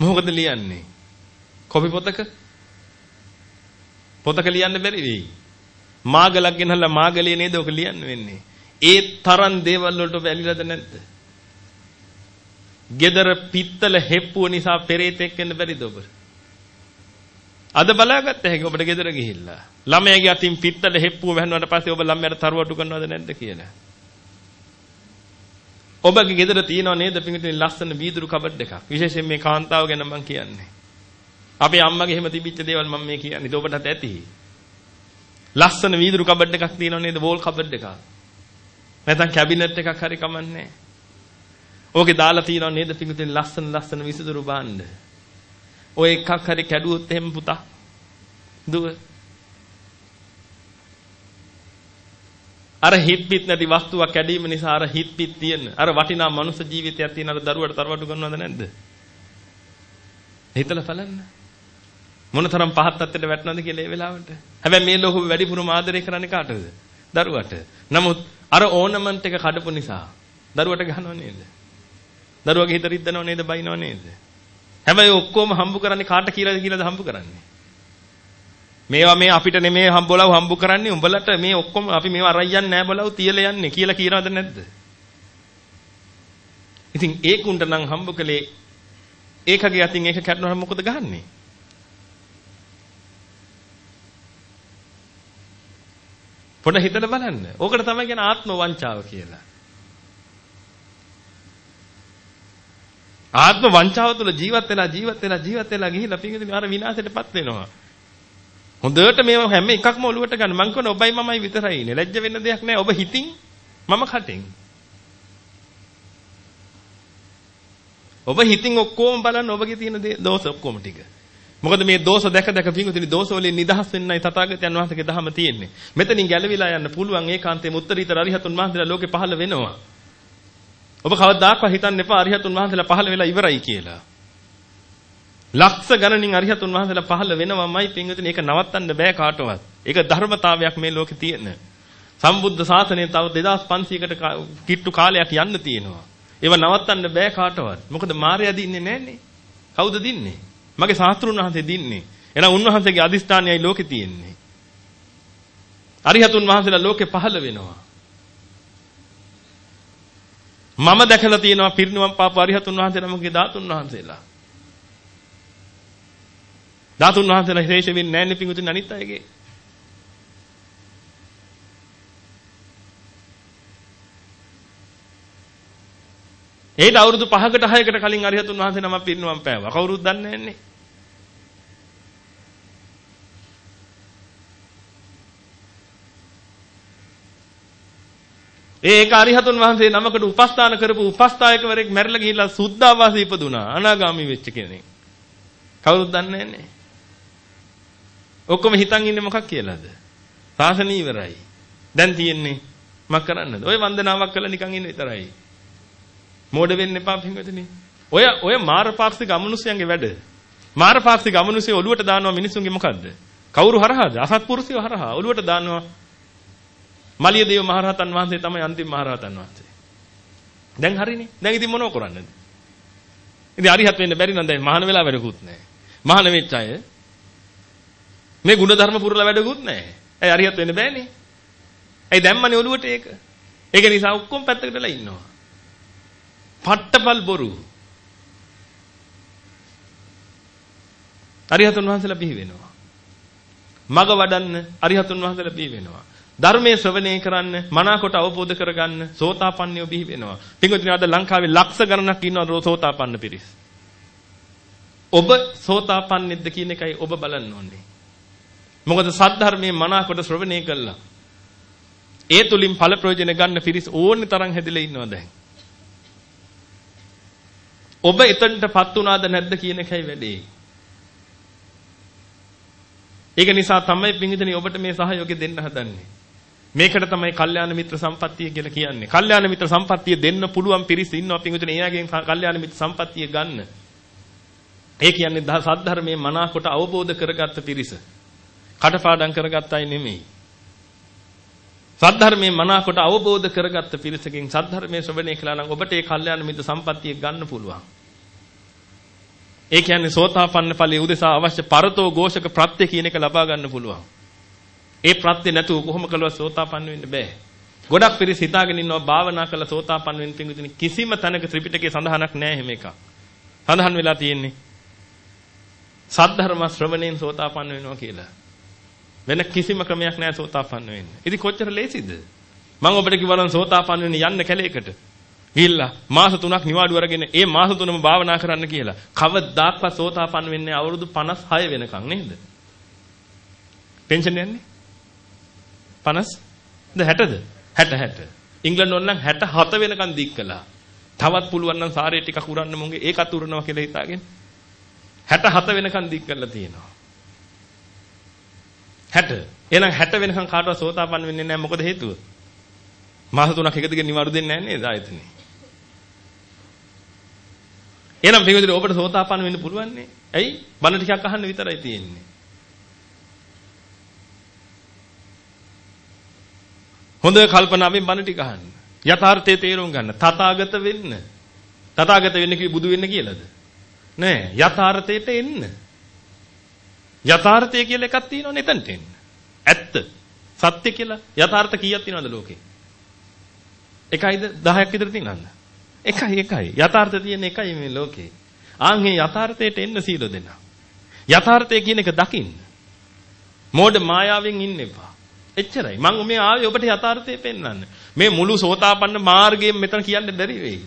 මොකද ලියන්නේ? කොපි පොතක පොතක ලියන්න බැරි වෙයි. මාගලක් ගෙනහලා මාගලේ නේද ඔක ලියන්න වෙන්නේ. ඒ තරම් දේවල් වලට ඔබ ඇලිලාද නැද්ද? gedara පිත්තල හෙප්පුව නිසා පෙරේතෙක් වෙන්න බැරිද ඔබ? අද බලාගත්ත හැකි ඔබට gedara ගිහිල්ලා. ළමයාගේ අතින් පිත්තල හෙප්පුව වැහුණාට පස්සේ ඔබ ළමයාට තරුවටු කරනවද නැද්ද කියලා. ඔබගේ gedara තියෙනව නේද පිටින් ලස්සන වීදුරු කබඩ් එකක්. විශේෂයෙන් මේ කාන්තාව ගැන මම කියන්නේ. අපේ අම්මගේ එහෙම තිබිච්ච දේවල් මම මේ කියන්නේ. ඒක ඔබටත් ඇති. ලස්සන වීදුරු කබඩ් එකක් තියෙනව නේද? වෝල් කබඩ් එකක්. නැත්නම් කැබිනට් එකක් හරි කමන්නේ. ඕකේ දාලා තියෙනව නේද පිටුතෙන් ලස්සන ලස්සන විසුදුරු බාන්න. ඔය එකක් හරි කැඩුවොත් එහෙම පුතා. දුව. අර හිත් පිට නැති වස්තුවක් කැඩීම නිසා අර හිත් පිට තියෙන අර වටිනා මනුෂ්‍ය ජීවිතයක් තියෙන අර දරුවට තරවටු කරනවද නැද්ද? හිතලා බලන්න. මොනතරම් පහත් තත්ත්වයට වැටෙනවද කියලා ඒ වෙලාවට. හැබැයි මේ ලෝකෙ වැඩිපුරම ආදරය කරන්නේ කාටද? දරුවට. නමුත් අර ඕනමන්ට් එක කඩපු නිසා දරුවට ගහනව නේද? දරුවගේ හිත රිද්දනව නේද? බයිනව නේද? හැබැයි ඔක්කොම හම්බු කරන්නේ කාට කියලාද කියලාද හම්බු කරන්නේ? මේවා මේ අපිට නෙමේ හම්බවලව හම්බු කරන්නේ උඹලට මේ ඔක්කොම අපි මේවා අරන් යන්නේ නැහැ බලව තියලා යන්නේ කියලා කියනවද නැද්ද? ඉතින් ඒකුන්ට නම් හම්බ කළේ ඒකගේ අතින් ඒක කැඩුණාම මොකද ගහන්නේ? පොඩ හිතලා බලන්න. ඕකට තමයි කියන ආත්ම වංචාව කියලා. ආත්ම වංචාව තුළ ජීවත් වෙලා ජීවත් වෙලා ජීවත් වෙලා ගිහිල්ලා පිටින් අර විනාශයටපත් වෙනවා. හොඳට මේව හැම එකක්ම ඔලුවට ගන්න. මං කියනවා ඔබයි මමයි විතරයි ඉන්නේ. ලැජ්ජ වෙන්න දෙයක් නැහැ. ඔබ හිතින් මම කටින්. ඔබ හිතින් ඔක්කොම බලන්න ඔබගේ තියෙන දෝෂ ඔක්කොම ටික. මොකද මේ දෝෂ දැක දැක පිංගුතුනි දෝෂ වලින් නිදහස් වෙන්නයි තථාගතයන් වහන්සේගේ දහම තියෙන්නේ. මෙතනින් ගැලවිලා යන්න පුළුවන් ඒකාන්තයෙන් උත්තරීතර අරිහතුන් වහන්සේලා ලෝකේ පහළ වෙනවා. ඔබ කවදාකවත් හිතන්න එපා අරිහතුන් වහන්සේලා පහළ වෙලා ඉවරයි කියලා. ලක්ෂ ගණනින් අරිහතුන් වහන්සේලා පහළ වෙනවමයි පින්විතනේ ඒක නවත්තන්න බෑ කාටවත්. ඒක ධර්මතාවයක් මේ ලෝකේ තියෙන. සම්බුද්ධ ශාසනය තව 2500කට කිට්ටු කාලයක් යන්න තියෙනවා. ඒව නවත්තන්න බෑ කාටවත්. මොකද මායя දින්නේ නැන්නේ. කවුද දින්නේ? මගේ ශාස්ත්‍රුන් වහන්සේ දින්නේ. එහෙනම් උන්වහන්සේගේ අදිස්ථානයයි ලෝකේ තියෙන්නේ. අරිහතුන් වහන්සේලා ලෝකේ පහළ වෙනවා. මම දැකලා තියෙනවා පිරිනිවන් පාප අරිහතුන් වහන්සේලා මගේ ධාතුන් වහන්සේලා. ධාතුන් වහන්සේලා ශ්‍රේෂ්ඨ වෙන්නේ නැහැ නේ පිඟුතුන් අනිත් අයගේ. ඒට අවුරුදු 5කට 6කට කලින් අරිහතුන් වහන්සේ නමක් පිරිනුවම් පෑවා. කවුරුත් දන්නේ නැන්නේ. ඒ ඒක අරිහතුන් වහන්සේ නමකට උපස්ථාන කරපු උපස්ථායකවරයෙක් මැරිලා ගිහිල්ලා සුද්ධාවාසී ඉපදුනා. අනාගාමී වෙච්ච කෙනෙක්. කවුරුත් දන්නේ නැහැ. ඔක්කොම හිතන් ඉන්නේ මොකක් කියලාද? සාසනී ඉවරයි. දැන් තියෙන්නේ මක් කරන්නද? ඔය වන්දනාවක් කළා නිකන් ඉන්න විතරයි. මෝඩ වෙන්න එපා පින්වතුනි. ඔය ඔය මාරපාක්ෂික අමනුෂ්‍යයන්ගේ වැඩ. මාරපාක්ෂික අමනුෂ්‍ය ඔළුවට දානවා මිනිසුන්ගේ මොකද්ද? කවුරු හරහාද? අසත්පුරුෂයෝ හරහා ඔළුවට දානවා. මලිය දේව මහරහතන් වහන්සේ තමයි අන්තිම මහරහතන් වහන්සේ. දැන් හරිනේ. දැන් ඉතින් මොනව කරන්නද? ඉතින් අරිහත් වෙන්න බැරි නම් දැන් මහාන වෙලා වැඩකුත් නැහැ. මහාන වෙච්ච අය මේ ಗುಣධර්ම පුරලා වැඩකුත් නැහැ. ඇයි අරිහත් වෙන්න බෑනේ? ඇයි දැම්මනේ ඔළුවට ඒක? ඒක නිසා ඔක්කොම පැත්තකටලා ඉන්නවා. පට්ටපල් බොරු. අරිහතුන් වහන්සේලා බිහි වෙනවා. මග වඩන්න අරිහතුන් වහන්සේලා බිහි වෙනවා. ධර්මයේ ශ්‍රවණය කරන්න මනාකොට අවබෝධ කරගන්න සෝතාපන්නයෝ බිහි වෙනවා. පින්වතුනි අද ලංකාවේ ලක්ෂ ගණනක් ඉන්නවා සෝතාපන්න පිරිස්. ඔබ සෝතාපන්නෙක්ද කියන එකයි ඔබ බලන්න ඕනේ. මොකද සද්ධර්මයේ මනාකොට ශ්‍රවණය කළා. ඒ තුලින් ඵල ප්‍රයෝජන ගන්න පිරිස් ඕනි තරම් හැදිලා ඉන්නවා දැන්. ඔබ එතනටපත් උනාද නැද්ද කියන එකයි වැඩේ. ඒක නිසා තමයි පිංගිතනි ඔබට මේ සහයෝගය දෙන්න හදන්නේ. මේකට තමයි කල්යාණ මිත්‍ර සම්පත්තිය කියලා කියන්නේ. කල්යාණ මිත්‍ර සම්පත්තිය දෙන්න පුළුවන් පිරිස ඉන්නවා පිංගිතනි එයාගෙන් කල්යාණ මිත්‍ර සම්පත්තිය ගන්න. ඒ කියන්නේ සද්ධර්මයේ මනාකොට අවබෝධ කරගත්ත පිරිස. කටපාඩම් කරගත්ත අය නෙමෙයි. සද්ධර්මයේ මනාකොට අවබෝධ කරගත්ත පිරිසකින් සද්ධර්මයේ ශ්‍රවණය කළා නම් ඔබට ඒ කල්යාණ මිත්‍ර සම්පත්තිය ගන්න පුළුවන්. ඒ කියන්නේ සෝතාපන්න ඵලයේ උදෙසා අවශ්‍ය පරතෝ ഘോഷක ප්‍රත්‍ය කියන එක ලබා ගන්න පුළුවන්. ඒ ප්‍රත්‍ය නැතුව කොහොම කළවත් සෝතාපන්න වෙන්න බෑ. ගොඩක් පිරිස හිතාගෙන ඉන්නවා භාවනා කළා සෝතාපන්න වෙන්න පිඟුතුනි කිසිම තැනක ත්‍රිපිටකයේ සඳහනක් නැහැ එහෙම එකක්. සඳහන් වෙලා තියෙන්නේ සද්ධර්ම ශ්‍රවණයෙන් සෝතාපන්න වෙනවා කියලා. වෙන කිසිම ක්‍රමයක් නැහැ සෝතාපන්න වෙන්න. ඉතින් කොච්චර ලේසිද? මම ඔබට කිව්වනම් සෝතාපන්න වෙන්න යන්න කැලේකට. ගිහිල්ලා මාස 3ක් නිවාඩු අරගෙන ඒ මාස 3ම භාවනා කරන්න කියලා. කවදාක්වත් සෝතාපන්න වෙන්නේ අවුරුදු 56 වෙනකන් නේද? පෙන්ෂන් යන්නේ? 50ද 60ද? 60 60. ඉංග්‍රීසි ඕනනම් 67 වෙනකන් දීක් කළා. තවත් පුළුවන් නම් සාරේ ටිකක් උරන්න මොන්ගේ ඒකත් උරනවා කියලා හිතාගෙන 67 වෙනකන් දීක් කරලා තියෙනවා. 60. එහෙනම් 60 වෙනකන් කාටවත් සෝතාපන්න වෙන්නේ නැහැ මොකද හේතුව? මාස 3ක් එක දිගට නිවාඩු දෙන්නේ නැහැ නේද ආයතනේ? එහෙනම් පිටුදින ඔබට සෝතාපන්න වෙන්න පුළුවන් නේ. ඇයි? බණ ටිකක් අහන්න විතරයි තියෙන්නේ. හොඳ කල්පනාවෙන් බණ ටික අහන්න. යථාර්ථයේ තේරුම් ගන්න. තථාගත වෙන්න. තථාගත වෙන්න කිව්ව බුදු වෙන්න කියලාද? නෑ. යථාර්ථයට එන්න. යථාර්ථය කියලා එකක් තියෙනවනේ එතනට එන්න. ඇත්ත. සත්‍ය කියලා යථාර්ථ කීයක් තියෙනවද ලෝකේ? එකයිද 10ක් විතර තියෙනවද? එකයි එකයි. යථාර්ථය තියෙන එකයි මේ ලෝකේ. ආන් මේ යථාර්ථයට එන්න සීල දෙන්න. යථාර්ථය කියන එක දකින්න. මෝඩ මායාවෙන් ඉන්න එපා. එච්චරයි. මම මේ ආවේ ඔබට යථාර්ථය පෙන්වන්න. මේ මුළු සෝතාපන්න මාර්ගයෙන් මෙතන කියන්න බැරි වෙයි.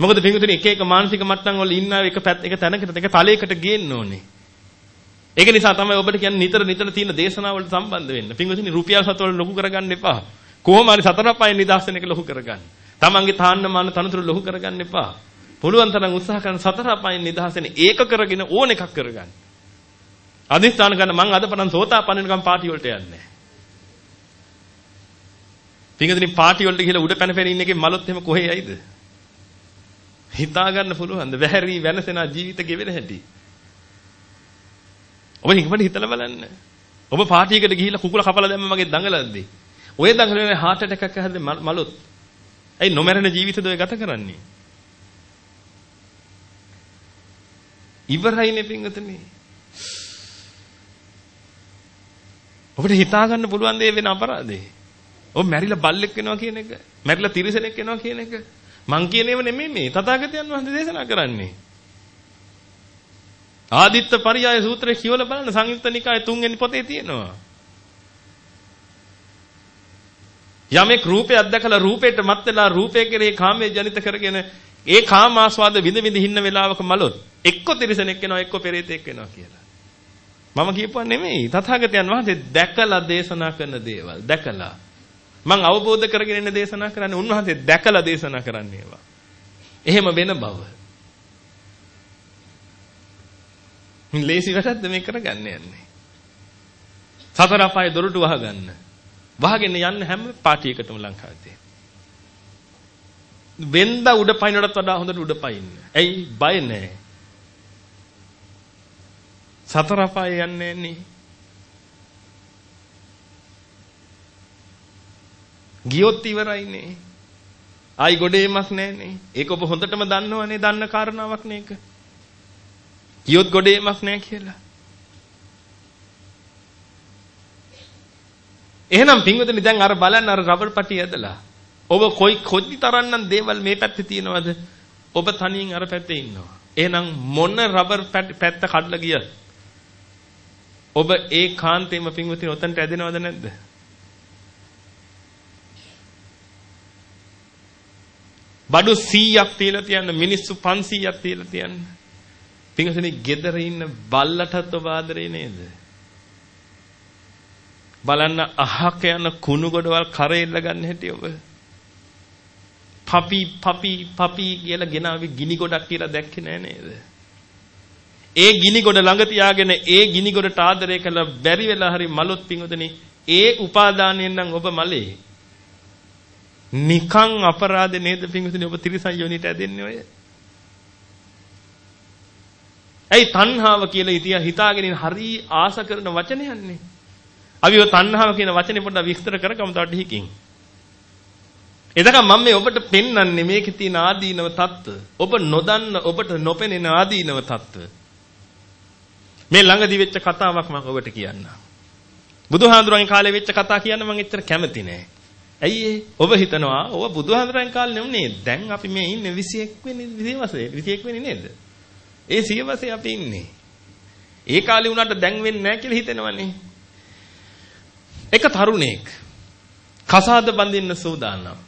මොකද පිටුතුනේ එක එක මානසික මට්ටම් වල ඉන්න එක පැත් එක තැනකට එක තලයකට ගේන්න ඕනේ. ඒක නිසා තමයි ඔබට කියන්නේ නිතර නිතර තියෙන දේශනාවලට සම්බන්ධ වෙන්න. පින්වතුනි රුපියල් සතවල ලොකු කරගන්න එපා. කොහොම හරි සතර පහෙන් නිදහස් වෙන එක ලොකු කරගන්න. තමන්ගේ තාන්න මාන තනතුරු ලොකු කරගන්න එපා. පුළුවන් තරම් උත්සාහ කරන සතර පහෙන් නිදහස් වෙන ඒක කරගෙන ඕන එකක් කරගන්න. අදිස්ථාන කරන මං අද පටන් සෝතාපන්නකම් පාටි වලට යන්නේ නැහැ. පින්වතුනි පාටි වලට ගිහලා උඩ පැන පැන ඉන්න එකේ මලොත් එහෙම කොහේ යයිද? හිතා ගන්න පුළුවන්ද? වැහැරි වෙනසෙන ජීවිත ගෙවෙන හැටි. ඔබ නිකම්ම හිතලා බලන්න. ඔබ පාටියකට ගිහිල්ලා කුකුල කපලා දැම්ම මගේ දඟලද්දී. ඔය දඟලනේ heart attack එකක් හැදෙ මලොත්. ඇයි නොමරන ජීවිතද ඔය ගත කරන්නේ? ඉවරයිනේ පින්වතුනි. ඔබට හිතා ගන්න පුළුවන් දේ වෙන අපරාධේ. ඔබ මැරිලා බල්ලෙක් වෙනවා කියන එක, මැරිලා තිරිසනෙක් වෙනවා කියන එක මං කියන ඒවා නෙමෙයි මේ තථාගතයන් වහන්සේ දේශනා කරන්නේ. ආදිත්ත පරියාය සූත්‍රය කියවලා බලන්න සංයුක්ත නිකායේ තුන්වෙනි පොතේ තියෙනවා. යමෙක් රූපයක් දැකලා රූපයට මත් වෙලා රූපය කෙරේ කාමයේ ජනිත කරගෙන ඒ කාම ආස්වාද විඳ විඳ හින්න වෙලාවක මලොත් එක්ක තිරිසනෙක් වෙනවා එක්ක පෙරේතෙක් වෙනවා කියලා. මම කියපුවා නෙමෙයි තථාගතයන් වහන්සේ දැකලා දේශනා කරන දේවල් දැකලා මං අවබෝධ කරගෙන ඉන්න දේශනා කරන්නේ උන්වහන්සේ දැකලා දේශනා කරන්නේ ඒවා. එහෙම වෙන බව. මින් ලේසි වැඩක්ද මේ කරගන්න යන්නේ. සතර අපායේ දොරටු වහගන්න. වහගෙන යන්න හැම පාටියකටම ලංකාවේ. වෙන්ද උඩ පයින්නටත් වඩා හොඳට උඩ පයින්න. ඇයි බය නැහැ. සතර අපායේ යන්නේ නැහැ. ගියොත් ඉවරයිනේ. ආයි ගොඩේමක් නැහනේ. ඒක ඔබ හොඳටම දන්නවනේ දන්න කාරණාවක් නේ ඒක. ගියොත් ගොඩේමක් නැහැ කියලා. එහෙනම් පින්වතුනි දැන් අර බලන්න අර රබර් පටි ඇදලා. ඔබ කොයි කොයි තරම්නම් දේවල් මේ පැත්තේ තියෙනවද? ඔබ තනියෙන් අර පැත්තේ ඉන්නවා. එහෙනම් මොන රබර් පැත්ත කඩලා ගියත් ඔබ ඒ කාන්තේම පින්වතුනි ඔතනට ඇදෙනවද නැද්ද? බඩු 100ක් තියලා තියන්න මිනිස්සු 500ක් තියලා තියන්න. පින්වතුනි gedara ඉන්න බල්ලටත් ඔබ ආදරේ නේද? බලන්න අහක යන කුණු ගොඩවල් කරෙල්ල ගන්න හැටි ඔබ. පපි පපි පපි කියලා ගෙනාවි ගිනි ගොඩක් කියලා දැක්කේ නෑ නේද? ඒ ගිනි ගොඩ ළඟ තියාගෙන ඒ ගිනි ගොඩට ආදරය කළ බැරි වෙලා හරි මලොත් පින්වතුනි ඒ උපාදානයෙන් නම් ඔබ මලේ නිකං අපරාධ නේද පිංගුතුනි ඔබ තිරිසන් යෝනිට ඇදෙන්නේ ඔය. ඇයි තණ්හාව කියලා හිතා හිතාගෙන හරි ආස කරන වචනයන්නේ. අපි ඔය තණ්හාව කියන වචනේ පොඩ්ඩක් විස්තර කරගමු තව ටිකකින්. එතකම මම මේ ඔබට පෙන්වන්නේ මේකේ තියෙන ආදීනව தত্ত্ব. ඔබ නොදන්න ඔබට නොපෙනෙන ආදීනව தত্ত্ব. මේ ළඟදී වෙච්ච කතාවක් මම ඔබට කියන්නම්. බුදුහාඳුරන්ගේ කාලේ වෙච්ච කතා කියන්න මම එච්චර කැමති නෑ. ඇයි ඒ? ඔබ හිතනවා ඔබ බුදුහාඳුරන්ගේ කාලේ නෙවෙයි. දැන් අපි මේ ඉන්නේ 21 වෙනි දවසේ 21 වෙනි නේද? ඒ සියවසේ අපි ඉන්නේ. ඒ කාලේ උනාට දැන් වෙන්නේ නැහැ කියලා හිතෙනවනේ. එක තරුණයෙක් කසාද බඳින්න සූදානම්.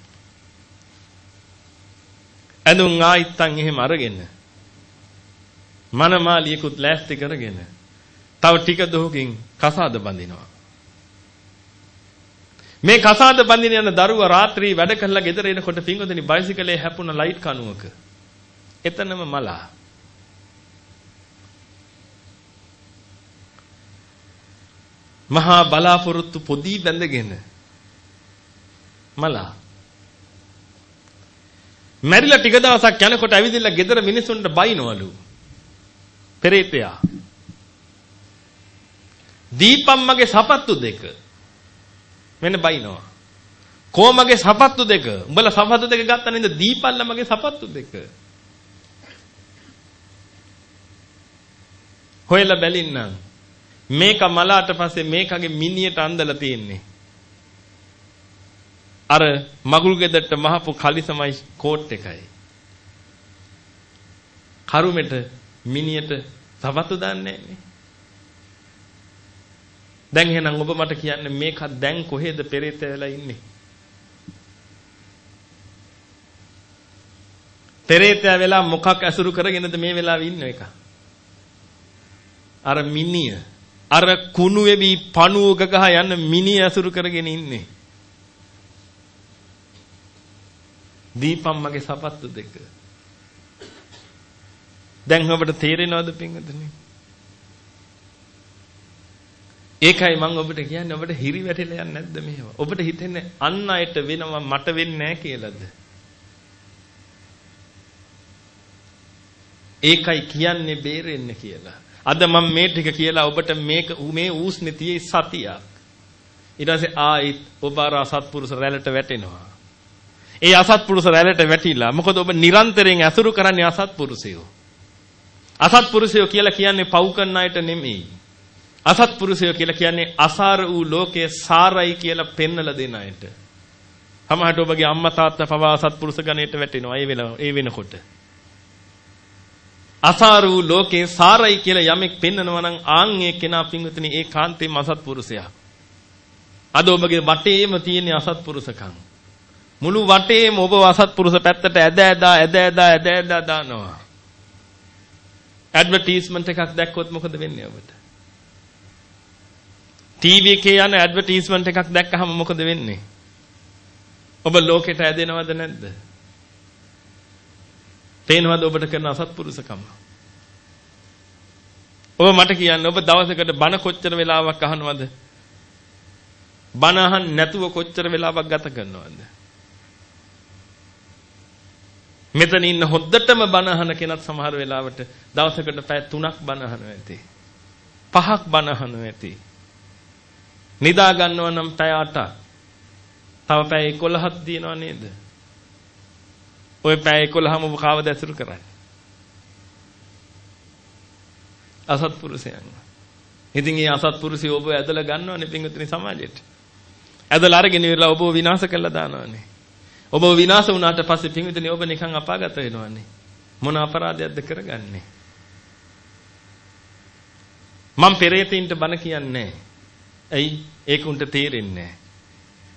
ඇඳුම් ආයිත්තන් එහෙම අරගෙන මනමාලියකුත් ලෑස්ති කරගෙන තව ටික දොහකින් කසාද බඳිනවා. මේ කසාද බඳින යන දරුවා රාත්‍රී වැඩ කරලා ගෙදර එනකොට පින්වදනි බයිසිකලේ හැපුණ ලයිට් කණුවක. එතනම මලා. මහා බලාපොරොත්තු පොඩි බැඳගෙන මලා. මැරිලා ටික දවසක් යනකොට ඇවිදින්න ගෙදර මිනිසුන්ට බයිනවලු. පෙරේතයා. දීපම්මගේ සපත්තු දෙක මෙන්න බයිනවා. කොමගේ සපත්තු දෙක. උඹලා සපත්තු දෙක ගත්තා නේද? දීපල්ලා මගේ සපත්තු දෙක. හොයලා බැලින්නම්. මේක මලාට පස්සේ මේකගේ මිනියට අන්දලා තියෙන්නේ. අර මගුල් ගෙදරට මහපු කලිසමයි කෝට් එකයි. කරුමෙට මිනියට සපත්තු දාන්නේ නැහැ. දැන් එහෙනම් ඔබ මට කියන්න මේක දැන් කොහෙද පෙරේත වෙලා ඉන්නේ? පෙරේතය වෙලා මොකක් ඇසුරු කරගෙනද මේ වෙලාවේ ඉන්න එක? අර මිනිය අර කුණු වෙවි පණුවක ගහ යන මිනි ඇසුරු කරගෙන ඉන්නේ. දීපම්මගේ සපත්තු දෙක. දැන් ඔබට තේරෙනවද පින්වතුනි? ඒකයි මම ඔබට කියන්නේ ඔබට හිරි වැටිලා යන්නේ නැද්ද මෙහෙම? ඔබට හිතෙන්නේ අන් අයට වෙනවා මට වෙන්නේ නැහැ කියලාද? ඒකයි කියන්නේ බේරෙන්න කියලා. අද මම මේ ටික කියලා ඔබට මේක මේ ඌස්නේ තියේ සතියක්. ඊට පස්සේ ආයිත් ඔබ අර අසත්පුරුෂ රැළට වැටෙනවා. ඒ අසත්පුරුෂ රැළට වැටිලා මොකද ඔබ නිරන්තරයෙන් ඇසුරු කරන්නේ අසත්පුරුෂයෝ. අසත්පුරුෂයෝ කියලා කියන්නේ පව් කරන අයට නෙමෙයි. අසත්පුරුෂයෝ කියලා කියන්නේ අසාර වූ ලෝකයේ සාරයි කියලා පෙන්නලා දෙන අයට. සමහරට ඔබගේ අම්මා තාත්තා පවා අසත්පුරුෂ ගණයට වැටෙනවා ඒ වෙලාව ඒ වෙනකොට. අසාර වූ ලෝකේ සාරයි කියලා යමෙක් පෙන්නනවා නම් ආන් ඒ කෙනා පින්විතනි ඒ කාන්තේම අසත්පුරුෂයා. අද ඔබගේ වටේම තියෙන අසත්පුරුෂකම්. මුළු වටේම ඔබ අසත්පුරුෂ පැත්තට ඇද ඇදා ඇද ඇදා ඇද ඇදා දානවා. ඇඩ්වර්ටයිස්මන්ට් එකක් දැක්කොත් මොකද වෙන්නේ ඔබට? ටීවී එකේ යන ඇඩ්වර්ටයිස්මන්ට් එකක් දැක්කහම මොකද වෙන්නේ? ඔබ ලෝකෙට ඇදෙනවද නැද්ද? පේනවද ඔබට කරන අසත්පුරුෂකම? ඔබ මට කියන්න ඔබ දවසකට බණ කොච්චර වෙලාවක් අහනවද? බණ අහන්න නැතුව කොච්චර වෙලාවක් ගත කරනවද? මෙතන ඉන්න හොද්දටම බණ අහන කෙනත් සමහර වෙලාවට දවසකට පැය 3ක් බණ අහනවා ඇති. 5ක් බණ අහනවා ඇති. නිදා ගන්නව නම් පැය 8ක්. තව පැය 11ක් දිනව නේද? ওই පැය 11ම ඔබ කාවද ඇසුරු කරන්නේ? අසත්පුරුෂයන්. ඉතින් මේ අසත්පුරුෂය ඔබ ඇදලා ගන්නවනේ පින්විතනි සමාජයට. ඇදලා අරගෙන ඉවරලා ඔබව විනාශ කරලා දානවනේ. ඔබ විනාශ වුණාට පස්සේ පින්විතනි ඔබ නිකන් අපාගත වෙනවනේ. මොන අපරාධයක්ද කරගන්නේ? මම පෙරේතින්ට බන කියන්නේ ඇයි ඒක උන්ට තේරෙන්නේ නැහැ.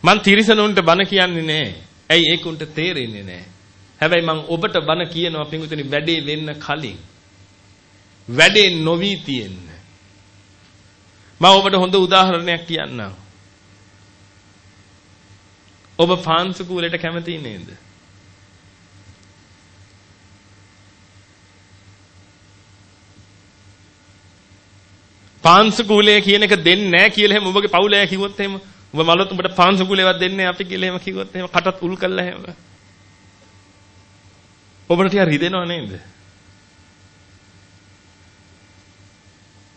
මං තිරිසනුන්ට බන කියන්නේ නැහැ. ඇයි ඒක උන්ට තේරෙන්නේ නැහැ. හැබැයි මං ඔබට බන කියනවා පින්විතනි වැඩේ වෙන්න කලින්. වැඩේ නොවි තියෙන්න. මම ඔබට හොඳ උදාහරණයක් කියන්නම්. ඔබ පාන්සු කූලෙට කැමති නේද? පාන්සු කූලය කියන එක දෙන්නේ නැහැ කියලා එහෙම ඔබගේ පවුලේ කිව්වොත් එහෙම ඔබ මලොත් උඹට පාන්සු කූලේවත් දෙන්නේ අපි කියලා එහෙම කිව්වොත් එහෙම කටත් උල් කළා එහෙම ඔබට ටිකක් රිදෙනව නේද?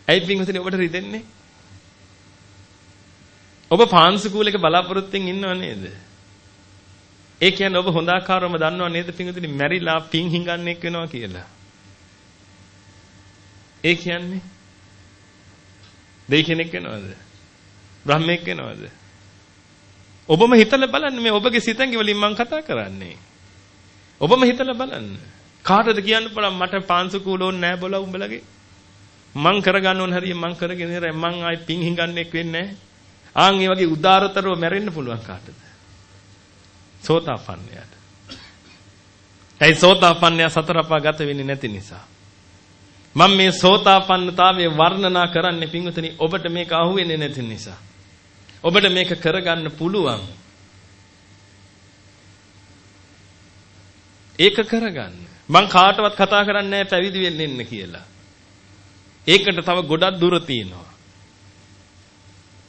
ඇයි පින්වතුනි ඔබට රිදෙන්නේ? ඔබ පාන්සු කූලයක බලාපොරොත්තුෙන් ඉන්නව නේද? ඒ කියන්නේ ඔබ හොඳ ආකාරවම දන්නව නේද පින්වතුනි මැරිලා පින් හිඟන්නේක් වෙනවා කියලා. ඒ කියන්නේ දෙයි කෙනෙක් වෙනවද? බ්‍රහ්මෙක් වෙනවද? ඔබම හිතලා බලන්න මේ ඔබගේ සිතංගි වලින් මම කතා කරන්නේ. ඔබම හිතලා බලන්න. කාටද කියන්න පුළුවන් මට පාන්සු කූල ඕනේ නැහැ බොලා උඹලගේ. මං කරගන්න ඕන හරිය මං කරගෙන ඉරයි මං ආයි පිං හිඟන්නේක් වෙන්නේ නැහැ. ආන් ඒ වගේ උදාරතරව මැරෙන්න පුළුවන් කාටද? සෝතාපන්නයාට. ඇයි සෝතාපන්නයා සතර අපා ගත වෙන්නේ නැති නිසා. මම මේ සෝතාපන්නතාවයේ වර්ණනා කරන්නේ පින්වතුනි ඔබට මේක අහුවෙන්නේ නැති නිසා. ඔබට මේක කරගන්න පුළුවන්. ඒක කරගන්න. මං කාටවත් කතා කරන්නේ නැහැ පැවිදි වෙන්න ඉන්න කියලා. ඒකට තව ගොඩක් දුර තියෙනවා.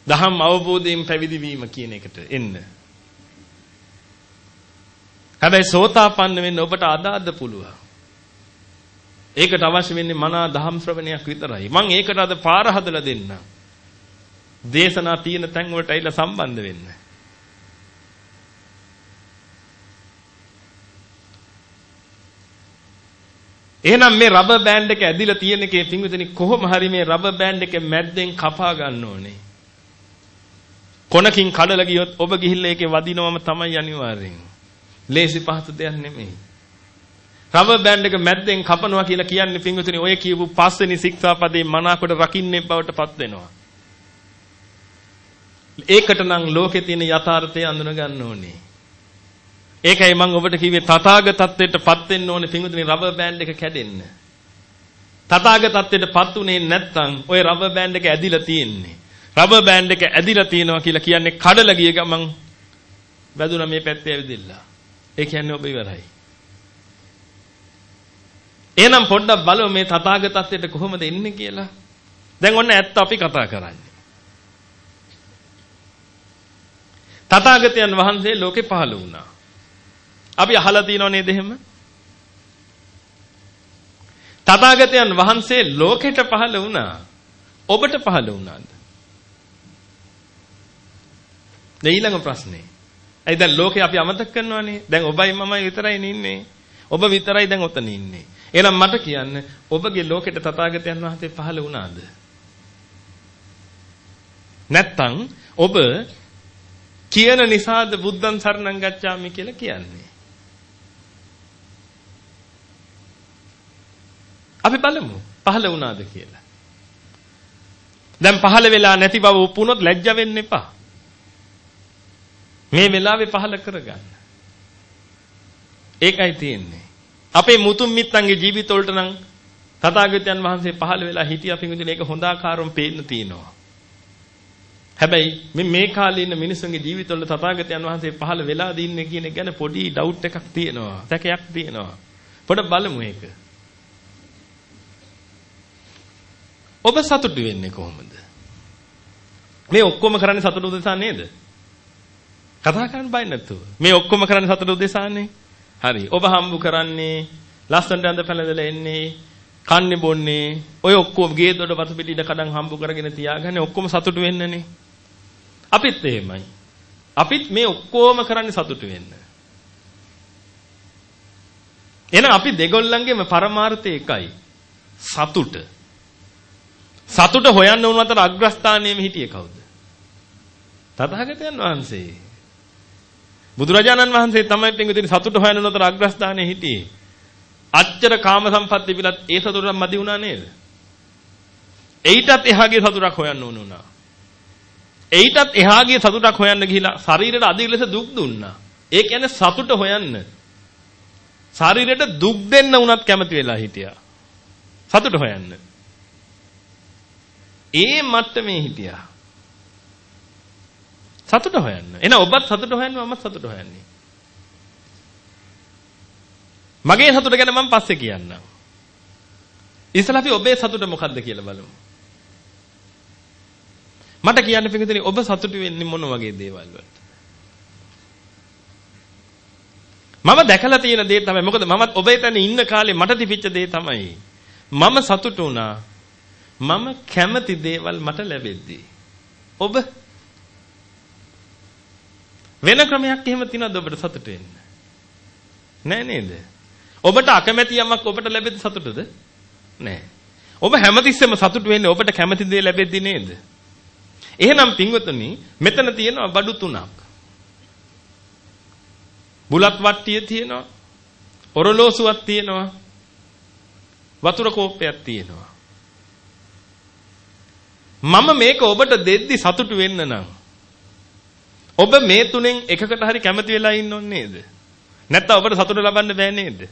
දහම් අවබෝධයෙන් පැවිදි වීම කියන එකට එන්න. හැබැයි සෝතාපන්න වෙන්න ඔබට අදාද පුළුවන්. ඒකට අවශ්‍ය වෙන්නේ මනා දහම් ශ්‍රවණයක් විතරයි. මම ඒකට අද පාර හදලා දෙන්නම්. දේශනා තියෙන තැන් වලට ඇවිල්ලා සම්බන්ධ වෙන්න. එහෙනම් මේ රබර් බෑන්ඩ් එක ඇදිලා තියෙන එකේ පිංගුතනි කොහොම හරි මේ රබර් බෑන්ඩ් එක මැද්දෙන් කපා ගන්න ඕනේ. කොනකින් කඩලා ගියොත් ඔබ ගිහිල්ලා ඒකේ වදිනවම තමයි අනිවාර්යෙන්. ලේසි පහසු දෙයක් නෙමෙයි. රබර් බෑන්ඩ් එක මැද්දෙන් කපනවා කියලා කියන්නේ පිංගුතුනි ඔය කියපු පස්වෙනි ශික්ෂාපදේ මනාකොට රකින්නේ බවට පත් වෙනවා. ඒකට නම් ලෝකේ තියෙන යථාර්ථය අඳුන ගන්න ඕනේ. ඒකයි මම ඔබට කිව්වේ තථාගතත්වයට පත් වෙන්න ඕනේ පිංගුතුනි රබර් බෑන්ඩ් එක කැඩෙන්න. තථාගතත්වයටපත් උනේ නැත්නම් ওই රබර් බෑන්ඩ් එක ඇදිලා තියෙන්නේ. රබර් බෑන්ඩ් එක ඇදිලා තියෙනවා කියලා කියන්නේ කඩලා ගිය ගමන් වැදුනා මේ පැත්තේ ඇවිදිලා. ඒ කියන්නේ ඔබ ඉවරයි. එහෙනම් පොඩ්ඩක් බලමු මේ තථාගතත්වයට කොහොමද එන්නේ කියලා. දැන් ඔන්න ඇත්ත අපි කතා කරන්නේ. තථාගතයන් වහන්සේ ලෝකේ පහළ වුණා. අපි අහලා තියෙනව නේද එහෙම? තථාගතයන් වහන්සේ ලෝකෙට පහළ වුණා. ඔබට පහළ වුණාද? දැන් ඊළඟ ප්‍රශ්නේ. ඇයි දැන් ලෝකේ අපි අමතක කරනවනේ. දැන් ඔබයි මමයි විතරයි ඉන්නේ. ඔබ විතරයි දැන් ඔතන ඉන්නේ. එහෙනම් මට කියන්න ඔබගේ ලෝකෙට තථාගතයන් වහන්සේ පහළ වුණාද? නැත්තම් ඔබ කියන නිසාද බුද්ධං සරණං ගච්ඡාමි කියලා කියන්නේ. අපි බලමු පහළ වුණාද කියලා. දැන් පහළ වෙලා නැති බව උපුනොත් ලැජ්ජ වෙන්න එපා. මේ වෙලාවේ පහළ කරගන්න. ඒකයි තියෙන්නේ. අපේ මුතුන් මිත්තන්ගේ ජීවිතවලට නම් තථාගතයන් වහන්සේ පහළ වෙලා හිටියා පිඟුදින ඒක හොඳ ආකාරව පේන්න තියෙනවා. හැබැයි මේ මේ කාලේ ඉන්න මිනිස්සුන්ගේ ජීවිතවල තථාගතයන් වහන්සේ පහළ වෙලාද ඉන්නේ කියන එක ගැන පොඩි ඩවුට් එකක් තියෙනවා. සැකයක් තියෙනවා. පොඩ බලමු ඒක. ඔබ සතුටු වෙන්නේ කොහොමද? මේ ඔක්කොම කරන්නේ සතුට උදෙසා නේද? කතා කරන්න බය නැතුව. මේ ඔක්කොම කරන්නේ සතුට උදෙසානේ. හරි. ඔබ හම්බු කරන්නේ ලස්සනට අඳ පැලඳලා එන්නේ කන්නේ බොන්නේ ඔය ඔක්කොම ගේ දොඩ වතු පිටි ඉඩ කඩන් හම්බු කරගෙන තියාගන්නේ ඔක්කොම සතුටු වෙන්නනේ. අපිත් එහෙමයි. අපිත් මේ ඔක්කොම කරන්නේ සතුටු වෙන්න. එහෙනම් අපි දෙගොල්ලන්ගේම පරමාර්ථය එකයි. සතුට. සතුට හොයන්න උණු අතර අග්‍රස්ථානයේම හිටියේ කවුද? තථාගතයන් වහන්සේ. බුදුරජාණන් වහන්සේ තමයි පින්විතින් සතුට හොයන්න උණු අතර අග්‍රස්ථානයේ හිටියේ. අච්චර කාම සම්පත් තිබිලත් ඒ සතුටක් මදි වුණා නේද? එයිටත් එහාගේ සතුටක් හොයන්න ඕන වුණා. එයිටත් එහාගේ සතුටක් හොයන්න ගිහිලා ශරීරයට අධික ලෙස දුක් දුන්නා. ඒ කියන්නේ සතුට හොයන්න. ශරීරයට දුක් දෙන්න උනත් කැමති වෙලා හිටියා. සතුට හොයන්න. ඒ මට්ටමේ හිටියා. සතුට හොයන්න. එහෙනම් ඔබත් සතුට හොයන්න මමත් සතුට හොයන්නේ. මගේ සතුට ගැන මම පස්සේ කියන්නම්. ඉස්සලා අපි ඔබේ සතුට මොකද්ද කියලා බලමු. මට කියන්න පිටින් ඔබ සතුටු වෙන්නේ මොන වගේ දේවල් වලට? මම දැකලා තියෙන දේ තමයි මොකද මමත් ඔබ එතන ඉන්න කාලේ මට තිබිච්ච දේ තමයි මම සතුටු වුණා මම කැමති දේවල් මට ලැබෙද්දී ඔබ වෙන ක්‍රමයක් එහෙම තියනවද ඔබට සතුට වෙන්න නෑ නේද ඔබට අකමැති යමක් ඔබට ලැබෙද්දි සතුටුද නෑ ඔබ හැමතිස්සෙම සතුටු වෙන්නේ ඔබට කැමති දේ ලැබෙද්දි නේද එහෙනම් පින්වතුනි මෙතන තියෙනවා බඩු තුනක්. බුලත් වට්ටිය තියෙනවා. ඔරලෝසුවක් තියෙනවා. වතුර කෝප්පයක් තියෙනවා. මම මේක ඔබට දෙද්දි සතුටු වෙන්න නම් ඔබ මේ තුනෙන් එකකට හරි කැමති වෙලා ඉන්න ඕනේ නේද? නැත්නම් ඔබට සතුට ලබන්න බෑ නේද?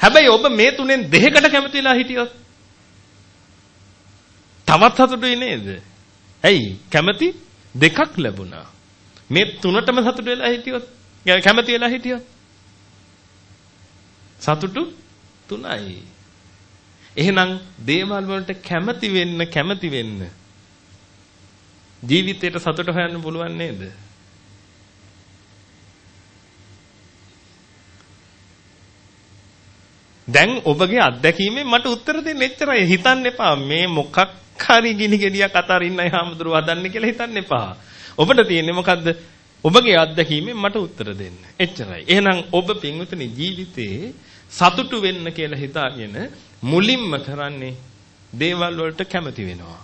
හැබැයි ඔබ මේ තුනෙන් දෙකකට කැමති වෙලා හිටියොත් තවත් සතුටුයි නේද? ඇයි? කැමැති දෙකක් ලැබුණා. මේ තුනටම සතුටු වෙලා හිටියොත් කැමැති වෙලා හිටියොත් සතුටු තුනයි. එහෙනම් දේවල් වලට කැමැති වෙන්න කැමැති වෙන්න ජීවිතේට සතුට හොයන්න පුළුවන් නේද? දැන් ඔබගේ අත්දැකීමෙන් මට උත්තර දෙන්න එච්චරයි හිතන්න එපා මේ මොකක් හරි ගිනි ගෙඩියක් අතරින්නයි හාමුදුරුව හදන්නේ කියලා හිතන්න එපා. ඔබට තියෙන්නේ මොකද්ද? ඔබගේ අත්දැකීමෙන් මට උත්තර දෙන්න. එච්චරයි. එහෙනම් ඔබ පින්විතනි ජීවිතේ සතුටු වෙන්න කියලා හිතාගෙන මුලින්ම කරන්නේ දේවල් වලට කැමති වෙනවා.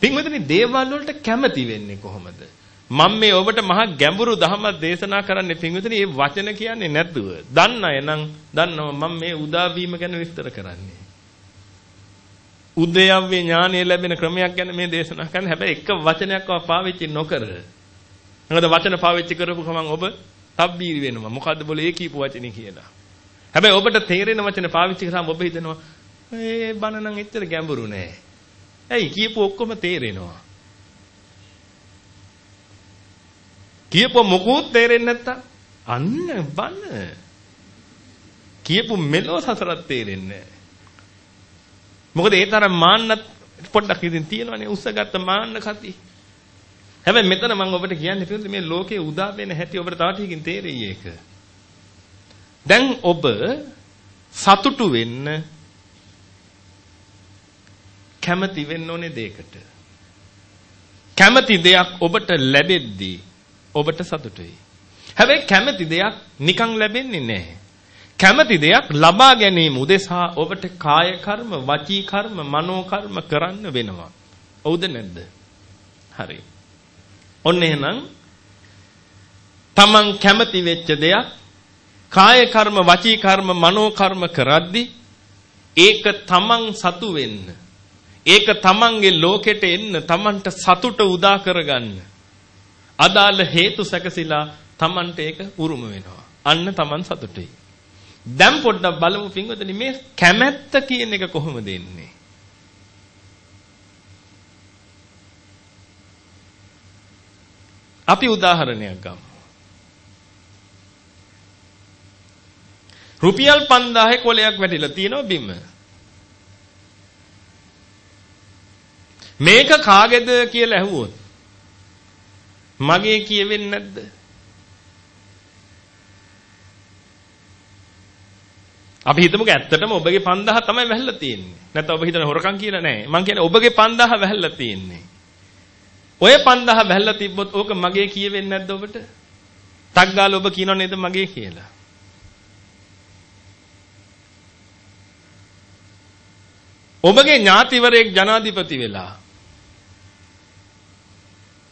පින්විතනි දේවල් වලට කැමති වෙන්නේ කොහොමද? මම මේ ඔබට මහා ගැඹුරු ධර්මයක් දේශනා කරන්න පින්විතනි මේ වචන කියන්නේ නැතුව. දන්න අය නම් දන්නවා මම මේ උදාවීම ගැන විස්තර කරන්නේ. උද්‍යව්‍ය ඥානය ලැබෙන ක්‍රමයක් ගැන මේ දේශනා කරන හැබැයි එක වචනයක්වත් පාවිච්චි නොකර. මොකද වචන පාවිච්චි කරපු ගමන් ඔබ තබ්බීරි වෙනවා. මොකද්ද બોලේ ඒ කියපු වචනේ කියලා. හැබැයි ඔබට තේරෙන වචන පාවිච්චි කරාම ඔබ හිතනවා ඒ බණ නම් එච්චර ගැඹුරු නෑ. ඇයි කියපු ඔක්කොම තේරෙනවා. කියපු මොකුත් තේරෙන්නේ නැත්තම් අන්න බණ. කියපු මෙලෝ සසරත් තේරෙන්නේ නෑ. මොකද ඒ තරම් මාන්නත් පොඩ්ඩක් ඉතින් තියෙනවනේ උස්සගත්ත මාන්න කති. හැබැයි මෙතන මම ඔබට කියන්නේ පිළිතුරු මේ ලෝකේ උදා වෙන හැටි ඔබට තව ටිකකින් තේරෙයි ඒක. දැන් ඔබ සතුටු වෙන්න කැමති වෙන්න ඕනේ දෙයකට. කැමති දෙයක් ඔබට ලැබෙද්දී ඔබට සතුටුයි. හැබැයි කැමති දෙයක් නිකන් ලැබෙන්නේ නැහැ. කැමති දෙයක් ලබා ගැනීම උදෙසා ඔබට කාය කර්ම, වචී කර්ම, මනෝ කර්ම කරන්න වෙනවා. හවුද නැද්ද? හරි. ඔන්න එහෙනම් තමන් කැමති වෙච්ච දෙයක් කාය කර්ම, වචී කර්ම, මනෝ කර්ම කරද්දී ඒක තමන් සතු වෙන්න. ඒක තමන්ගේ ලෝකෙට එන්න, තමන්ට සතුට උදා කරගන්න. අදාළ හේතු සැකසিলা තමන්ට ඒක උරුම වෙනවා. අන්න තමන් සතුටුයි. දැන් පොඩ්ඩක් බලමු පින්වතුනි මේ කැමැත්ත කියන එක කොහොමද එන්නේ? අපි උදාහරණයක් ගමු. රුපියල් 5000 කොලයක් වැටිලා තියෙනවා බිම. මේක කාගේද කියලා ඇහුවොත් මගේ කියවෙන්නේ නැද්ද? අපි හිතමුකෝ ඇත්තටම ඔබගේ 5000 තමයි වැහලා තියෙන්නේ. නැත්නම් ඔබ හිතන හොරකම් කියලා නෑ. මං කියන්නේ ඔබගේ 5000 වැහලා තියෙන්නේ. ඔය 5000 වැහලා තිබ්බොත් ඕක මගේ කියවෙන්නේ නැද්ද ඔබට? ටක් ගාලා ඔබ කියනව නේද මගේ කියලා. ඔබගේ ඥාතිවරයෙක් ජනාධිපති වෙලා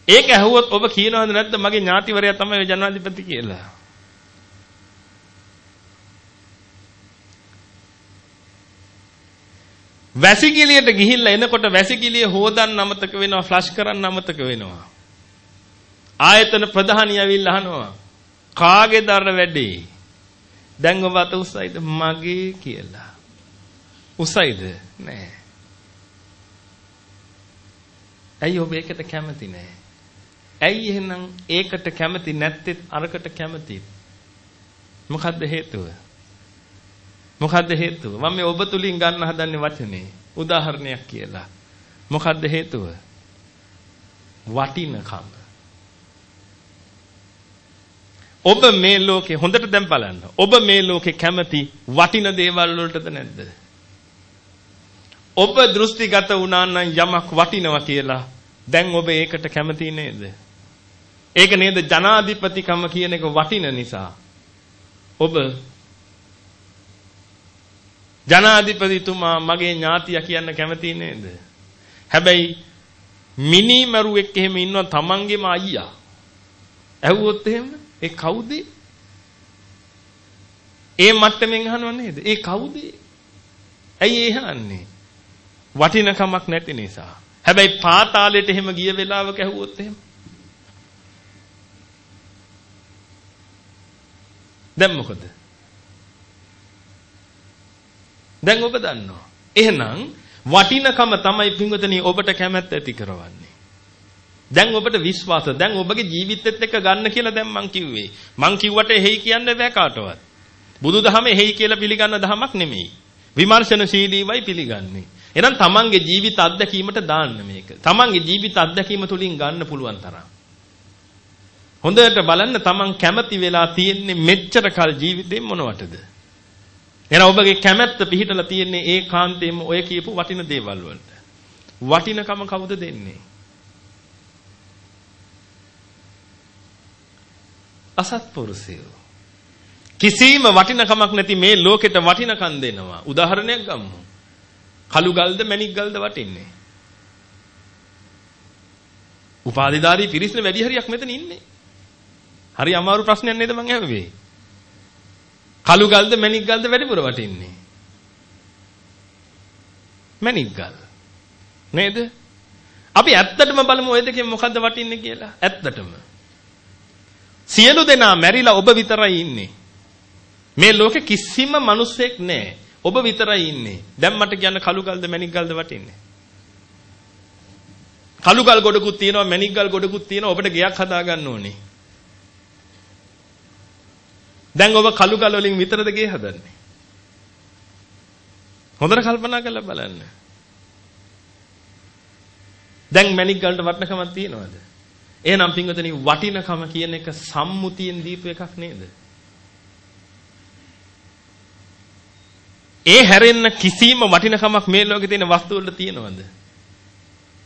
ඒක ඇහුවොත් ඔබ කියනවද නැද්ද මගේ ඥාතිවරයා තමයි ජනාධිපති කියලා? වැසිකිළියට ගිහිල්ලා එනකොට වැසිකිළිය හොදන්න අමතක වෙනවා ෆ්ලෂ් කරන්න අමතක වෙනවා. ආයතන ප්‍රධානිය ඇවිල්ලා අහනවා කාගේද අර වැඩේ? දැන් ඔබ අත උස්සයිද මගේ කියලා. උස්සයිද? නෑ. ඇයි ඔබ ඒකට කැමති නෑ? ඇයි එහෙනම් ඒකට කැමති නැත්තේ අරකට කැමතිද? මොකද්ද හේතුව? මොකද්ද හේතුව? මම මේ ඔබ තුලින් ගන්න හදන්නේ වචනේ. උදාහරණයක් කියලා. මොකද්ද හේතුව? වටිනකම. ඔබ මේ ලෝකේ හොඳට දැන් බලන්න. ඔබ මේ ලෝකේ කැමති වටින දේවල් වලටද නැද්ද? ඔබ දෘෂ්ටිගත වුණා නම් යමක් වටිනවා කියලා දැන් ඔබ ඒකට කැමති නේද? ඒක නේද ජනාධිපතිකම කියන එක වටින නිසා. ඔබ ජනාධිපතිතුමා මගේ ඥාතියා කියන්න කැමති නේද? හැබැයි මිනිමරුවෙක් එහෙම ඉන්නවා තමන්ගේම අයියා. ඇහුවොත් එහෙම ඒ කවුද? ඒ මට්ටමින් අහනව නේද? ඒ කවුද? ඇයි ඒ අහන්නේ? වටිනකමක් නැති නිසා. හැබැයි පාතාලෙට එහෙම ගිය වෙලාවක ඇහුවොත් එහෙම දැන් මොකද? දැන් ඔබ දන්නවා. එහෙනම් වටිනකම තමයි පින්වතනි ඔබට කැමැත්ත ඇති කරවන්නේ. දැන් ඔබට විශ්වාස දැන් ඔබගේ ජීවිතෙත් එක්ක ගන්න කියලා දැන් මං කිව්වේ. මං කිව්වට එහෙයි කියන්න බෑ කාටවත්. බුදුදහම එහෙයි කියලා පිළිගන්න දහමක් නෙමෙයි. විමර්ශනශීලීවයි පිළිගන්නේ. එහෙනම් තමන්ගේ ජීවිත අත්දැකීමට දාන්න මේක. තමන්ගේ ජීවිත අත්දැකීම තුලින් ගන්න පුළුවන් තරම්. හොඳට බලන්න තමන් කැමති වෙලා තියෙන්නේ මෙච්චර කල් ජීවිතේ මොනවටද? එහෙනම් ඔබගේ කැමැත්ත පිහිටලා තියෙන්නේ ඒකාන්තයෙන්ම ඔය කියපු වටින දේවල් වලට. වටිනකම කවුද දෙන්නේ? අසත්පුරුෂයෝ. කිසිම වටිනකමක් නැති මේ ලෝකෙට වටිනකම් දෙනවා. උදාහරණයක් ගමු. කළු ගල්ද මැණික් ගල්ද වටින්නේ? උපාධිධාරී පිරිස්නේ වැඩි හරියක් මෙතන ඉන්නේ. හරි අමාරු ප්‍රශ්නයක් නේද මං අහුවේ? කළු ගල්ද මැණික් ගල්ද වැඩිපුර වටින්නේ? මැණික් ගල්. නේද? අපි ඇත්තටම බලමු ওই දෙකෙන් මොකද්ද වටින්නේ කියලා. ඇත්තටම. සියලු දෙනා මැරිලා ඔබ විතරයි ඉන්නේ. මේ ලෝකේ කිසිම මිනිසෙක් නැහැ. ඔබ විතරයි ඉන්නේ. දැන් මට කියන්න කළු ගල්ද මැණික් ගල්ද වටින්නේ. කළු ගල් ගොඩකුත් තියෙනවා මැණික් ගල් ගොඩකුත් තියෙනවා ඔබට ගෙයක් හදා ගන්න ඕනේ. දැන් ඔබ කළු ගල් වලින් විතරද ගේ හදන්නේ? හොඳට කල්පනා කරලා බලන්න. දැන් මැණික් ගල්ට වටිනකමක් තියෙනවද? එහෙනම් පින්වතුනි වටිනකම කියන එක සම්මුතියෙන් දීපු එකක් නේද? ඒ හැරෙන්න කිසිම වටිනකමක් මේ ලෝකේ තියෙන වස්තු වල තියෙනවද?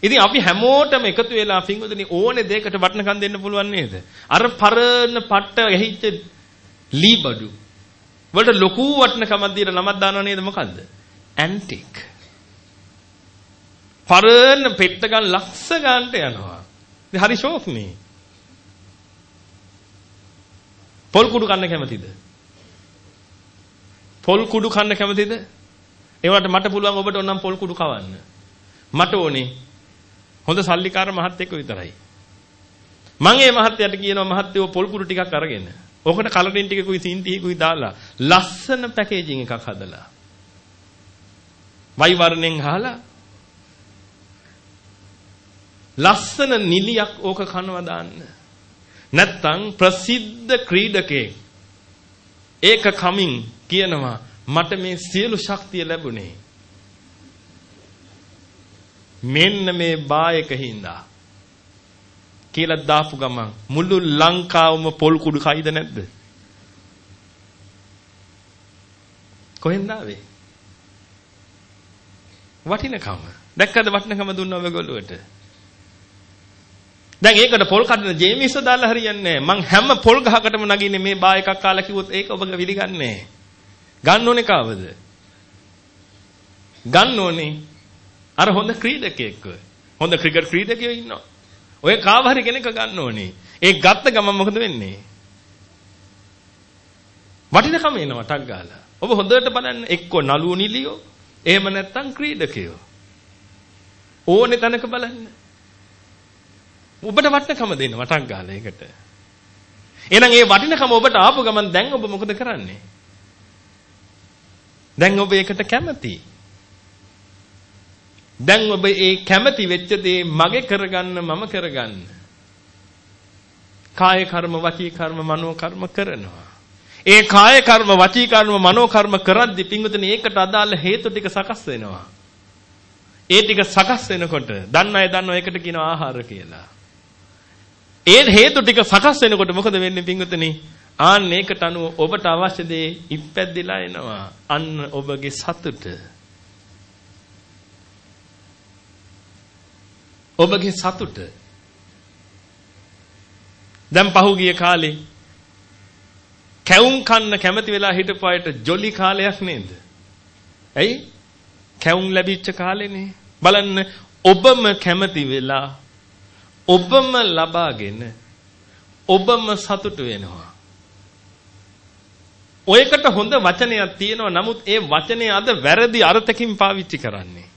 ඉතින් අපි හැමෝටම එකතු වෙලා පින්වතුනි ඕනේ දෙයකට වටිනකම් දෙන්න පුළුවන් නේද? අර පරණ පට්ට ඇහිච්ච ලීබඩු වලට ලොකු වටිනකමක් දීලා නමක් දානව නේද මොකද්ද? ඇන්ටික්. පරණ පෙට්ටගන් ලක්ෂ ගානට යනවා. ඉතින් හරි ෂෝක් නේ. පොල් කුඩු කන්න කැමතිද? පොල් කුඩු කන්න කැමතිද? ඒවට මට පුළුවන් ඔබට ඕනම් පොල් කුඩු කවන්න. මට ඕනේ හොඳ සල්ලිකාර මහත්තයෙක් විතරයි. මම ඒ මහත්තයාට කියනවා මහත්තයෝ පොල් කුඩු ටිකක් අරගෙන. ඕකට කලරින් ටිකකුයි සින්ටිකුයි දාලා ලස්සන පැකේජින් එකක් හදලා. වයි වර්ණෙන් අහලා ලස්සන නිලියක් ඕක කනවා දාන්න. නැත්තම් ප්‍රසිද්ධ ක්‍රීඩකයෙක් ඒක කමින් කියනවා මට මේ සියලු ශක්තිය ලැබුණේ මෙන්න මේ බායක හින්දා කියලා දාපු ගමන් මුළු ලංකාවම පොල් කුඩු කයිද නැද්ද? කොහෙන්ද ආවේ? වටිනකම. දැක්කද වටිනකම දුන්නා ඔයගොල්ලෝට? දැන් ඒකට පොල් කඩන ජේමිස් දාලා හරියන්නේ නැහැ. මං හැම පොල් ගහකටම නගින්නේ මේ බා එකක් කාලා කිව්වොත් ඒක ඔබ පිළිගන්නේ නැහැ. ගන්න ඕනේ කාවද? ගන්න ඕනේ අර හොඳ ක්‍රීඩකයෙක්ව. හොඳ ක්‍රිකට් ක්‍රීඩකයෝ ඉන්නවා. ඔය කාව හරි කෙනෙක් ගන්න ඕනේ. ඒ ගත්ත ගමන් මොකද වෙන්නේ? වටිනකම එනවා ටක් ගාලා. ඔබ හොඳට බලන්න එක්ක නළුව නිලියෝ එහෙම නැත්නම් ක්‍රීඩකයෝ. ඕනේ තැනක බලන්න. ඔබට වටිනකම දෙන්න වටක් ගාලා ඒකට. එහෙනම් ඒ වටිනකම ඔබට ආපු ගමන් දැන් ඔබ මොකද කරන්නේ? දැන් ඔබ ඒකට කැමතියි. දැන් ඔබ ඒ කැමැති වෙච්ච දේ මගේ කරගන්න මම කරගන්න. කාය කර්ම වචී කර්ම මනෝ කර්ම කරනවා. ඒ කාය කර්ම වචී කර්ම මනෝ කර්ම කරද්දි පිංගුතනේ ඒකට අදාළ හේතු ටික සකස් වෙනවා. ඒ ටික සකස් වෙනකොට දන්න අය දන්නවා ඒකට කියනවා ආහාර කියලා. ඒ හේතු ටික සකස් වෙනකොට මොකද වෙන්නේ පිංගුතනේ? ආන්න ඒකට අනුව ඔබට අවශ්‍ය දේ ඉපැද්දිලා එනවා. අන්න ඔබගේ සතුට ඔබගේ සතුට දැන් පහුගිය කාලේ කැවුම් කන්න කැමති වෙලා හිටපු අයට ජොලි කාලයක් නේද? ඇයි? කැවුම් ලැබිච්ච කාලේනේ. බලන්න ඔබම කැමති වෙලා ඔබම ලබාගෙන ඔබම සතුට වෙනවා. ඔයකට හොඳ වචනයක් තියෙනවා. නමුත් ඒ වචනේ අද වැරදි අර්ථකින් පාවිච්චි කරන්නේ.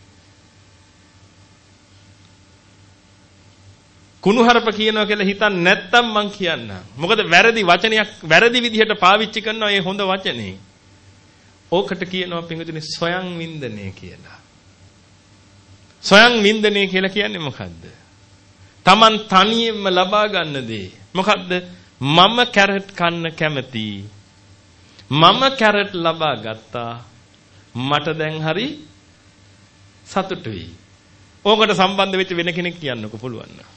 කුණුහරුප කියනවා කියලා හිතන්නේ නැත්තම් මං කියන්නම්. මොකද වැරදි වචනයක් වැරදි විදිහට පාවිච්චි කරනවා මේ හොඳ වචනේ. ඕකට කියනවා පිංගුතුනි සොයන් වින්දනය කියලා. සොයන් වින්දනය කියලා කියන්නේ මොකද්ද? Taman තනියෙන්ම ලබා ගන්න දේ. මොකද්ද? මම කැරට් කන්න කැමතියි. මම කැරට් ලබා ගත්තා. මට දැන් හරි සතුටුයි. ඕකට සම්බන්ධ වෙච්ච වෙන කෙනෙක් කියන්නකො පුළුවන් නේද?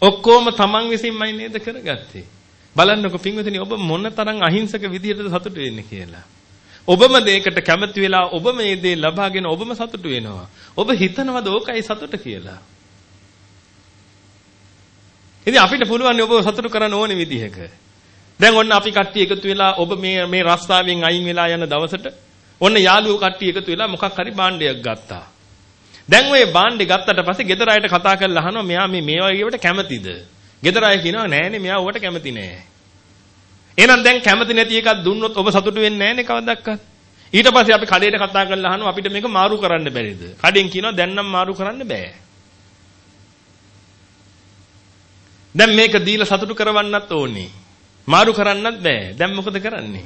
ඔක්කොම තමන් විසින්මයි නේද කරගත්තේ. බලන්නකො පින්වතුනි ඔබ මොන තරම් අහිංසක විදිහටද සතුටු වෙන්නේ කියලා. ඔබම දෙයකට කැමති වෙලා ඔබ මේ දේ ලබාගෙන ඔබම සතුටු වෙනවා. ඔබ හිතනවද ඕකයි සතුට කියලා? ඉතින් අපිට පුළුවන් ඔබ සතුටු කරන්න ඕනේ විදිහක. දැන් ඔන්න අපි කට්ටිය එකතු වෙලා ඔබ මේ මේ රස්තාවෙන් අයින් වෙලා යන දවසට ඔන්න යාළුවෝ කට්ටිය එකතු වෙලා මොකක් හරි භාණ්ඩයක් ගත්තා. දැන් ওই බාණ්ඩේ ගත්තට පස්සේ ගෙදර අයට කතා කරලා අහනවා මෙයා මේ මේ වගේවට කැමතිද? ගෙදර අය කියනවා නෑනේ මෙයා ඌට කැමති නෑ. එහෙනම් දැන් කැමති නැති එකක් දුන්නොත් ඔබ සතුටු වෙන්නේ නෑනේ කවදාවත්. ඊට පස්සේ අපි කඩේට කතා කරලා අහනවා අපිට මේක මාරු කරන්න බැරිද? කඩෙන් කියනවා දැන් නම් මාරු කරන්න බෑ. දැන් මේක දීලා සතුටු කරවන්නත් ඕනේ. මාරු කරන්නත් බෑ. දැන් මොකද කරන්නේ?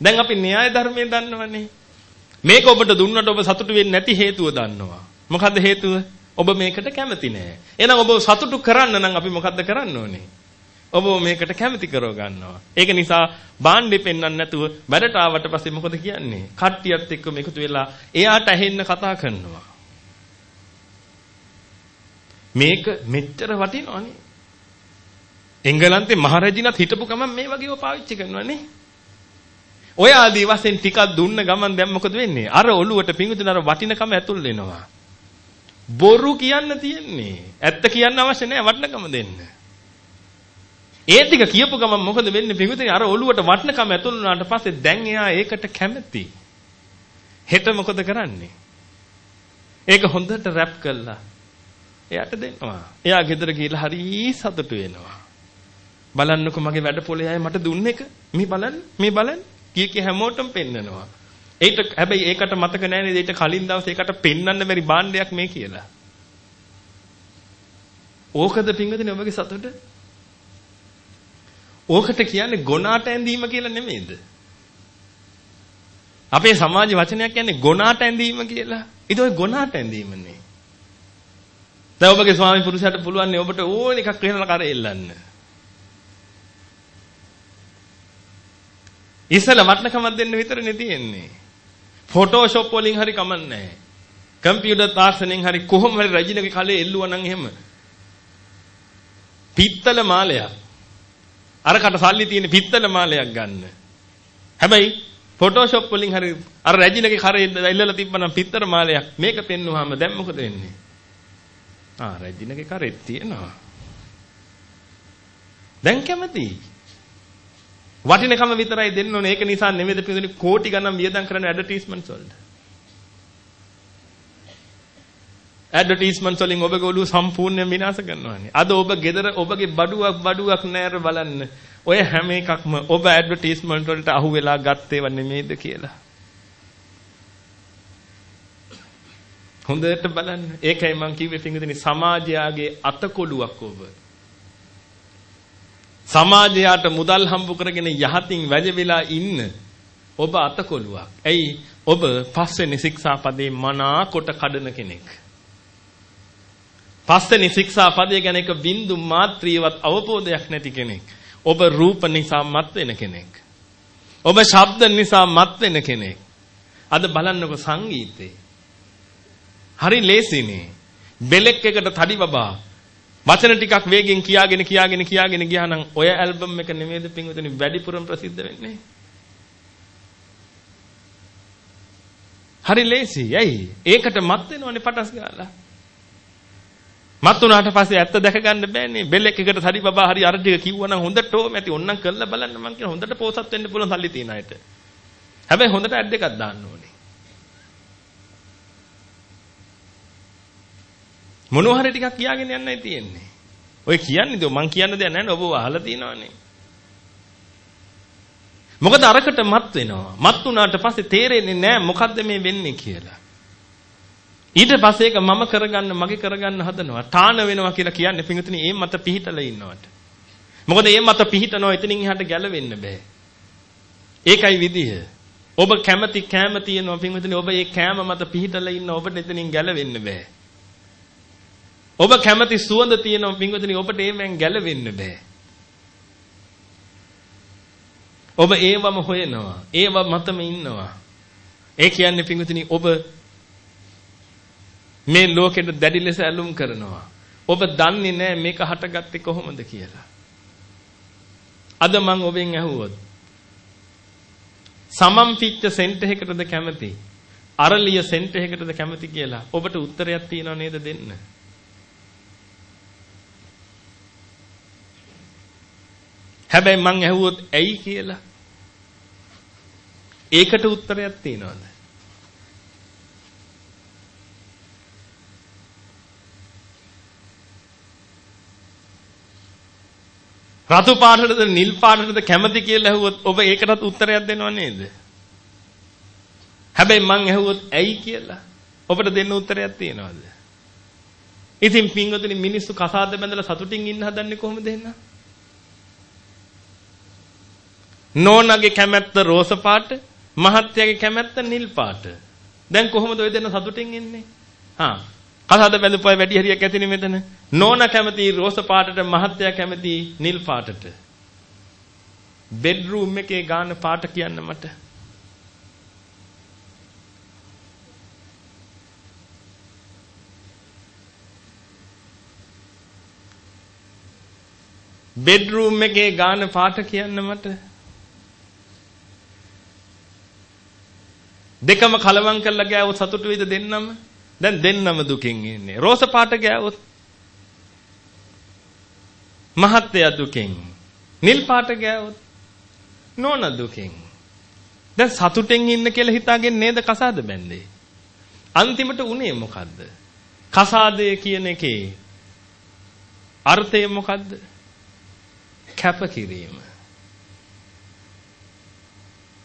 දැන් අපි න්‍යාය ධර්මයේ දන්නවනේ. මේක ඔබට දුන්නට ඔබ සතුටු වෙන්නේ නැති හේතුව දන්නවා. මොකද්ද හේතුව? ඔබ මේකට කැමති නෑ. එහෙනම් ඔබ සතුටු කරන්න නම් අපි මොකද්ද කරන්න ඕනේ? ඔබ මේකට කැමති කරව ගන්නවා. ඒක නිසා බාණ්ඩේ පෙන්වන්න නැතුව වැඩට ආවට පස්සේ මොකද කියන්නේ? කට්ටියත් එක්කම එකතු වෙලා එයාට ඇහෙන්න කතා කරනවා. මේක මෙච්චර වටිනවනේ. එංගලන්තේ මහරජිනත් හිටපු ගමන් මේ වගේව පාවිච්චි කරනවානේ. ඔය ආදී වශයෙන් ටිකක් දුන්න ගමන් දැන් මොකද වෙන්නේ? අර ඔළුවට පිඟුතුන අර වටිනකම ඇතුල් වෙනවා. බොරු කියන්න තියෙන්නේ. ඇත්ත කියන්න අවශ්‍ය නැහැ වටිනකම දෙන්න. ඒ ටික කියපු ගමන් මොකද වෙන්නේ පිඟුතුනි අර ඔළුවට වටිනකම ඇතුල් වුණාට පස්සේ දැන් එයා ඒකට කැමති. හෙට මොකද කරන්නේ? ඒක හොඳට රැප් කළා. එයාට දෙනවා. එයා ගෙදර ගිහලා හරි සතුටු වෙනවා. බලන්නකො මගේ වැඩ පොලේ අය මට දුන්න එක. මේ බලන්න මේ බලන්න කී කී හැමෝටම පෙන්නනවා. ඒට හැබැයි ඒකට මතක නැහැ නේද? ඊට කලින් දවසේ ඒකට පෙන්වන්න බැරි භාණ්ඩයක් මේ කියලා. ඕකද පින්වදින ඔබගේ සතුට? ඕකට කියන්නේ ගොනාට ඇඳීම කියලා නෙමෙයිද? අපේ සමාජ වචනයක් කියන්නේ ගොනාට ඇඳීම කියලා. ඒක ඔය ගොනාට ඇඳීමනේ. දැන් ඔබගේ ස්වාමි පුරුෂයාට පුළුවන් නේ ඔබට ඕන එකක් වෙනලා කර ඉස්සල වටනකමක් දෙන්න විතරනේ තියෙන්නේ. ෆොටෝෂොප් වලින් හරි කමන්නේ නැහැ. කම්පියුටර් තාක්ෂණයෙන් හරි කොහොම හරි රජිනගේ කලේ එල්ලුවා නම් එහෙම. පිත්තල මාලයක්. අරකට සල්ලි තියෙන පිත්තල මාලයක් ගන්න. හැබැයි ෆොටෝෂොප් වලින් හරි අර රජිනගේ කරේ එල්ලලා තිබ්බනම් පිත්තර මාලයක් මේක පෙන්නුවාම දැන් මොකද වෙන්නේ? ආ රජිනගේ කරෙත් තියෙනවා. දැන් කැමති. වටිනකම විතරයි දෙන්න ඕනේ. ඒක නිසා නෙමෙයිද පිටුනේ කෝටි ගණන් වියදම් කරන ඇඩ්වර්ටයිස්මන්ට්ස් වලට. ඇඩ්වර්ටයිස්මන්ට්ස් වලින් ඔබගේ ඔළුව සම්පූර්ණයෙන් විනාශ කරනවානේ. අද ඔබ ගෙදර ඔබගේ බඩුවක් බඩුවක් නෑර බලන්න. ඔය හැම එකක්ම ඔබ ඇඩ්වර්ටයිස්මන්ට් වලට අහු වෙලා ගත්තේව නෙමෙයිද කියලා. හොඳට බලන්න. ඒකයි මම කිව්වේ පින්විතනි සමාජයාගේ අතකොළුවක් ඔබ. සමාජයට මුදල් හම්බ කරගෙන යහතින් වැජවිලා ඉන්න ඔබ අතකොළුවක්. ඇයි ඔබ පස්වෙනි ශික්ෂාපදේ මනා කොට කඩන කෙනෙක්. පස්වෙනි ශික්ෂාපදේ ගැන එක බින්දු මාත්‍රියවත් අවබෝධයක් නැති කෙනෙක්. ඔබ රූප නිසා මත් වෙන කෙනෙක්. ඔබ ශබ්ද නිසා මත් වෙන කෙනෙක්. අද බලන්නකො සංගීතේ හරි ලේසිනේ. බෙලෙක් එකට තඩි බබා වචන ටිකක් වේගෙන් කියාගෙන කියාගෙන කියාගෙන ගියා නම් ඔය ඇල්බම් එක නෙමෙයිද පින්විතනි වැඩිපුරම ප්‍රසිද්ධ වෙන්නේ. හරි ලේසි. ඇයි? ඒකට මත් වෙනවනේ පටස් ගාලා. මත් උනාට පස්සේ ඇත්ත දැක ගන්න බෑනේ. බෙල්ලෙක් එකට හරි බබා හරි අර ටික කිව්වනම් හොඳට ඕම ඇති. ඕන්නම් කරලා බලන්න මං කියන හොඳට පෝසත් වෙන්න පුළුවන් සල්ලි තියන අයට. හැබැයි හොඳට ඇඩ් එකක් දාන්න ඕනේ. මොනවා හරි ටිකක් කියාගෙන යන්නයි තියෙන්නේ. ඔය කියන්නේ දෝ මං කියන්න දෙයක් නැහැ නේ ඔබ අහලා තියෙනවනේ. මොකද අරකට මත් වෙනවා. මත් වුණාට පස්සේ තේරෙන්නේ නැහැ මොකද්ද මේ වෙන්නේ කියලා. ඊට පස්සේ ඒක මම කරගන්න මගේ කරගන්න හදනවා. තාන වෙනවා කියලා කියන්නේ පිඟුතුනි ඒ මත පිහිටලා ඉන්නවට. මොකද ඒ මත පිහිටනවා එතනින් එහාට ගැලවෙන්න බෑ. ඒකයි විදිහ. ඔබ කැමති කැම තියෙනවා පිඟුතුනි ඔබ ඒ කැම මත පිහිටලා ඉන්න ඔබට එතනින් ගැලවෙන්න බෑ. ඔබ කැමති සුවඳ තියෙන පින්වතුනි ඔබට ඒවෙන් ගැලවෙන්න බෑ. ඔබ ඒවම හොයනවා. ඒව මතම ඉන්නවා. ඒ කියන්නේ පින්වතුනි ඔබ මේ ලෝකෙට දැඩි ලෙස ඇලුම් කරනවා. ඔබ දන්නේ නැහැ මේක හටගත්තේ කොහොමද කියලා. අද මම ඔබෙන් ඇහුවොත් සමම් පිච්ච සෙන්ට් එකකටද කැමති? අරලිය සෙන්ට් එකකටද කැමති කියලා ඔබට උත්තරයක් තියෙනව නේද දෙන්න? හැබැයි මං ඇහුවොත් ඇයි කියලා. ඒකට උත්තරයක් තියෙනවද? රතු පාටටද නිල් පාටටද කැමති කියලා ඇහුවොත් ඔබ ඒකටත් උත්තරයක් දෙනව නේද? හැබැයි මං ඇහුවොත් ඇයි කියලා ඔබට දෙන්න උත්තරයක් තියෙනවද? ඉතින් පින්වතුනි මිනිස්සු කසාද බැඳලා සතුටින් ඉන්න හදන්නේ කොහොමද එහෙනම්? නෝනගේ කැමැත්ත රෝස පාට, මහත්තයාගේ කැමැත්ත නිල් පාට. දැන් කොහොමද ඔය දෙන්න සතුටින් ඉන්නේ? හා කසාද බැඳපුවා වැඩි හරියක් ඇතිනේ මෙතන. නෝන කැමති රෝස පාටට මහත්තයා කැමති නිල් පාටට. බෙඩ්රූම් එකේ ගාන පාට කියන්න මට. බෙඩ්රූම් එකේ ගාන පාට කියන්න මට. දෙකම කලවම් කරලා ගෑවොත් සතුටු වෙයිද දෙන්නම? දැන් දෙන්නම දුකින් ඉන්නේ. රෝස පාට ගෑවොත් මහත්ය දුකින්. නිල් පාට ගෑවොත් නෝන දුකින්. දැන් සතුටෙන් ඉන්න කියලා හිතාගෙන නේද කසාද බැන්දේ. අන්තිමට උනේ මොකද්ද? කසාදය කියන එකේ අර්ථය මොකද්ද? කැපකිරීම.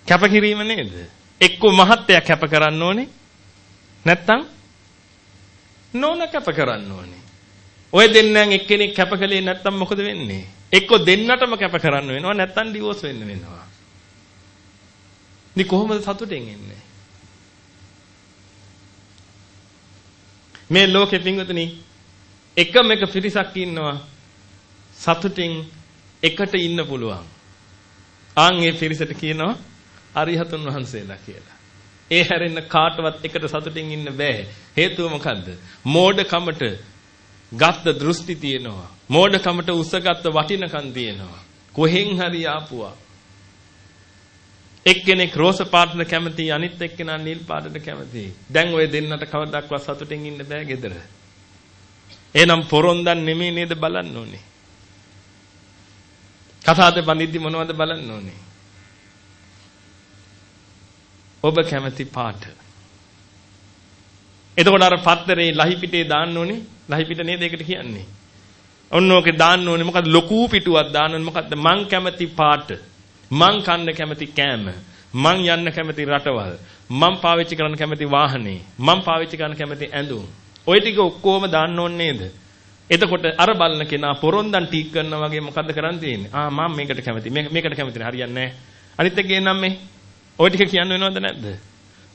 කැපකිරීම නේද? එක්ක මහත්ය කැප කරන්න ඕනේ. නැත්තම් නෝන කැප කරන්න ඕනේ. ඔය දෙන්නෙන් එක්කෙනෙක් කැප කළේ නැත්තම් මොකද වෙන්නේ? එක්ක දෙන්නටම කැප කරන්න වෙනවා නැත්තම් ඩිවෝස් වෙන්න වෙනවා. ඉතින් කොහොමද සතුටෙන් ඉන්නේ? මේ ලෝකෙ පිංගුතුනි එකම එක පිරිසක් ඉන්නවා සතුටින් එකට ඉන්න පුළුවන්. ආන් ඒ පිරිසට කියනවා අරිහතුන් වහන්සේලා කියලා. ඒ හැරෙන්න කාටවත් එකට සතුටින් ඉන්න බෑ. හේතුව මොකද්ද? මෝඩකමට ගත්ත දෘෂ්ටි තියෙනවා. මෝඩකමට උසගත්ත වටිනකම් තියෙනවා. කොහෙන් හරි ආපුවා. එක්කෙනෙක් රෝස පාටට කැමති අනිත් එක්කෙනා නිල් පාටට කැමති. දැන් ওই දෙන්නට කවදාවත් සතුටින් ඉන්න බෑ ගෙදර. එහෙනම් පොරොන්දන් නෙමෙයි නේද බලන්න ඕනේ. කතාද බඳිද්දි මොනවද බලන්න ඕනේ? ඔබ කැමති පාට. එතකොට අර පත්තරේ ලහි පිටේ දාන්න ඕනේ. ලහි පිට නේද ඒකට කියන්නේ. ඔන්න ඕකේ දාන්න ඕනේ මොකද්ද ලොකු පිටුවක් දාන්න ඕනේ මොකද්ද මං කැමති පාට. මං කන්න කැමති කෑම. මං යන්න කැමති රටවල්. මං පාවිච්චි කරන්න කැමති වාහනේ. මං පාවිච්චි කරන්න කැමති ඇඳුම්. ওই ටික ඔක්කොම දාන්න ඕනේ නේද? එතකොට අර බලන කෙනා පොරොන්දන් ටීක් කරනවා වගේ මොකද්ද කරන් තියෙන්නේ? ආ මම මේකට කැමති. මේකට කැමති නෑ හරියන්නේ නෑ. අනිත් එක ගේනම් මේ. ওই ටික කියන්න වෙනවද නැද්ද?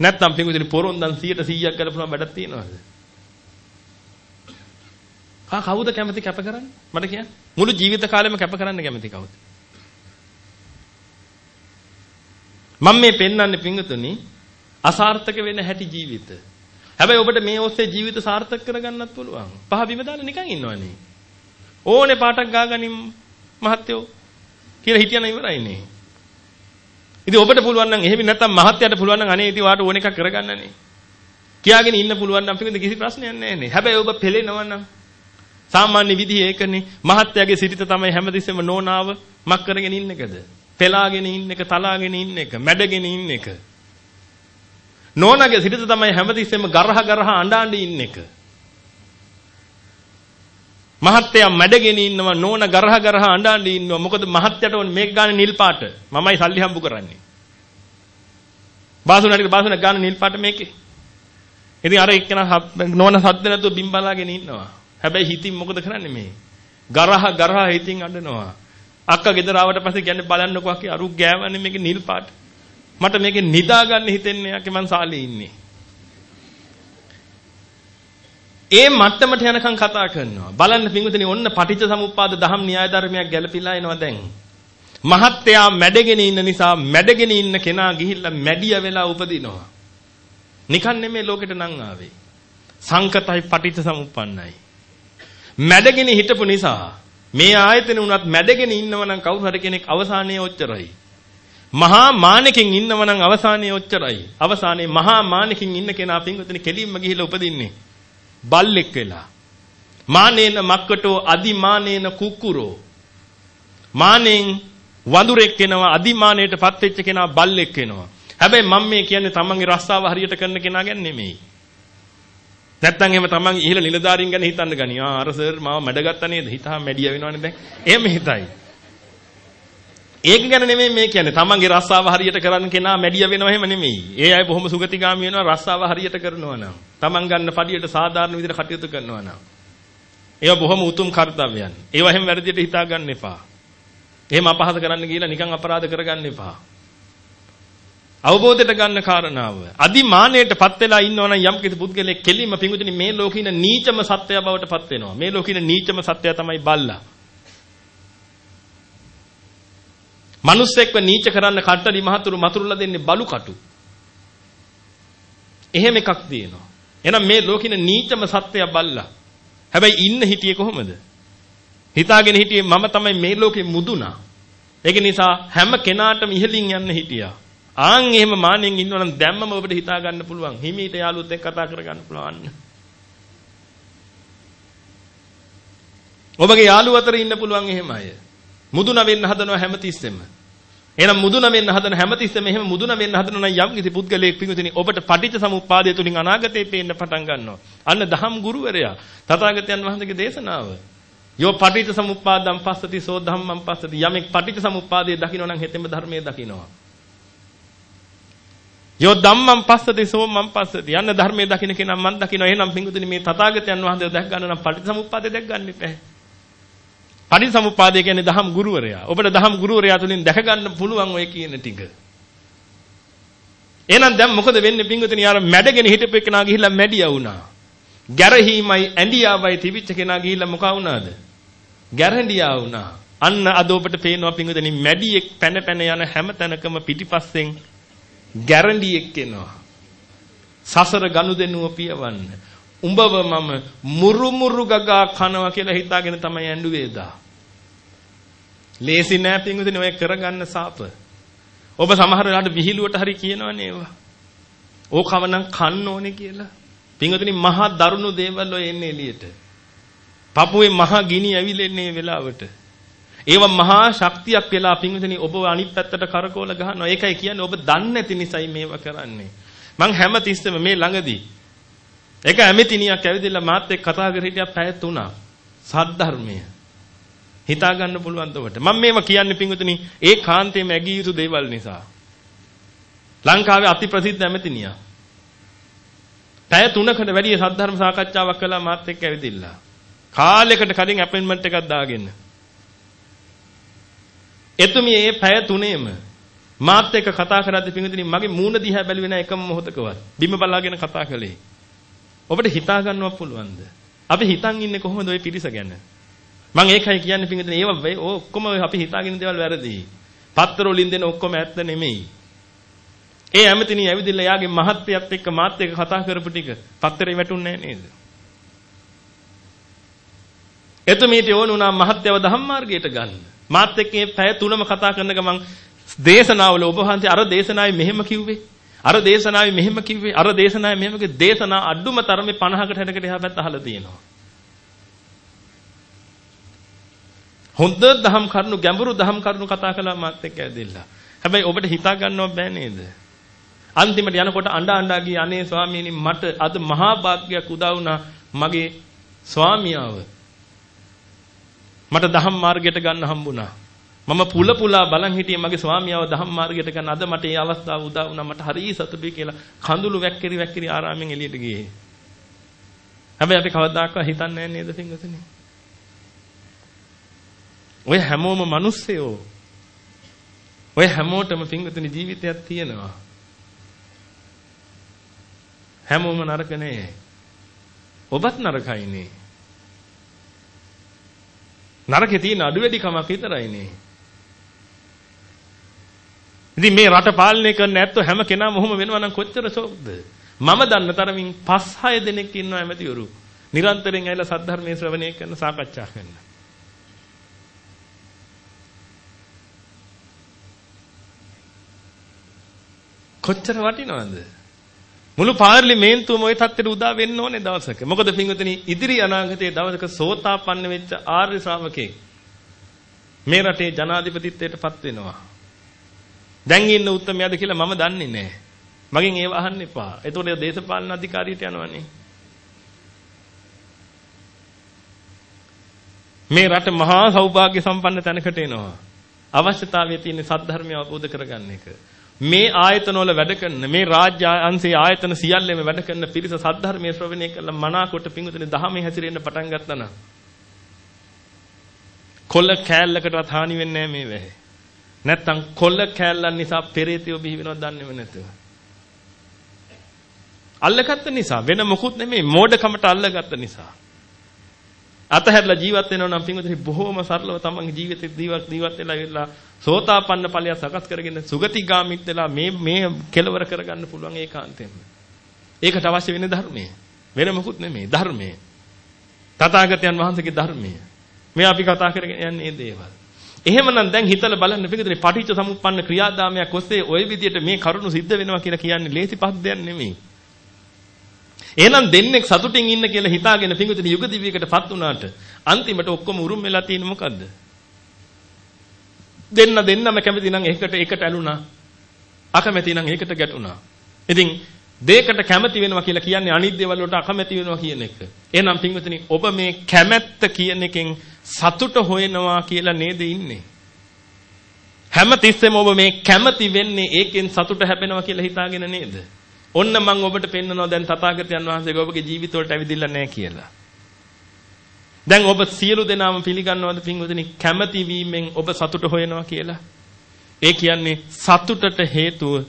නැත්නම් පිටුදින පොරොන්දන් 100ට 100ක් ගලපුණා වැඩක් තියනවද? ආ කවුද කැමති කැප කරන්නේ? මට කියන්න. මුළු ජීවිත කාලෙම කැප කරන්න කැමති කවුද? මම මේ පෙන්වන්නේ පිංගුතුනි අසාර්ථක වෙන හැටි ජීවිත. හැබැයි ඔබට මේ ඔස්සේ ජීවිත සාර්ථක කරගන්නත් පුළුවන්. පහ බිම දාලා නිකන් ඉන්නවනේ. ඕනේ පාටක් ගාගනින් මහත්යෝ කියලා හිටියන ඉවරයිනේ. ඉතින් ඔබට පුළුවන් නම් එහෙම නැත්නම් මහත්යට පුළුවන් නම් අනේ ඉතින් වාට ඕන එකක් කරගන්නනේ. කියාගෙන ඉන්න පුළුවන් නම් පිටින් කිසි ප්‍රශ්නයක් නැහැ නේ. හැබැයි ඔබ පෙලෙනවා නම් සාමාන්‍ය විදිහේ ඒකනේ මහත්යාගේ සිරිත තමයි හැමතිස්සෙම නෝනාව මක් කරගෙන ඉන්න එකද? පෙලාගෙන ඉන්න එක, තලාගෙන ඉන්න එක, මැඩගෙන ඉන්න එක. නෝනාගේ සිරිත තමයි හැමතිස්සෙම ගරහ ගරහ අඬ අඬ ඉන්න එක. මහත්තයා මැඩගෙන ඉන්නවා නෝන ගරහ ගරහ අඬ අඬ ඉන්නවා. මොකද මහත්තයට ඕනේ මේක ගන්න නිල් පාට. මමයි සල්ලි හම්බු කරන්නේ. බාසුනාට බාසුනා ගන්න නිල් පාට මේකේ. ඉතින් අර එක්කෙනා නෝන සද්ද නැතුව බිම් බලාගෙන ඉන්නවා. හැබැයි හිතින් මොකද කරන්නේ මේ? ගරහ ගරහ හිතින් අඬනවා. අක්කා ගෙදර ආවට පස්සේ කියන්නේ බලන්නකෝ අක්කේ අරු ගෑවන්නේ මේකේ නිල් පාට. මට මේකේ නිදා ගන්න හිතෙන්නේ යකේ මං සාලේ ඉන්නේ. ඒ මට්ටමට යනකම් කතා කරනවා. බලන්න පින්විතනි ඔන්න පටිච්ච සමුප්පාද දහම් න්‍යාය ධර්මයක් ගැලපිලා එනවා දැන්. මහත්යා මැඩගෙන ඉන්න නිසා මැඩගෙන ඉන්න කෙනා ගිහිල්ලා මැඩිය වෙලා උපදිනවා. නිකන් නෙමෙයි ලෝකෙට නම් ආවේ. සංකතයි පටිච්ච සමුප්පන්නයි. මැඩගෙන හිටපු නිසා මේ ආයතන උනත් මැඩගෙන ඉන්නව නම් කවුරු හරි කෙනෙක් අවසානයේ ඔච්චරයි. මහා මානකින් ඉන්නව නම් අවසානයේ ඔච්චරයි. අවසානයේ මහා මානකින් ඉන්න කෙනා පින්විතනි කෙලින්ම ගිහිල්ලා උපදින්නේ. බල්ලෙක් වෙලා. මානේන මක්කටෝ අදිමානේන කුක්කුරෝ. මානෙන් වඳුරෙක් වෙනවා අදිමානේටපත් වෙච්ච කෙනා බල්ලෙක් වෙනවා. හැබැයි මම මේ කියන්නේ තමන්ගේ රස්සාව හරියට කරන කෙනා ගැන නෙමෙයි. නැත්තම් එහෙම තමන් ඉහළ නිලධාරීන් ගැන හිතන්න ගනි. ආ අර සර් මාව මැඩගත්තා නේද? හිතා මැඩිය වෙනවනේ දැන්. එහෙම හිතයි. ඒක ගැන නෙමෙයි මේ කියන්නේ. තමන්ගේ රස්සාව හරියට කරන්න කෙනා මැඩිය වෙනව එහෙම නෙමෙයි. ඒ අය බොහොම සුගතිගාමී වෙනවා රස්සාව හරියට කරනවා නම්. තමන් ගන්න පඩියට සාධාරණ විදිහට කටයුතු කරනවා නම්. ඒවා බොහොම උතුම් කාර්යයන්. ඒවා එහෙම වැරදියට හිතා ගන්න එපා. එහෙම අපහාස කරන්න ගිහලා නිකන් අපරාධ කරගන්න එපා. අවබෝධයට ගන්න කාරණාව. අදිමානයටපත් වෙලා ඉන්නවනම් යම් කිසි පුද්ගලයෙක් කෙලින්ම පිඟුතුනි මේ ලෝකින නීචම සත්‍යය බවට පත් වෙනවා. මේ ලෝකින නීචම සත්‍යය තමයි බල්ලා. මිනිස්සෙක්ව නීච කරන්න කට්ටලි මහතුරු මතුරුලා දෙන්නේ බලු කටු. එහෙම එකක් තියෙනවා. එහෙනම් මේ ලෝකින නීචම සත්‍යය බල්ලා. හැබැයි ඉන්න හිටියේ කොහොමද? හිතාගෙන හිටියේ මම තමයි මේ ලෝකේ මුදුනා. ඒක නිසා හැම කෙනාටම ඉහළින් යන්න හිටියා. ආන් එහෙම මානෙන් ඉන්නවනම් දැම්මම ඔබට හිතා ගන්න පුළුවන්. හිමීට යාළුවොත් එක්ක කතා කර ගන්න පුළුවන්. ඔබගේ යාළුව අතර ඉන්න පුළුවන් එහෙම අය. මුදුන වෙන්න හදනවා හැමතිස්සෙම. එහෙනම් මුදුන වෙන්න හදන හැමතිස්සෙම එහෙම මුදුන වෙන්න හදන නම් යම් කිසි පුද්ගලයෙක් පිඟුතුනි ඔබට පටිච්ච සමුප්පාදය තුලින් අනාගතේ පේන්න පටන් ගන්නවා. අන්න දහම් ගුරුවරයා තථාගතයන් වහන්සේගේ දේශනාව. යෝ පටිච්ච සමුප්පාදම් පස්සති සෝ ධම්මං පස්සති යමෙක් පටිච්ච සමුප්පාදයේ දකින්න නම් හෙතෙම ධර්මයේ දකින්නවා. යෝ ධම්මං පස්සති සෝ මං පස්සති යන්න ධර්මයේ දකින්න කෙනා මං දකින්නවා. එහෙනම් පිඟුතුනි මේ තථාගතයන් වහන්සේ දැක් ගන්න නම් පටිච්ච සමුප්පාදය දැක් ගන්න එපා. පටිසමුපාදය කියන්නේ දහම් ගුරුවරයා. ඔබට දහම් ගුරුවරයා තුලින් දැක ගන්න පුළුවන් ඔය කියන ටික. එහෙනම් දැන් මොකද වෙන්නේ පින්වතුනි? යාර මැඩගෙන හිටපු එකනා ගිහිල්ලා මැඩියා වුණා. ගැරහීමයි ඇඬියාවයි තිබිච්ච කෙනා ගිහිල්ලා මොකා වුණාද? ගැරඬියා වුණා. අන්න අද ඔබට පේනවා පින්වතුනි මැඩියෙක් පැන පැන යන හැම තැනකම පිටිපස්සෙන් ගැරඬියෙක් එනවා. සසර ගනුදෙනුව පියවන්න. උඹව මම මුරු මුරු ගගා කනවා කියලා හිතාගෙන තමයි ඇඬුවේ දා. ලේසි නෑ පින්විතනේ ඔය කරගන්න සාප. ඔබ සමහර වෙලාවට විහිළුවට හරි කියනවනේ ඒවා. ඕකවනම් කන්න ඕනේ කියලා. පින්විතනේ මහා දරුණු දේවල් ඔය එන්නේ එළියට. පපුවේ මහා ගිනි ඇවිලෙන්නේ වෙලාවට. ඒව මහා ශක්තියක් වෙලා පින්විතනේ ඔබ අනිත් පැත්තට කරකෝල ගහනවා. ඒකයි කියන්නේ ඔබ දන්නේ නැති නිසායි මේවා කරන්නේ. මං හැම තිස්සෙම මේ ළඟදී ඒක ඇමතිනියක් ඇවිදලා මාත් එක්ක කතා කර හිටියා පැය 3ක්. සද්ධර්මය. හිතා ගන්න පුළුවන් දවට. මම මේව කියන්නේ පින්වතුනි ඒ කාන්තේම ඇගිය යුතු දේවල් නිසා. ලංකාවේ අති ප්‍රසිද්ධ ඇමතිනියක්. පැය 3කට වැඩි සද්ධර්ම සාකච්ඡාවක් කළා මාත් එක්ක ඇවිදින්න. කාලයකට කලින් අපොයින්ට්මන්ට් එකක් දාගෙන. එතුමිය මේ පැය 3ෙම මාත් එක්ක කතා කරද්දී පින්වතුනි මගේ මූණ දිහා බැලුවේ නැහැ එකම මොහොතකවත්. බිම බලාගෙන කතා කළේ. ඔබට හිතා ගන්නවත් පුළුවන්ද? අපි හිතන් ඉන්නේ කොහොමද ওই පිරිස ගැන? මම ඒකයි කියන්නේ පිටින් ඒව ඔක්කොම අපි හිතාගෙන දේවල් වැරදි. පත්තර වලින් දෙන ඔක්කොම ඇත්ත නෙමෙයි. ඒ ඇමතිනි ඇවිදilla යාගේ මහත්යත් එක්ක මාත් එක්ක කතා කරපු ටික පත්තරේ වැටුන්නේ නේද? එතුමීට ඕන උනා මහත්යව ධම්මාර්ගයට ගන්න. මාත් එක්ක මේ පැය තුනම කතා කරන ගමන් දේශනාවල ඔබ වහන්සේ අර දේශනාවේ මෙහෙම කිව්වේ අර දේශනාවේ මෙහෙම කිව්වේ අර දේශනාවේ මෙහෙම කිව්වේ දේශනා අඩුම තරමේ 50කට 60කට එහා පැත්ත අහලා තියෙනවා. හොඳ දහම් කරුණු ගැඹුරු දහම් කරුණු කතා කළා මාත් එක්ක ඇදෙilla. හැබැයි ඔබට හිතා ගන්නව බෑ නේද? අන්තිමට යනකොට අඬ අඬා ගිය අනේ ස්වාමීනි මට අද මහා භාග්‍යයක් උදා වුණා මගේ ස්වාමියාව. මට දහම් මාර්ගයට ගන්න හම්බුණා. මම පුල පුලා බලන් හිටියේ මගේ ස්වාමියාව දහම් මාර්ගයට ගන්න අද මට මේ අවස්ථාව උදා වුණා මට හරි සතුටුයි කියලා කඳුළු වැක්කිරි වැක්කිරි ආරාමෙන් එළියට ගියේ. හැබැයි අපි කවදාකවත් හිතන්නේ නැහැ නේද පින්වතුනි? ඔය හැමෝම මිනිස්සයෝ. ඔය හැමෝටම පින්වතුනි ජීවිතයක් තියෙනවා. හැමෝම නරක නෑ. ඔබත් නරකයිනේ. නරකේ තියෙන අඩු වැඩි කමක් විතරයිනේ. ඉතින් මේ රට පාලනය කරන්න ඇත්තෝ හැම කෙනාම ඔහොම වෙනවා නම් කොච්චර ෂොක්ද? මම දන්න තරමින් 5-6 දෙනෙක් ඉන්නවා ඇමතිවරු. නිරන්තරයෙන් ඇවිල්ලා සද්ධර්මයේ ශ්‍රවණය කරන සාකච්ඡා කරන. කොච්චර වටිනවද? මුළු පාර්ලිමේන්තුවම ওই තත්ත්වෙට උදා වෙන්න ඕනේ දවසක. මොකද පින්වතුනි ඉදිරි අනාගතයේ දවසක සෝතාපන්න වෙච්ච ආර්ය ශ්‍රාවකෙක් මේ රටේ ජනාධිපතිත්වයට පත් වෙනවා. දැන් ඉන්න උත්තරමයද කියලා මම දන්නේ නැහැ. මගෙන් ඒව අහන්න එපා. එතකොට දේශපාලන අධිකාරියට යනවනේ. මේ රට මහා සෞභාග්‍ය සම්පන්න තැනකට එනවා. අවශ්‍යතාවය තියෙන සද්ධර්මය අවබෝධ කරගන්න එක. මේ ආයතන වල වැඩ කරන මේ රාජ්‍ය අංශයේ ආයතන සියල්ලෙම වැඩ කරන පිරිස සද්ධර්මයේ ශ්‍රවණය කරලා මනාකොට පිංගුතුනේ දහමේ හැසිරෙන්න පටන් ගත්තා නම් කොළ කෑල්ලකටවත් හානි වෙන්නේ නැහැ මේ වැහි. නැත්තම් කොළ කෑල්ලන් නිසා පෙරේතයෝ බිහි වෙනවද දන්නේම නැතුව. අල්ලගත්ත නිසා වෙන මොකුත් නෙමෙයි මෝඩකමට අල්ලගත්ත නිසා. අතහැරලා ජීවත් වෙනවා නම් පින්වතුනි බොහෝම සරලව තමන්ගේ ජීවිතේ ජීවත් ජීවත් වෙලා ඉවරලා සෝතාපන්න ඵලය සකස් කරගෙන සුගතිගාමිත් වෙලා මේ මේ කෙලවර කරගන්න පුළුවන් ඒකාන්තයෙන්ම. ඒකට අවශ්‍ය වෙන ධර්මය. වෙන මොකුත් නෙමෙයි ධර්මය. තථාගතයන් වහන්සේගේ ධර්මය. මේ අපි කතා කරගෙන යන්නේ මේ දේවල්. එහෙමනම් දැන් හිතලා බලන්න පිටින් පටිච්ච සමුප්පන්න ක්‍රියාදාමයක් ඔස්සේ ওই විදිහට මේ කරුණු සිද්ධ වෙනවා කියලා කියන්නේ ලේසි පහත් දෙයක් නෙමෙයි. එහෙනම් දෙන්නෙක් සතුටින් ඉන්න කියලා හිතාගෙන පිඟුතුනි යුග දිවියකටපත් වුණාට අන්තිමට ඔක්කොම උරුම් වෙලා තියෙන්නේ මොකද්ද? දෙන්න දෙන්නම කැමති නම් එකට එකට ඇලුනා. අකමැති නම් ඒකට ගැටුණා. ඉතින් දෙයකට කැමති වෙනවා කියලා කියන්නේ අනිත් දේවල් වලට අකමැති වෙනවා කියන එක. එහෙනම් පින්වතුනි ඔබ මේ කැමැත්ත කියන එකෙන් සතුට හොයනවා කියලා නේද ඉන්නේ? හැම තිස්සෙම ඔබ මේ කැමති වෙන්නේ ඒකෙන් සතුට හැපෙනවා කියලා හිතාගෙන නේද? ඔන්න මම ඔබට පෙන්නනවා දැන් තථාගතයන් වහන්සේ ඔබගේ ජීවිතවලට ඇවිදින්න නැහැ කියලා. දැන් ඔබ සියලු දෙනාම පිළිගන්නවද පින්වතුනි කැමැති වීමෙන් ඔබ සතුට හොයනවා කියලා? ඒ කියන්නේ සතුටට හේතුව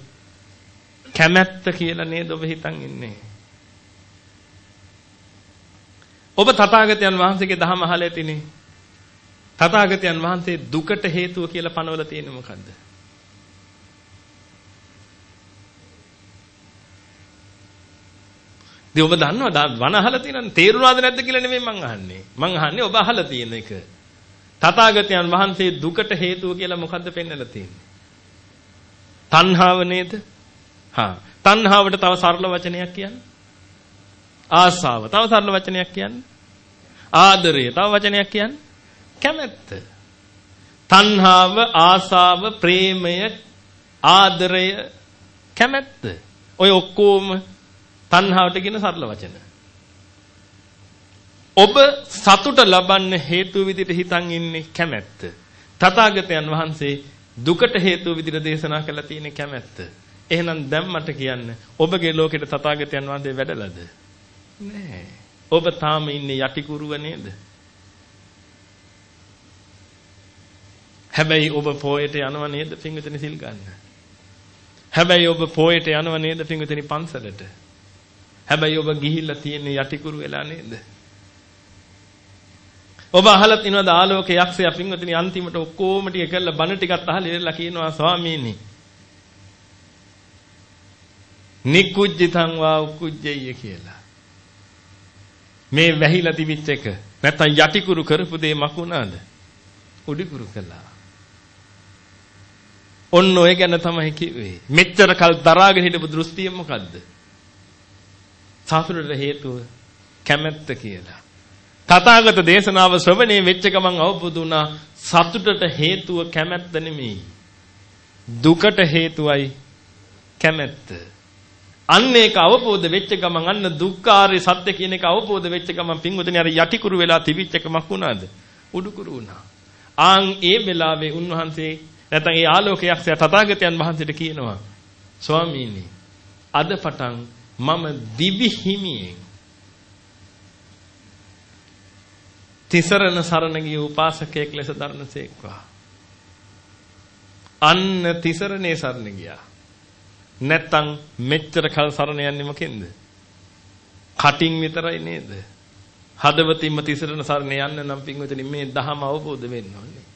කැමැත්ත කියලා නේද ඔබ හිතන් ඉන්නේ. ඔබ තථාගතයන් වහන්සේගේ දහම අහලා ඇතිනේ. තථාගතයන් වහන්සේ දුකට හේතුව කියලා පනවලා තියෙන්නේ මොකද්ද? ඉතින් ඔබ දන්නවද වන අහලා තියෙනවනේ තේරුණාද නැද්ද කියලා නෙමෙයි මං අහන්නේ. මං අහන්නේ ඔබ අහලා තියෙන එක. තථාගතයන් වහන්සේ දුකට හේතුව කියලා මොකද්ද පෙන්වලා තියෙන්නේ? තණ්හාව නේද? හා තණ්හාවට තව සරල වචනයක් කියන්න. ආසාව. තව සරල වචනයක් කියන්න. ආදරය. තව වචනයක් කියන්න. කැමැත්ත. තණ්හාව, ආසාව, ප්‍රේමය, ආදරය, කැමැත්ත. ඔය ඔක්කොම තණ්හාවට කියන සරල වචන. ඔබ සතුට ලබන්න හේතු විදිහට හිතන් ඉන්නේ කැමැත්ත. තථාගතයන් වහන්සේ දුකට හේතු විදිහට දේශනා කළා තියෙන කැමැත්ත. එහෙනම් දැන් මට කියන්න ඔබගේ ලෝකෙට තථාගතයන් වහන්සේ වැඩලද? නෑ. ඔබ තාම ඉන්නේ යටිකුරුව නේද? හැබැයි ඔබ පොයට යනව නේද පින්විතනි සිල් ගන්න? හැබැයි ඔබ පොයට යනව නේද පින්විතනි පන්සලට? හැබැයි ඔබ ගිහිල්ලා තියෙන යටිකුරු වෙලා නේද? ඔබ අහලා තිනවද ආලෝක යක්ෂයා පින්වතුනි අන්තිමට ඔක්කොම ටික කළා බණ ටිකත් අහලා ඉවරලා කියනවා ස්වාමීනි නිකුජ්ජිතං වා උකුජ්ජය කියලා. මේ වැහිලා තිබිච්ච එක නැත්තම් යටිකුරු කරපු දේ මකුණාද? උඩිකුරු කළා. ඔන්න ඔය ගැන තමයි කිව්වේ. මෙච්චර කල් දරාගෙන හිටපු දෘෂ්ටිය මොකද්ද? සතුටට හේතුව කැමැත්ත කියලා. තථාගත දේශනාව ශ්‍රවණේ වෙච්ච ගමන් අවබෝධ වුණා සතුටට හේතුව කැමැත්ත නෙමෙයි. දුකට හේතුවයි කැමැත්ත. අන්න ඒක අවබෝධ වෙච්ච ගමන් අන්න දුක්ඛාරය සත්‍ය කියන එක අවබෝධ වෙච්ච ගමන් පින්වතුනි අර යටිකුරු වෙලා තිබිච්ච එකමක් වුණාද? උඩුකුරු වුණා. ආන් ඒ වෙලාවේ උන්වහන්සේ නැත්නම් ඒ ආලෝකයක් තථාගතයන් වහන්සේට කියනවා ස්වාමීනි අද පටන් මම දිවි හිමියෙන් තිසරණ සරණ ගිය උපාසකයෙක් ලෙස දරනසේක්වා. අන්න තිසරණේ සරණ ගියා. නැත්තම් මෙච්චර කල් සරණ යන්නේ මොකෙන්ද? කටින් විතරයි නේද? හදවතින්ම තිසරණ සරණ යන්න නම් පින්වතුනි මේ දහම අවබෝධ වෙන්න ඕනේ.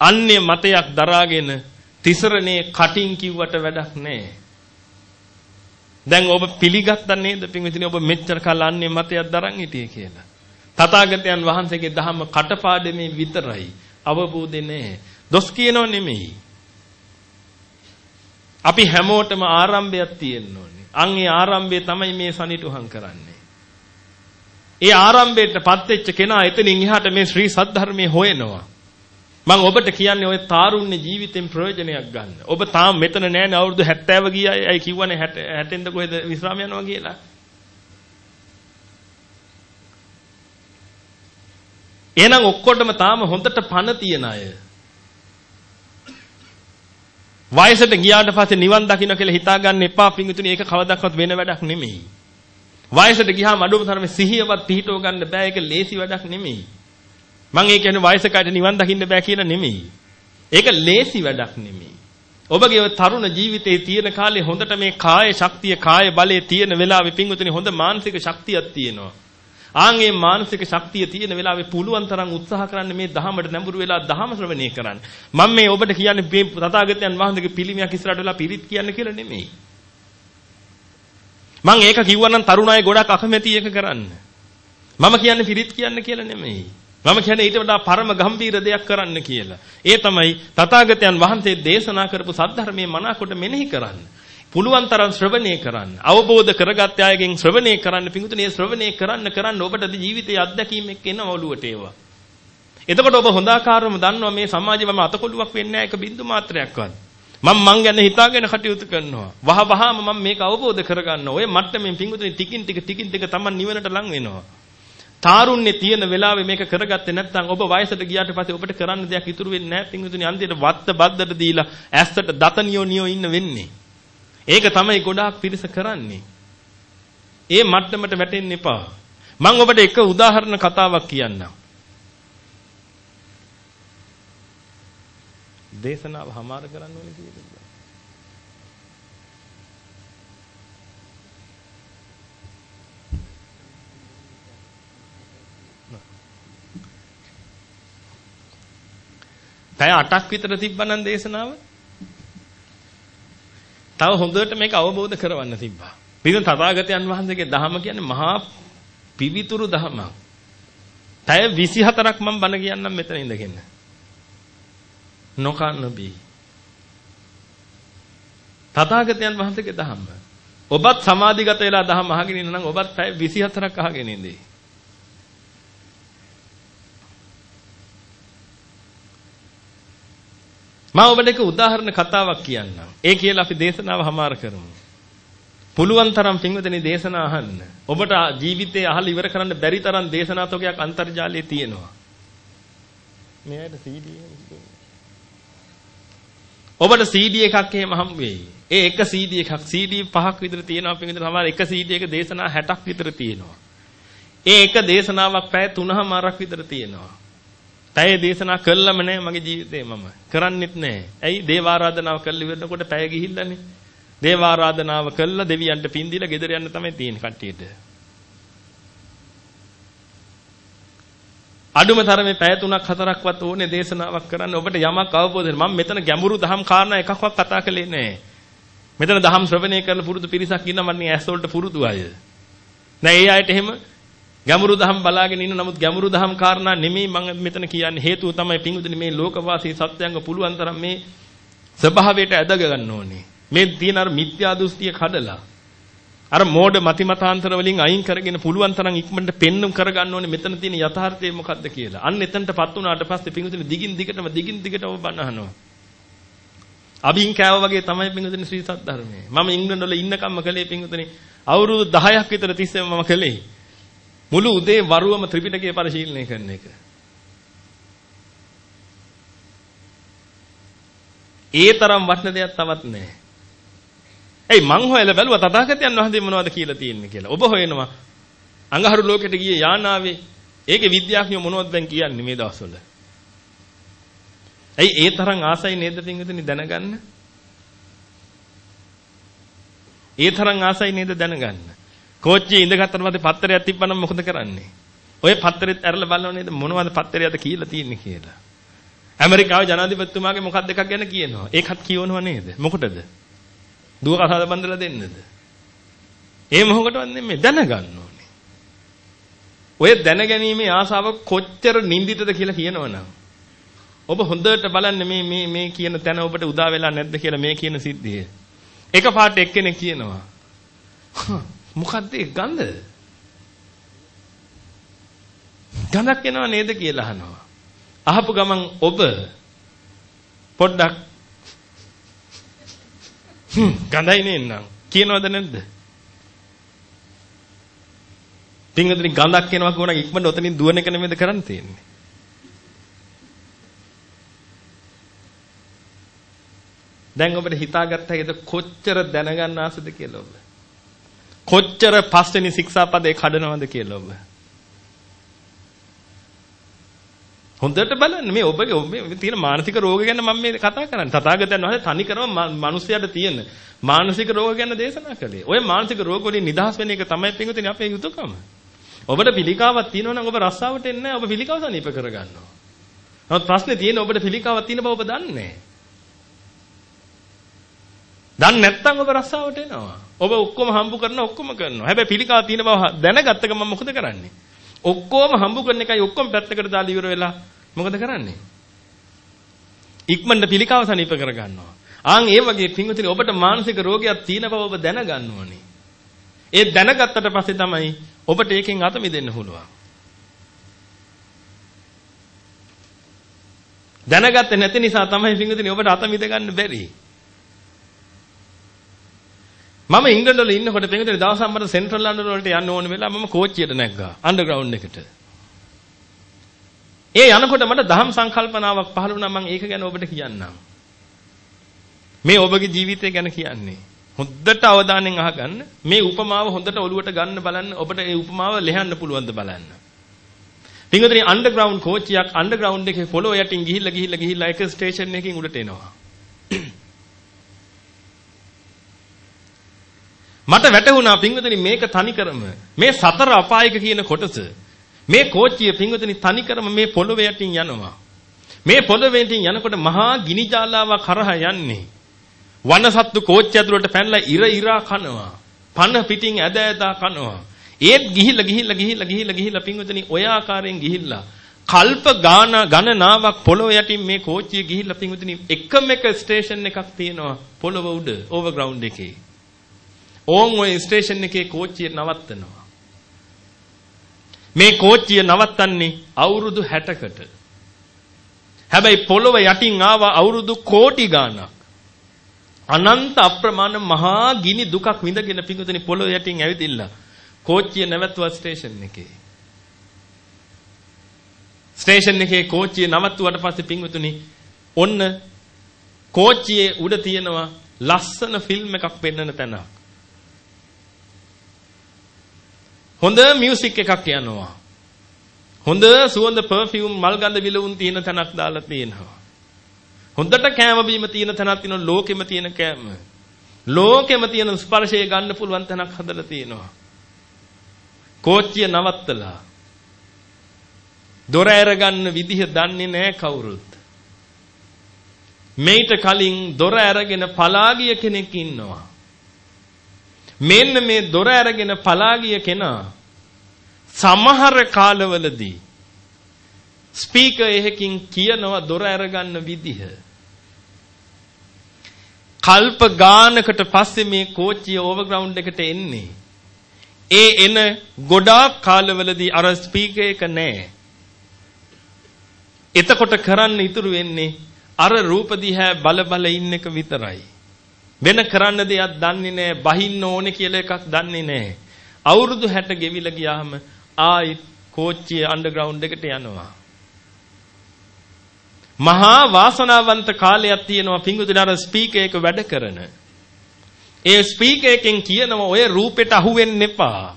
අන්නේ මතයක් දරාගෙන තිසරණේ කටින් කිව්වට වැඩක් නැහැ. දැන් ඔබ පිළිගත්තා නේද පින්විතනි ඔබ මෙච්චර කල් අන්නේ මතයක් දරන් හිටියේ කියලා. තථාගතයන් වහන්සේගේ ධහම කටපාඩමේ විතරයි අවබෝධේ නැහැ. දොස් කියනව නෙමෙයි. අපි හැමෝටම ආරම්භයක් තියෙන්න ඕනේ. අන් ඒ ආරම්භය තමයි මේ සනිටුහන් කරන්නේ. ඒ ආරම්භයටපත් වෙච්ච කෙනා එතනින් එහාට මේ ශ්‍රී සද්ධර්මයේ හොයනවා. මම ඔබට කියන්නේ ওই තාරුණ්‍ය ජීවිතෙන් ප්‍රයෝජනයක් ගන්න. ඔබ තාම මෙතන නෑනේ අවුරුදු 70 ගියයි. අය කිව්වනේ 60 60ෙන්ද කොහෙද විශ්‍රාම යනවා කියලා. එහෙනම් ඔක්කොටම තාම හොඳට පණ තියන අය. වයසට ගියාට පස්සේ නිවන් දකින්න කියලා හිතාගන්න එපා පිංගුතුනි ඒක කවදාවත් වෙන වැඩක් නෙමෙයි. වයසට ගියාම අඩුම තරමේ සිහියවත් පිහිටව ගන්න බෑ ඒක ලේසි වැඩක් නෙමෙයි. මම ඒ කියන්නේ වයසකට නිවන් දකින්න බෑ කියලා නෙමෙයි. ඒක ලේසි වැඩක් නෙමෙයි. ඔබගේ තරුණ ජීවිතයේ තියෙන කාලේ හොඳට මේ කාය ශක්තිය කාය බලය තියෙන වෙලාවේ පිංගුතුනි හොඳ මානසික ශක්තියක් තියෙනවා. ආන්ගේ මානසික ශක්තිය තියෙන වෙලාවේ පුළුවන් තරම් උත්සාහ කරන්න මේ දහමට නැඹුරු වෙලා දහම ශ්‍රවණය කරන්න. මම මේ ඔබට කියන්නේ මේ තථාගතයන් වහන්සේගේ පිළිමයක් ඉස්සරහට වෙලා පිරිත් කියන්න කියලා නෙමෙයි. මම ඒක කිව්වනම් තරුණ අය ගොඩක් අකමැති ඒක කරන්න. මම කියන්නේ පිරිත් කියන්න කියලා නෙමෙයි. මම කියන්නේ ඊට වඩා පරම ගම්බීර දෙයක් කරන්න කියලා. ඒ තමයි තථාගතයන් වහන්සේ දේශනා කරපු සද්ධර්මයේ මනාකොට මෙනෙහි කරන්න. පුළුවන් තරම් ශ්‍රවණය කරන්න. අවබෝධ කරගත් අයගෙන් ශ්‍රවණය කරන්න. පිඟුතුනේ ශ්‍රවණය කරන්න කරන්න ඔබට ජීවිතයේ අත්දැකීම් එක්ක එන ඔළුවට ඒවා. එතකොට ඔබ හොඳාකාරවම දන්නවා මේ සමාජෙම අතකොළුවක් වෙන්නේ නැහැ එක බින්දු මාත්‍රයක්වත්. මම මං ගැන හිතාගෙන කටයුතු කරනවා. වහ වහාම මම මේක අවබෝධ කරගන්නවා. ඔය මට්ටමින් පිඟුතුනේ ටිකින් ටික ටිකින් ටික Taman නිවනට ලං වෙනවා. තාරුණ්‍ය තියෙන වෙලාවේ මේක කරගත්තේ නැත්නම් ඔබ වයසට ගියාට පස්සේ ඔබට කරන්න දෙයක් ඉතුරු වෙන්නේ නැහැ පිංගුතුනි අන්තිමට වත්ත බද්දට දීලා ඇස්සට දත නියෝ නියෝ ඉන්න වෙන්නේ. ඒක තමයි ගොඩාක් පිරිස කරන්නේ. ඒ මට්ටමට වැටෙන්න එපා. මම ඔබට එක උදාහරණ කතාවක් කියන්නම්. දේශනාව හමාර කරන්න ඕනේ කියලා. පැය 8ක් විතර තිබ්බනම් දේශනාව තව හොඳට මේක අවබෝධ කරවන්න තිබ්බා. පිටින් තථාගතයන් වහන්සේගේ ධහම කියන්නේ මහා පිවිතුරු ධහමක්. පැය 24ක් මම බණ කියන්නම් මෙතන ඉඳගෙන. නොකන්න බී. තථාගතයන් වහන්සේගේ ධහම. ඔබත් සමාධිගත වෙලා ධහම අහගෙන ඉන්න නම් ඔබත් පැය 24ක් අහගෙන ඉඳී. මම ඔබට එක උදාහරණ කතාවක් කියන්නම්. ඒ කියලා අපි දේශනාව හමාර කරමු. පුළුවන් තරම් පින්වදනි දේශනා අහන්න. ඔබට ජීවිතේ අහලා ඉවර කරන්න බැරි තරම් දේශනා තෝගයක් අන්තර්ජාලයේ තියෙනවා. මෙයාට CD ඔබට CD එකක් එහෙම හම් වෙයි. ඒ එක CD එකක් CD පහක් විතර තියෙනවා පින්වදනි සමහර එක CD එක දේශනා 60ක් විතර තියෙනවා. ඒ එක දේශනාවක් පැය 3මාරක් විතර තියෙනවා. පැය දේශනා කළම නැහැ මගේ ජීවිතේ මම. කරන්නෙත් නැහැ. ඇයි දේවාරාධනාව කළ ඉවරනකොට පැය ගිහිල්ලානේ. දේවාරාධනාව කළා දෙවියන්ට පින් දීලා ගෙදර යන්න තමයි තියෙන්නේ කට්ටියට. අඩුම තරමේ පැය 3ක් 4ක්වත් ඕනේ දේශනාවක් කරන්න ඔබට යමක් අවබෝධ වෙන. මම මෙතන ගැඹුරු දහම් කාරණා එකක්වත් කතා කළේ නැහැ. මෙතන දහම් ශ්‍රවණය කරන පුරුදු පිරිසක් ඉන්නවා මන්නේ ඇස් වලට පුරුදු අය. නෑ ඒ අයට එහෙම ගැඹුරු දහම් බලාගෙන ඉන්න නමුත් ගැඹුරු දහම් කාරණා නෙමෙයි මම මෙතන කියන්නේ හේතුව තමයි පිංගුතුනි මේ ලෝකවාසී සත්‍යංග පුළුවන් තරම් මේ ස්වභාවයට ඇදග ගන්න ඕනේ මේ තියෙන අර මිත්‍යා දෘෂ්ටිය කඩලා අර මෝඩ මතිමතාන්තර වලින් අයින් කරගෙන පුළුවන් තරම් ඉක්මනට පෙන්눔 කරගන්න ඕනේ මෙතන තියෙන යථාර්ථය මොකද්ද කියලා. අන්න එතනටපත් වුණාට පස්සේ පිංගුතුනි දිගින් දිගටම දිගින් දිගටම බනහනවා. අබින් කෑව වගේ තමයි පිංගුතුනි ශ්‍රී සත්‍ය මම ඉංග්‍රීසි වල ඉන්නකම්ම කළේ පිංගුතුනි අවුරුදු 10ක් විතර තිස්සේම මම කළේ. මුළු උදේ වරුවම ත්‍රිපිටකය පරිශීලනය කරන එක. ඒ තරම් වටින දෙයක් තවත් නැහැ. එයි මං හොයලා බැලුවා තථාගතයන් වහන්සේ මොනවද කියලා තියෙන්නේ කියලා. ඔබ හොයනවා අඟහරු ලෝකෙට ගියේ යානාවේ ඒකේ විද්‍යාඥයෝ මොනවද දැන් කියන්නේ මේ දවස්වල? ඇයි ඒ තරම් ආසයි නේද පින්විතනි දැනගන්න? ඒ තරම් ආසයි නේද දැනගන්න? කෝච්චියේ ඉඳගත්තට පස්සේ පත්තරයක් තිබ්බනම් මොකද කරන්නේ? ඔය පත්තරෙත් ඇරලා බලනව නේද මොනවද පත්තරයද කියලා තියෙන්නේ කියලා. ඇමරිකාවේ ජනාධිපතිතුමාගේ මොකක්ද එකක් ගැන කියනවා. ඒකත් කියවනව නේද? මොකටද? දුව කසාද බඳලා දෙන්නද? ඒ මොහොකටවත් නෙමෙයි දැනගන්න ඕනේ. ඔය දැනගැනීමේ ආසාව කොච්චර නිඳිතද කියලා කියනවනම් ඔබ හොඳට බලන්න මේ මේ මේ කියන තැන ඔබට උදා වෙලා නැද්ද කියලා මේ කියන සිද්ධිය. එකපාරට එක්කෙනෙක් කියනවා මොකද්ද ඒ ගඳ? ගඳක් එනව නේද කියලා අහනවා. අහපු ගමන් ඔබ පොඩ්ඩක් හ්ම් ගඳයි නේනම් කියනවද නැද්ද? පින්වතුනි ගඳක් එනවා කියනවා ඉක්මනට ඔතනින් දුවන එක නෙමෙයිද කරන්න තියෙන්නේ. දැන් ඔබට හිතාගත්තා ඒද කොච්චර දැනගන්න ආසද කියලා ඔබ. කොච්චර පස්වෙනි ශික්ෂාපදේ කඩනවද කියලා ඔබ. හොඳට බලන්න මේ ඔබගේ ඔබේ තියෙන මානසික රෝග ගැන මම මේ කතා කරන්නේ. තථාගතයන් වහන්සේ තනි කරම මිනිස්යාට තියෙන මානසික රෝග ගැන දේශනා කළේ. ඔය මානසික රෝග වලින් නිදහස් වෙන එක තමයි පිටුතින් අපේ යුතුයකම. ඔබට පිළිකාවක් තියෙනවා නම් ඔබ රස්සාවට එන්නේ නැහැ. ඔබ පිළිකාව සනීප කරගන්නවා. නමුත් ප්‍රශ්නේ තියෙන්නේ ඔබට පිළිකාවක් තියෙන බව ඔබ දන්නේ නැහැ. දන්නේ නැත්නම් ඔබ රස්සාවට එනවා. ඔබ ඔක්කොම හම්බු කරන ඔක්කොම කරනවා. හැබැයි පිළිකාව තියෙන බව දැනගත්ත ගමන් මොකද කරන්නේ? ඔක්කොම හම්බු කරන එකයි ඔක්කොම පැත්තකට දාලා ඉවර වෙලා මොකද කරන්නේ? ඉක්මනට පිළිකාව සනීප කරගන්නවා. ආන් ඒ වගේ පින්විතනි ඔබට මානසික රෝගයක් තියෙන බව ඔබ දැනගන්න ඕනේ. ඒ දැනගත්තට පස්සේ තමයි ඔබට ඒකෙන් අත මිදෙන්න පුළුවන්. දැනගත්තේ නැති නිසා තමයි පින්විතනි ඔබට අත මිද ගන්න බැරි. මම ඉංග්‍රීසි වල ඉන්නකොට පින්විතනි දවසක් මට සෙන්ට්‍රල් ලන්ඩන් වලට යන්න ඕන වෙලා මම කෝච්චියට නැග්ගා අන්ඩර්ග්‍රවුන්ඩ් එකට. ඒ යනකොට මට දහම් සංකල්පනාවක් පහළ වුණා මම ඒක ගැන ඔබට කියන්නම්. මේ ඔබගේ ජීවිතය ගැන කියන්නේ. හොඳට අවධානයෙන් අහගන්න. මේ උපමාව හොඳට ඔලුවට ගන්න බලන්න ඔබට ඒ උපමාව ලෙහන්න පුළුවන්ද බලන්න. පින්වතුනි අන්ඩර්ග්‍රවුන්ඩ් කෝච්චියක් අන්ඩර්ග්‍රවුන්ඩ් එකේ පොළොව යටින් ගිහිල්ලා ගිහිල්ලා ගිහිල්ලා එක ස්ටේෂන් එකකින් උඩට එනවා. මට වැටහුණා පින්වතුනි මේක තනිකරම මේ සතර අපායක කියන කොටස මේ කෝච්චිය පින්වතුනි තනිකරම මේ පොළොව යටින් යනවා. මේ පොළොව යටින් යනකොට මහා ගිනි ජාලාවක් කරහා යන්නේ. වනසත්තු කෝච්චිය ඇතුළට පැනලා ඉර ඉරා කනවා. පන පිටින් ඇද ඇදා කනවා. ඒත් ගිහිල්ලා ගිහිල්ලා ගිහිල්ලා ගිහිල්ලා ගිහිල්ලා පින්වතුනි ඔය ආකාරයෙන් ගිහිල්ලා කල්ප ගාන ගණනාවක් පොළොව යටින් මේ කෝච්චිය ගිහිල්ලා පින්වතුනි එකම එක ස්ටේෂන් එකක් තියෙනවා පොළොව උඩ ඕවර්ග්‍රවුන්ඩ් එකේ. ඕන් ওই ස්ටේෂන් එකේ කෝච්චිය නවත්තනවා. මේ කෝච්චිය නවත්තන්නේ අවුරුදු 60කට. හැබැයි පොළොව යටින් ආවා අවුරුදු කෝටි ගාණක්. අනන්ත අප්‍රමාණ මහා ගිනි දුකක් විඳගෙන පිඟුතුනි පොළොව යටින් ඇවිදින්න කෝච්චිය නැවතුවා ස්ටේෂන් එකේ. ස්ටේෂන් එකේ කෝච්චිය නවත්තුවට පස්සේ පිඟුතුනි ඔන්න කෝච්චියේ උඩ තියෙනවා ලස්සන ෆිල්ම් එකක් පෙන්වන තැනක්. හොඳ මියුසික් එකක් යනවා. හොඳ සුවඳ පර්ෆියුම් මල් ගඳ විලවුන් තියෙන තැනක් දාලා තියෙනවා. හොඳට කෑම බීම තියෙන තැනක් තියෙනවා ලෝකෙම තියෙන කෑම. ලෝකෙම තියෙන ස්පර්ශය ගන්න පුළුවන් තැනක් හදලා තියෙනවා. කෝච්චිය නවත්තලා. දොර ඇරගන්න විදිහ දන්නේ නැහැ කවුරුත්. මේට කලින් දොර ඇරගෙන පලා ගිය කෙනෙක් ඉන්නවා. මෙන්න මේ දොර ඇරගෙන පලා ගිය කෙනා සමහර කාලවලදී ස්පීකර් එකකින් කියනවා දොර අරගන්න විදිහ. කල්ප ගානකට පස්සේ මේ කෝච්චිය ඕවර්ග්‍රවුන්ඩ් එකට එන්නේ. ඒ එන ගොඩාක් කාලවලදී අර ස්පීකර් එක නැහැ. එතකොට කරන්න ඉතුරු වෙන්නේ අර රූප දිහා බල බල ඉන්න එක විතරයි. වෙන කරන්න දෙයක් දන්නේ නැහැ, බහින්න ඕනේ කියලා එකක් දන්නේ නැහැ. අවුරුදු 60 ගෙවිලා ගියාම ආයි කෝච්චිය අන්ඩර්ග්‍රවුන්ඩ් එකට යනවා. මහා වාසනාවන්ත කාලයක් තියෙනවා පිංගුතුනි අර ස්පීකර් එක වැඩ කරන. ඒ ස්පීකර් එකෙන් කියනවා ඔය රූපෙට අහු වෙන්න එපා.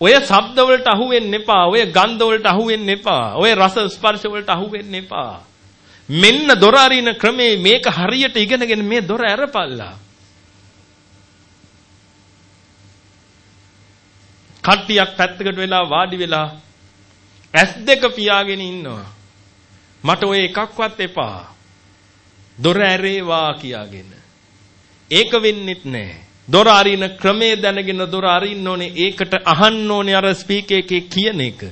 ඔය ශබ්ද වලට අහු වෙන්න එපා. ඔය ගන්ධ වලට අහු වෙන්න එපා. ඔය රස ස්පර්ශ වලට අහු වෙන්න එපා. මෙන්න දොර අරින ක්‍රමේ මේක හරියට ඉගෙනගෙන මේ දොර ඇරපල්ලා. කට්ටියක් පැත්තකට වෙලා වාඩි වෙලා ඇස් දෙක පියාගෙන ඉන්නවා. මට ඔය එකක්වත් එපා. දොර ඇරේවා කියාගෙන. ඒක වෙන්නෙත් නෑ. දොර අරින ක්‍රමේ දැනගෙන දොර අරින්න ඕනේ. ඒකට අහන්න ඕනේ අර ස්පීකර් එකේ කියන එක.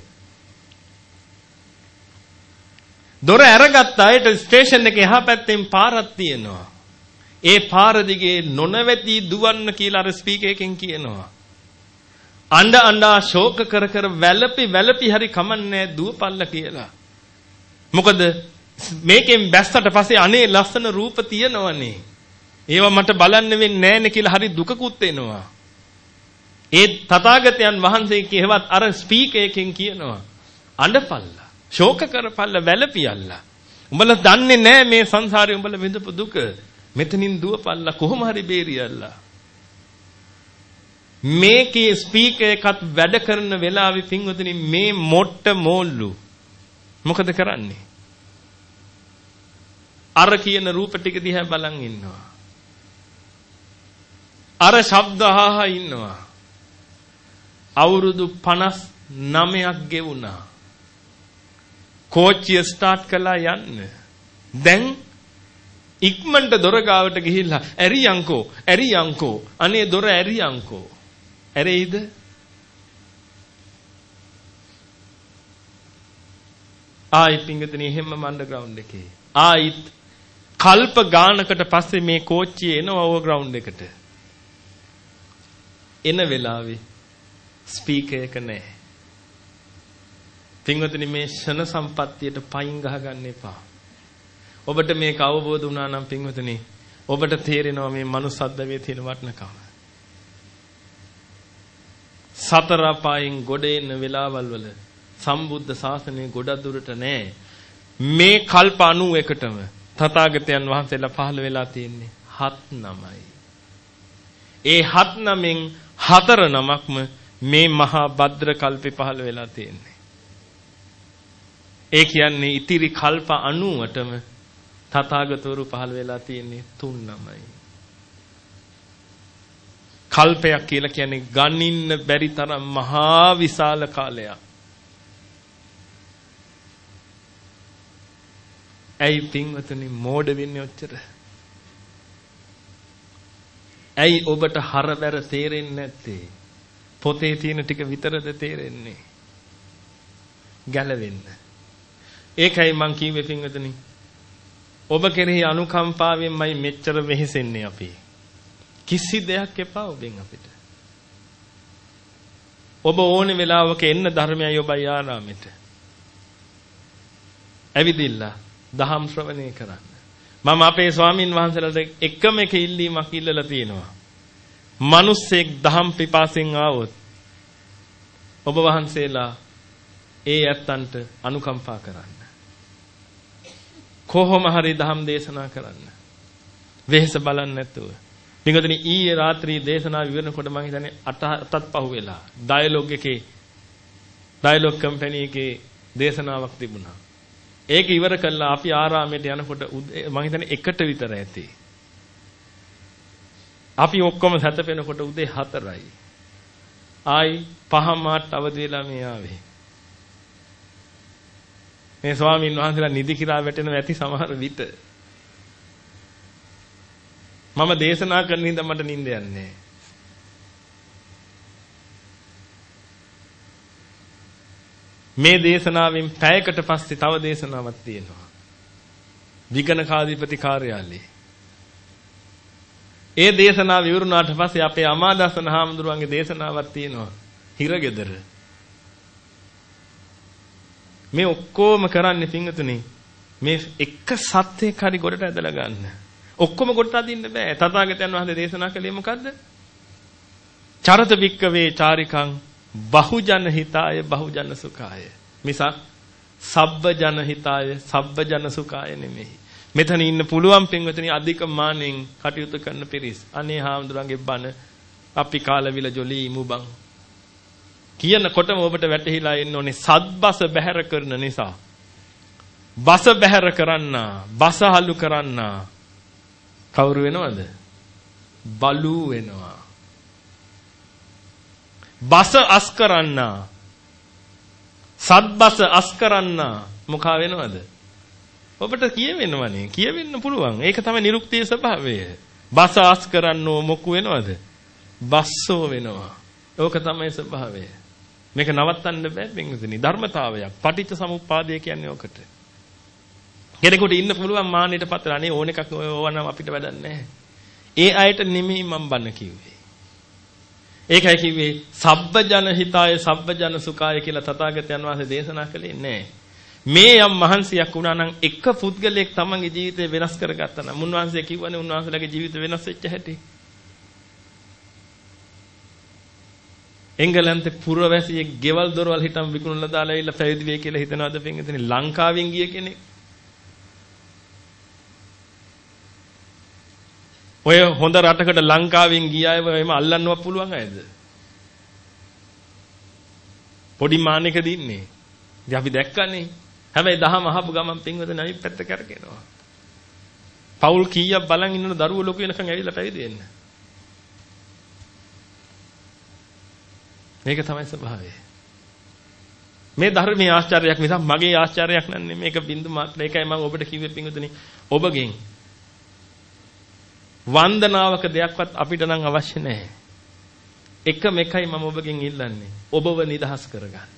දොර ඇරගත්ත අයට ස්ටේෂන් එකේ එහා පැත්තෙන් පාරක් තියෙනවා. ඒ පාර දිගේ නොනවති දුවන්න කියලා අර ස්පීකර් එකෙන් කියනවා. අඬ අඬා ශෝක කර කර වැළපි වැළපි හරි කමන්නේ දුවපල්ල කියලා. මොකද මේකෙන් බැස්සට පස්සේ අනේ ලස්සන රූප තියෙනවනේ. ඒවා මට බලන්න වෙන්නේ නැහැනේ කියලා හරි දුකකුත් එනවා. ඒ තථාගතයන් වහන්සේ කියවත් අර ස්පීකර් එකෙන් කියනවා අඬපල්ලා ශෝක කරපල්ලා වැළපියල්ලා. උඹලා දන්නේ නැහැ මේ සංසාරේ උඹලා විඳපු දුක. මෙතනින් දුවපල්ලා කොහොම හරි බේරියල්ලා. මේකේ ස්පීකර් එකත් වැඩ කරන වෙලාවේ පින්වතුනි මේ මොට්ට මෝල්ලු මොකද කරන්නේ? අර කියන රූප ටික දිහා බලන් ඉන්නවා. අර ශබ්ද අහහා ඉන්නවා. අවුරුදු 59ක් ගෙවුණා. කෝච්චිය ස්ටාර්ට් කළා යන්න. දැන් ඉක්මනට දොර ගාවට ගිහිල්ලා ඇරියංකෝ ඇරියංකෝ අනේ දොර ඇරියංකෝ ඇරෙයිද? ආයි පිංගතනේ එහෙමම අන්ඩර්ග්‍රවුන්ඩ් එකේ. ආයිත් කල්ප ගානකට පස්සේ මේ කෝච්චිය එනවා ඕවර් ග්‍රවුන්ඩ් එකට. එන වෙලාවේ ස්පීකර් එක නැහැ. පින්වතුනි මේ ෂණ සම්පත්තියට පයින් ගහගන්න එපා. ඔබට මේක අවබෝධ වුණා නම් පින්වතුනි ඔබට තේරෙනවා මේ manussද්දවේ තියෙන වටිනකම. සතර අපායෙන් ගොඩ එන වෙලාවල් වල සම්බුද්ධ ශාසනය ගොඩක් දුරට නෑ. මේ කල්ප 91ටම තථාගතයන් වහන්සේලා පහළ වෙලා තියෙන්නේ හත් නමයි. ඒ හත් නමෙන් හතර නමක්ම මේ මහා භද්‍ර කල්පේ පහළ වෙලා තියෙන්නේ. ඒ කියන්නේ ඉතිරි කල්ප 90ටම තථාගතවරු පහළ වෙලා තියෙන්නේ තුන් නමයි. කල්පයක් කියලා කියන්නේ ගණින්න බැරි තරම් මහා විශාල කාලයක්. ඇයි පින්වතුනි මෝඩ වෙන්නේ ඔච්චර? ඇයි ඔබට හරවැර තේරෙන්නේ නැත්තේ? පොතේ තියෙන ටික විතරද තේරෙන්නේ? ගැලවෙන්න. ඒකයි මං කිව්වේ පින්වතුනි. ඔබ කෙරෙහි අනුකම්පාවෙන්මයි මෙච්චර වෙහෙසෙන්නේ අපි. කිසි දෙයක් එපා ඔබෙන් අපිට. ඔබ ඕනේ වෙලාවක එන්න ධර්මයයි ඔබයි ආරාමෙට. ඇවිදින්න දහම් ශ්‍රවණය කරන්න. මම අපේ ස්වාමින් වහන්සේලාට එකම එක ඉල්ලීමක් ඉල්ලලා තියෙනවා. මිනිස්සෙක් දහම් පිපාසෙන් ආවොත් ඔබ වහන්සේලා ඒ ඇත්තන්ට අනුකම්පා කරන්න. කොහොම හරි ධම් දේශනා කරන්න. වෙහෙස බලන්නේ නැතුව. පිටුදෙනි ඊයේ රාත්‍රී දේශනාව ඉවරනකොට මම හිතන්නේ අට අටත් පහු වෙලා ඩයලොග් එකේ ඩයලොග් කම්පැනි එකේ දේශනාවක් තිබුණා. ඒක ඉවර කළා අපි ආරාමයට යනකොට මම හිතන්නේ එකට විතර ඇති. අපි ඔක්කොම සැතපෙනකොට උදේ 4යි. ආයි පහමාට අවදි වෙලා මේ ආවේ. මේ ස්වාමීන් වහන්සේලා නිදි කිරා වැටෙනවා ඇති සමහර විට. මම දේශනා කරන හින්දා මට නිින්ද යන්නේ මේ දේශනාවෙන් පැයකට පස්සේ තව දේශනාවක් තියෙනවා. විගණකාධිපති කාර්යාලයේ. ඒ දේශනාව ඉවරුණාට පස්සේ අපේ අමාදස්සන හාමුදුරුවන්ගේ දේශනාවක් තියෙනවා. හිරගෙදර. මේ ඔක්කොම කරන්නේ පිංගතුනේ මේ එක සත්‍යයක් හරි ගොඩට ඇදලා ගන්න. ඔක්කොම ගොඩට අදින්න බෑ. තථාගතයන් වහන්සේ දේශනා කළේ මොකද්ද? චරත වික්කවේ චාරිකං බහුජන හිතාය බහුජන සුඛාය. මිසක් සබ්බ ජන හිතාය සබ්බ ජන සුඛාය නෙමෙයි. මෙතන ඉන්න පුළුවන් පින්වතුනි අධික මානෙන් කටයුතු කරන පිරිස්. අනේ හාමුදුරන්ගේ බණ අපි කාලවිල ජොලි ඉමුබං කියනකොටම ඔබට වැටහිලා ඉන්න ඕනේ සද්බස බැහැර කරන නිසා. බස බැහැර කරන්න, බසහලු කරන්න කවුරු වෙනවද? බලු වෙනවා. බස අස් කරන්න සද්බස අස් කරන්න මොකා වෙනවද? ඔබට කියවෙනවනේ. කියවෙන්න පුළුවන්. ඒක තමයි නිරුක්තිය ස්වභාවය. බස අස් කරන්නෝ මොකු වෙනවද? බස්සෝ වෙනවා. ඕක තමයි ස්වභාවය. මේක නවත්තන්න බෑ පින්විතනි ධර්මතාවයක්. පටිච්ච සමුප්පාදය කියන්නේ ඔකට. කෙනෙකුට ඉන්න පුළුවන් මාන්නයට පතර අනේ ඕන එකක් ඕවනම් අපිට වැඩක් නැහැ. ඒ අයට නෙමෙයි මම බන්න කිව්වේ. ඒකයි කිව්වේ සබ්බ ජන හිතාය සබ්බ ජන සුඛාය කියලා තථාගතයන් වහන්සේ දේශනා කළේ නැහැ. මේ යම් මහන්සියක් වුණා නම් එක පුද්ගලයෙක් තමන්ගේ ජීවිතය වෙනස් කරගත්තා නම් මුන්වහන්සේ කිව්වනේ උන්වහන්සේලාගේ ජීවිත වෙනස් වෙච්ච හැටි. එංගලන්තේ පුරවැසියෙක් ගෙවල් දොරවල් හිටම් විකුණලා දාලා ඇවිල්ලා පැවිදි වෙයි කියලා හිතනවාද පින්විතනේ? ලංකාවෙන් ගිය කෙනෙක්. ඔය හොඳ රටකට ලංකාවෙන් ගිය අයව එහෙම අල්ලන්නවත් පුළුවන් අයද? පොඩි මානෙක දින්නේ ඉතින් අපි දැක්කනේ. හැබැයි දහම අහපු ගමන් පින්වතුනි අනිත් පැත්ත කරකිනවා. පවුල් කීයක් බලන් ඉන්න දරුවෝ ලොකු වෙනකන් ඇවිල්ලා පැවිදි වෙන්න. මේක තමයි ස්වභාවය. මේ ධර්මයේ ආශ්චර්යයක් මිසක් මගේ ආශ්චර්යයක් නන්නේ මේක බින්දු මාත්‍ර ඒකයි මම ඔබට කිව්වේ පින්වතුනි ඔබගෙන් වන්දනාවක දෙයක්වත් අපිට නම් අවශ්‍ය නැහැ. එකම එකයි මම ඔබගෙන් ඉල්ලන්නේ. ඔබව නිදහස් කරගන්න.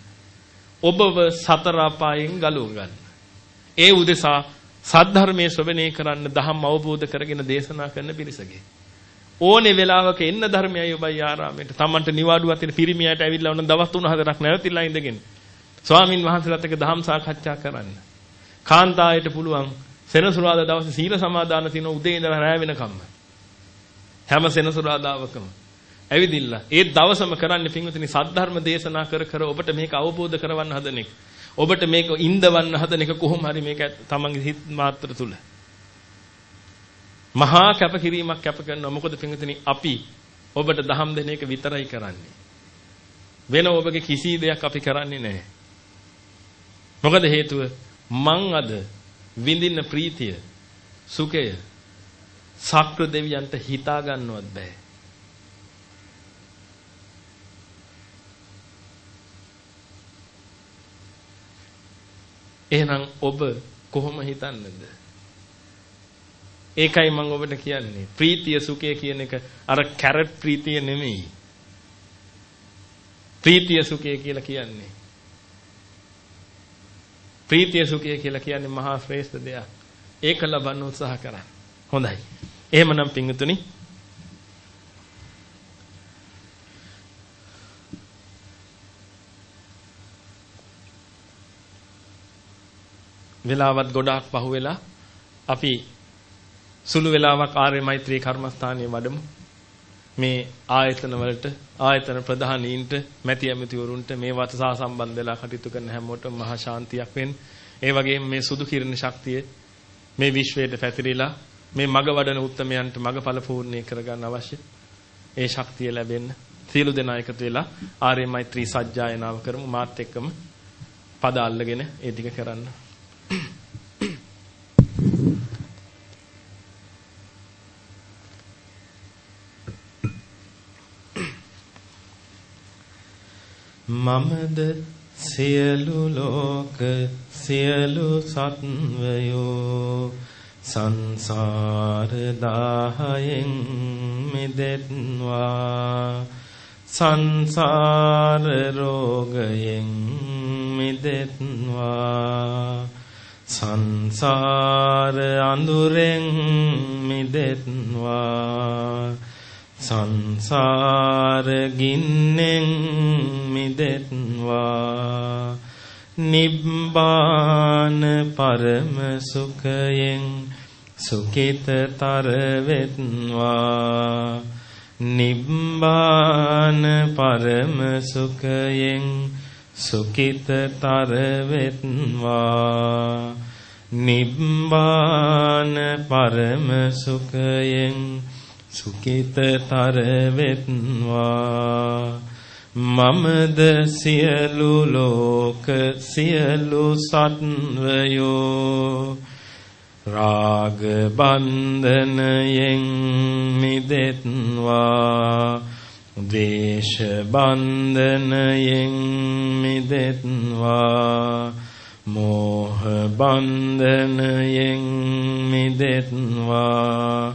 ඔබව සතර අපායෙන් ගලව ගන්න. ඒ උදෙසා සද්ධර්මයේ ශ්‍රවණය කරන්න දහම් අවබෝධ කරගෙන දේශනා කරන පිරිසගේ. ඕනේ වෙලාවක එන්න ධර්මයයි ඔබයි ආරාමයට. Tamanට නිවාඩු අතර පිරිමියට ඇවිල්ලා වුණ දවස් 3-4ක් නැවතිලා ඉඳගෙන ස්වාමින් වහන්සේලාත් එක්ක දහම් සාකච්ඡා කරන්න. කාන්තායට පුළුවන් සෙනසුරාදා දවසේ සීල සමාදාන තියෙන උදේ ඉඳලා රැ වෙනකම්ම. හැම සෙනසුරාදාවකම ඇවිදින්න. ඒ දවසම කරන්නේ පින්විතනි සද්ධර්ම දේශනා කර කර ඔබට මේක අවබෝධ කරවන්න හදන එක. ඔබට මේක ඉඳවන්න හදන එක කොහොම හරි මේක තමන්ගේ හිත මාත්‍ර තුල. මහා කැපකිරීමක් කැප කරනවා. මොකද පින්විතනි අපි ඔබට දහම් දෙන එක විතරයි කරන්නේ. වෙන ඔබගේ කිසි දෙයක් අපි කරන්නේ නැහැ. මොකද හේතුව මං අද විඳින්න ප්‍රීතිය සුඛය සක්‍ර දෙවියන්ට හිතා ගන්නවත් බෑ. එහෙනම් ඔබ කොහොම හිතන්නද? ඒකයි මම ඔබට කියන්නේ. ප්‍රීතිය සුඛය කියන එක අර කැරට් ප්‍රීතිය නෙමෙයි. ප්‍රීතිය සුඛය කියලා කියන්නේ. ප්‍රීතිය සුඛය කියලා කියන්නේ මහා ශ්‍රේෂ්ඨ දෙයක්. ඒක ලබන්න උත්සාහ කරන්න. හොඳයි. එහෙමනම් පිංගුතුනි වෙලාවත් ගොඩාක් පහුවෙලා අපි සුළු වෙලාවක් ආර්ය මෛත්‍රී කර්මස්ථානයේ වඩමු. මේ ආයතන වලට ආයතන ප්‍රධානීන්ට මැති ඇමතිවරුන්ට මේ වතසා සම්බන්ධ වෙලා කටයුතු කරන හැමෝටම මහා ශාන්තියක් වෙන්න. ඒ වගේම මේ සුදු කිරණ ශක්තිය මේ විශ්වයට පැතිරිලා මේ මග වඩන උත්මයන්ට මගඵල පූර්ණේ කරගන්න අවශ්‍ය ඒ ශක්තිය ලැබෙන්න සියලු දෙනා එකතු වෙලා ආර්ය මෛත්‍රී සජ්ජායනාව කරමු මාත් එක්කම පද අල්ලගෙන ඒ ටික කරන්න මමද සියලු ලෝක සියලු සත්වයෝ සංසාර දාහයෙන් මිදෙත්වා. සංසාර රෝගයෙන් මිදෙත්වා. සංසාර අඳුරෙන් මිදෙත්වා. සංසාර ගින්නෙන් මිදෙත්වා. නිබ්බාන පරම සුඛයෙන් සුඛිතතර වෙත්වා නිබ්බාන පරම සුඛයෙන් සුඛිතතර වෙත්වා නිබ්බාන පරම සුඛයෙන් සුඛිතතර වෙත්වා මමද සියලු ලෝක සියලු සත්වයෝ රාග බන්ධනයෙන් මිදෙත්වා. දේශ බන්ධනයෙන් මිදෙත්වා. මෝහ බන්ධනයෙන් මිදෙත්වා.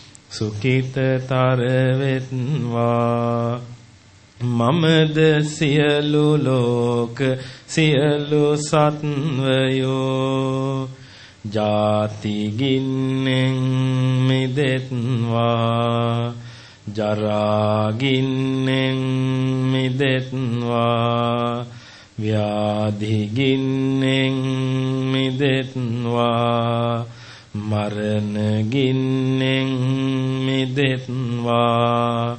සුඛිතතර වෙත්වා මමද සියලු ලෝක සියලු සත්වයෝ ජාති ගින්නෙන් මිදෙත්වා. ජරා ගින්නෙන් මිදෙත්වා. ව්‍යාධි ගින්නෙන් මිදෙත්වා. මරණ ගින්නෙන් මිදෙත්වා.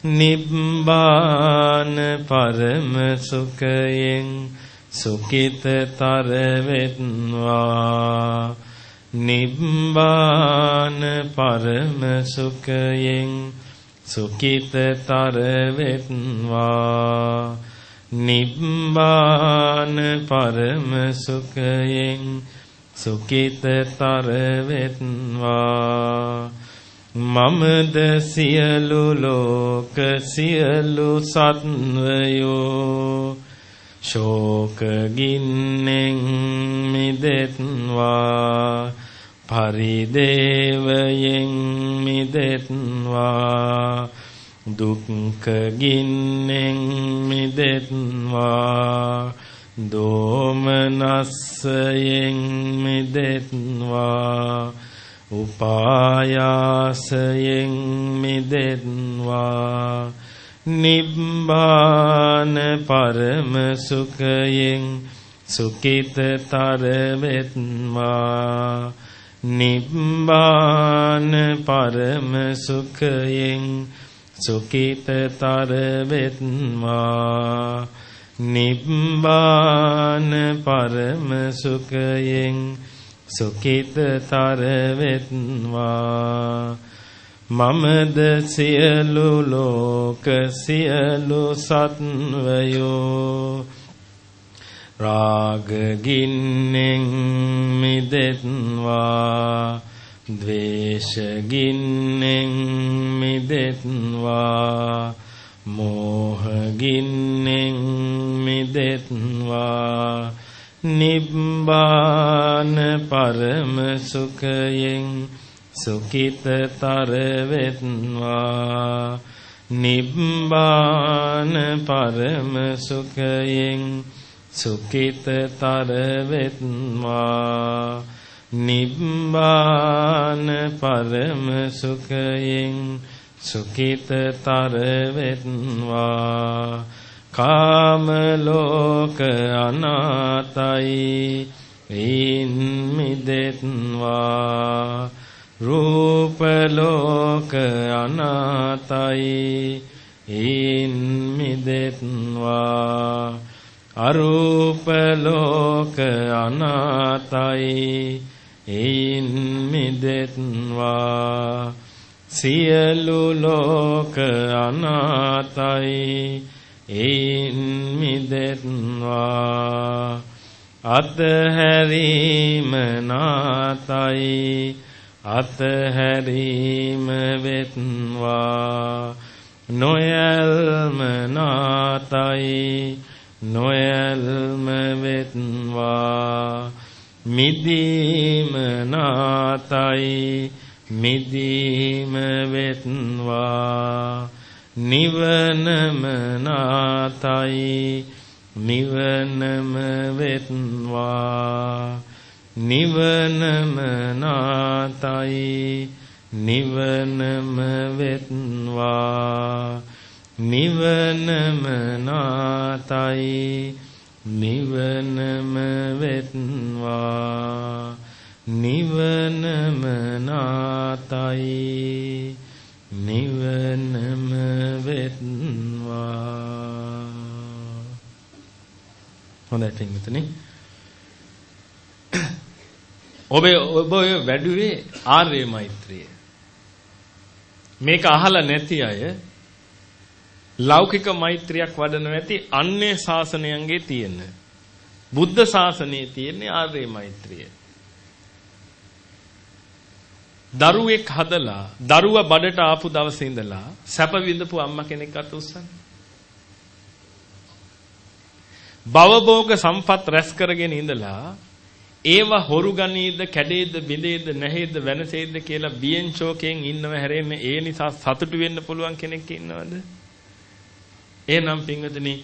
නිබ්බාන පරම සුඛයෙන් සුඛිතතර වෙත්වා නිබ්බාන පරම සුඛයෙන් සුඛිතතර වෙත්වා නිබ්බාන පරම සුඛයෙන් සුඛිතතර වෙත්වා මමද සියලු ලෝක සියලු සත්වයෝ ශෝක ගින්නෙන් මිදෙත්වා. පරිදේවයෙන් මිදෙත්වා. දුක්ඛ ගින්නෙන් මිදෙත්වා. දෝමනස්සයෙන් මිදෙත්වා උපායාසයෙන් මිදෙත්වා. නිබ්බාන පරම සුඛයෙන් සුඛිතතර වෙත්වා නිබ්බාන පරම සුඛයෙන් සුඛිතතර වෙත්වා නිබ්බාන පරම සුඛයෙන් සුඛිතතර වෙත්වා මමද සියලු ලෝක සියලු සත්වයෝ රාග ගින්නෙන් මිදෙත්වා ද්වේෂ ගින්නෙන් මිදෙත්වා. මෝහ ගින්නෙන් මිදෙත්වා නිබ්බාන පරම සුඛයෙන් සුඛිතතර වෙත්වා නිබ්බාන පරම සුඛයෙන් සුඛිතතර වෙත්වා නිබ්බාන පරම සුඛයෙන් සුඛිතතර වෙත්වා කාම ලෝක අනාතයි ඉන් මිදෙත්වා රූප ලෝක අනාතයි ඉන් මිදෙත්වා අරූප ලෝක අනාතයි ඉන් මිදෙත්වා සියලු ලෝක අනාතයි ඉන් මිදෙත්වා අතහැරීම නාතයි අතහැරීම වෙත්වා. නොයල්ම නාතයි නොයල්ම වෙත්වා. මිදීම නාතයි මිදීම වෙත්වා. නිවනම නාතයි. නිවනම වෙත්වා. නිවනම නාතයි. නිවනම වෙත්වා. නිවනම නාතයි. නිවනම වෙත්වා. නිවනම නාතයි නිවනම වෙත්වා හොඳයි පින්විතනේ ඔබ ඔබ වැඩුවේ ආර්ය මෛත්‍රිය. මේක අහලා නැති අය ලෞකික මෛත්‍රියක් වඩන නැති අන්නේ ශාසනයන්ගේ තියෙන බුද්ධ ශාසනයේ තියෙන ආර්ය මෛත්‍රිය. දරුවෙක් හදලා දරුවා බඩට ආපු දවසේ ඉඳලා සැප විඳපු අම්මා කෙනෙක් අත උස්සන්න. භවභෝග සම්පත් රැස් කරගෙන ඉඳලා ඒව හොරු ගනීද කැඩේද බිඳේද නැහේද වෙනසේද කියලා බියෙන් ෂෝකයෙන් ඉන්නව හැරෙන්න ඒ නිසා සතුටු වෙන්න පුළුවන් කෙනෙක් ඉන්නවද? එහෙනම් පින්වතුනි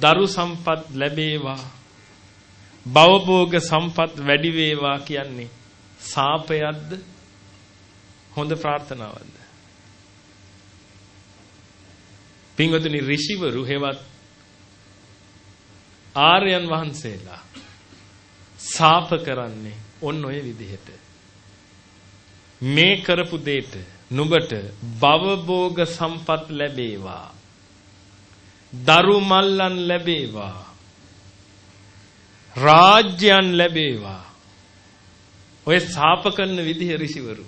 දරු සම්පත් ලැබේවා භවභෝග සම්පත් වැඩි වේවා කියන්නේ සාපයක්ද හොඳ ප්‍රාර්ථනාවක්ද පින්වතුනි ඍෂිවරු හේවත් ආර්යයන් වහන්සේලා සාප කරන්නේ ඔන්න ඔය විදිහට. මේ කරපු දෙයට නුඹට භවභෝග සම්පත් ලැබේවා. දරු මල්ලන් ලැබේවා. රාජ්‍යයන් ලැබේවා. ඔය සාප කරන විදිහ ඍෂිවරු.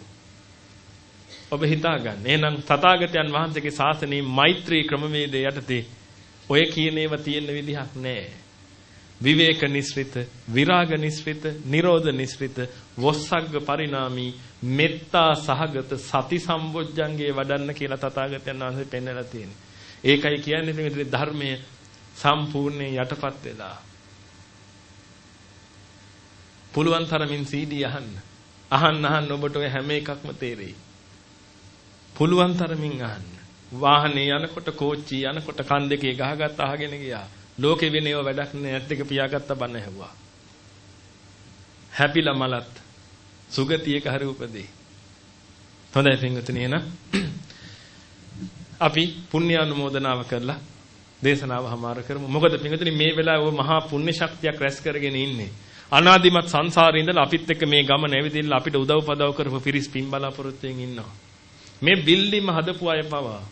ඔබ හිතා ගන්න. එහෙනම් තථාගතයන් වහන්සේගේ ශාසනයේ මෛත්‍රී ක්‍රමවේදය යටතේ ඔය කියන ඒවා තියෙන විදිහක් නැහැ. විවේක නිස්ෘත, විරාග නිස්ෘත, නිරෝධ නිස්ෘත, වොස්සග්ග පරිණාමී, මෙත්තා සහගත සති සම්බොජ්ජංගේ වඩන්න කියලා තථාගතයන් වහන්සේ පෙන්වලා තියෙනවා. ඒකයි කියන්නේ මේ ධර්මයේ සම්පූර්ණයෙන් යටපත් වෙලා. පුළුවන් තරමින් CD අහන්න. අහන්න අහන්න ඔබට ඔය හැම එකක්ම තේරෙයි. පුළුවන් තරමින් අහන්න. වාහනේ යනකොට කෝච්චි යනකොට කන් දෙකේ ගහගත්ත අහගෙන ගියා. ලෝකෙ වෙන ඒවා වැඩක් නෑ ඇත්ත එක පියාගත්ත බන්න ඇහුවා. හැපිලා මලත් සුගතියක හරි උපදී. හොඳයි පින්වතුනි එහෙනම් අපි පුණ්‍ය අනුමෝදනාව කරලා දේශනාව හමාර කරමු. මොකද පින්වතුනි මේ වෙලාවේ මහා පුණ්‍ය ශක්තියක් රැස් කරගෙන ඉන්නේ. අනාදිමත් සංසාරේ ඉඳලා අපිත් එක්ක මේ ගමන ඇවිදින්න අපිට උදව් පදව් කරපු පිරිස් පින් බලාපොරොත්තුෙන් ඉන්නවා. මේ බිල්ඩින්ම හදපු අය පවා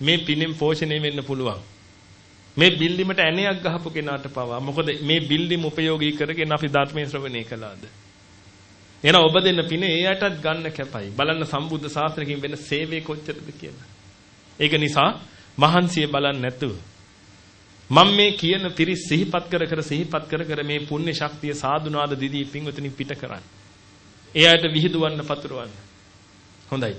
මේ පිනෙන් පෝෂණය වෙන්න පුළුවන්. මේ බිල්ඩිමට ඇණයක් ගහපු කෙනාට පවා මොකද මේ බිල්ඩිම උපයෝගී කරගෙන අපි ධර්මයේ ශ්‍රවණය කළාද? එහෙනම් ඔබ දෙන්න පින ඒ අයටත් ගන්න කැපයි. බලන්න සම්බුද්ධ ශාස්ත්‍රයෙන් වෙන සේවය කොච්චරද කියලා. ඒක නිසා මහන්සිය බලන්න නැතුව මම මේ කියන පිරිස් සිහිපත් කර කර සිහිපත් කර කර මේ පුණ්‍ය ශක්තිය සාදුනාද දිදී පින්වතුනි පිට කරන්න. එයාට විහිදුවන්න පතුරවන්න. හොඳයි.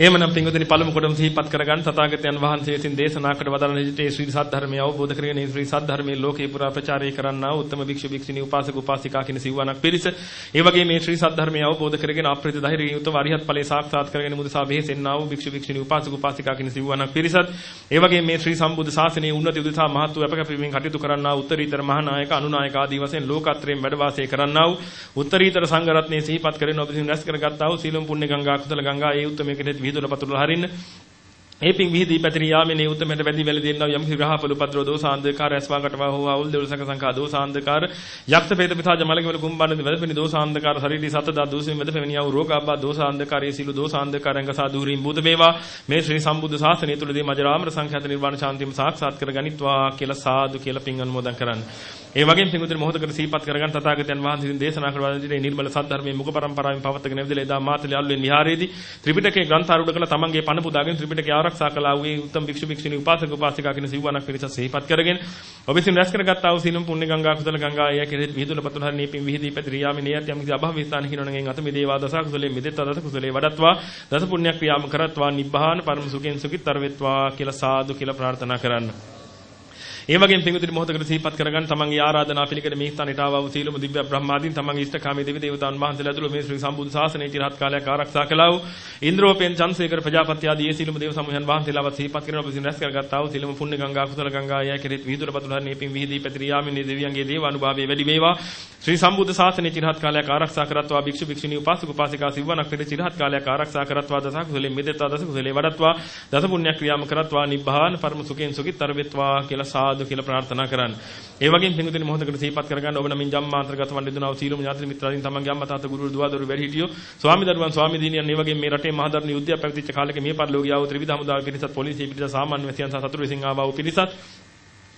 එහෙමනම් පින්වතුනි පළමු කොටම සිහිපත් කරගන්න තථාගතයන් වහන්සේ විසින් දේශනා කර වදාළ නිජිතේ ශ්‍රී සද්ධර්මය අවබෝධ කරගෙන මේ ශ්‍රී සද්ධර්මයේ ලෝකේ පුරා ප්‍රචාරය කරන්නා වූ උත්තම භික්ෂු භික්ෂුණී උපාසක උපාසිකා කියන සිව්වණක් පිරිස. ඒ වගේ මේ ශ්‍රී සද්ධර්මය අවබෝධ කරගෙන අප්‍රේත ධෛර්යයෙන් යුතුව අරිහත් ඵලයේ සාක්ෂාත් කරගෙන මුදසා වෙහෙසෙන්නා වූ භික්ෂු භික්ෂුණී උපාසක උපාසිකා කියන සිව්වණක් පිරිසත්. ඒ වගේ මේ ශ්‍රී සම්බුද්ධ ශාසනයේ උන්නති උදෙසා මහත් වූ අපකපීමෙන් කටයුතු කරන්නා වූ උත්තරීතර මහානායක අනුනායක ආදී වශයෙන් ලෝකත්‍රයෙන් වැඩ වාසය කරන්නා වූ උත්තරීතර සංඝ රත්නයේ සිහිපත් කරගෙන ඔබ විසින් රැස් කරගත්තා වූ සීලම් පුණ්‍ය ගංගා කුසල ගංගා ඒ උත්තමයේ කෙරෙහි විහිදුල පතුරල හරින්න ඒ පිං විහිදී පැතිරී යාමේ උත්තමයට වැදි වැල දෙන්නා යම් හිරහපලු පද්‍රෝ දෝසාන්දකාර ඇස්වාකටවා හෝ අවුල් දෙවල සංක සංකා දෝසාන්දකාර යක්ෂ පේත පිතාජ මලකවල කුම්බානදි වැදපෙනි දෝසාන්දකාර ශරීරී සතදා දෝසෙන් වැදපෙනි යව රෝගාබ්බා දෝසාන්දකාරයේ සිළු දෝසාන්දකාරංග සාදුරීම් බුත වේවා මේ ශ්‍රී සම්බුද්ධ ශාසනය තුලදී මජරාමර සංඛ්‍යාත නිර්වාණ ශාන්තියම සාක්ෂාත් කර ගනිත්වා කියලා සාදු කියලා පිං අනුමෝදන් කරන්න. ඒ වගේම පිඟුතුනි මොහොතකට සිහිපත් කරගන්න තථාගතයන් වහන්සේ දේශනා කර වදාළ විදිහේ නිර්මල සත්‍ය මුඛ පරම්පරාවෙන් පවත්වාගෙන ඇවිදලා එදා මාතලේ අල්ලුවෙන් විහාරයේදී ත්‍රිපිටකයේ ග්‍රන්ථාරූඪ කළ තමන්ගේ පණ පුදාගෙන ත්‍රිපිටකය ආරක්ෂා කළා වූ උත්තම භික්ෂු භික්ෂුණී උපාසක උපාසිකා කියන සිව්වණක් පිරිස සිහිපත් කරගෙන ඔබ විසින් රැස් කරගත්තා වූ සීලම් පුණ්‍ය ගංගා කුසල ගංගා අය කෙරෙහි විහිදුල පතුල හරි නීපින් විහිදී පැතිරී යාමේ නියත් යම් කිසි අභව විස්ථාන හිනොනගෙන් අත මිදේවා දස කුසලේ මිදෙත්වා දස කුසලේ වඩත්වා දස පුණ්‍ය ක්‍රියාම කරත්වා නිබ්බාන පරම සුඛෙන් සුඛිතර වෙත්වා කියලා සාදු කියලා ප්‍රාර්ථනා කරන්න. ඒ වගේම පිඟුතුනි මොහොතකට සිහිපත් කරගන්න තමන්ගේ ආරාධනා පිළිකර මේ ස්ථානයට ආවා වූ සීලම දිව්‍ය බ්‍රහ්මාදීන් තමන්ගේ ඉෂ්ඨකාමී දෙවි දේවතාවුන් වහන්සේලා ඇතුළු මේ ශ්‍රී සම්බුද්ධ ශාසනයේ চিරහත් කාලයක් ආරක්ෂා කළා වූ ඉන්ද්‍රෝපෙන් චන්සේකර ප්‍රජාපති ආදී ඒ සීලම දේව සමූහයන් වහන්සේලාවත් සිහිපත් කරන ඔබ සින් රැස් කරගත්තා වූ සීලම පුණ්‍ය ගංගා කුසල ගංගා යයි කෙරෙත් විහිදුර පතුලහරණේ පින් විහිදී පැතිරී යාමිනේ දෙවියන්ගේ දේව අනුභවයේ වැඩි වේවා. ශ්‍රී සම්බුද්ධ ශාසනයේ চিරහත් කාලයක් ආරක්ෂා කරත්වා භික්ෂු භික්ෂුණී උපාසක උපාසිකා සිවණක් පිට চিරහත් කාලයක් ආරක්ෂා කරත්වා දස කුසලෙ මෙදෙත්වා දස කුසලෙ වඩත්වා දස පුණ්‍ය ක්‍රියාම කරත්වා නිබ්බාන පරම සුඛෙන් සුඛිතර වෙත්වා කියලා සාදු කියලා ප්‍රාර්ථනා කරන්න. ඒ වගේම පින්විතනි මොහොතකට සිහිපත් කරගන්න ඔබ නමින් ජම්මාන්තරගත වන් දෙදුනා වූ සීලම ඥාති මිත්‍රාදීන් තමන්ගේ අම්මා තාත්තා ගුරු දුවා දරු වැඩි හිටියෝ ස්වාමි දරුවන් ස්වාමි දිනියන් මේ වගේ මේ රටේ මහදරණ යුද්ධය පැවතිච්ච කාලෙක මේ පරිලෝකිය ආව ත්‍රිවිධ හමුදාවේ පිරිසත් පොලිසිය පිරිස සාමාන්‍ය වැසියන් සහ සතුරු විසින් ආවා වූ පිරිසත්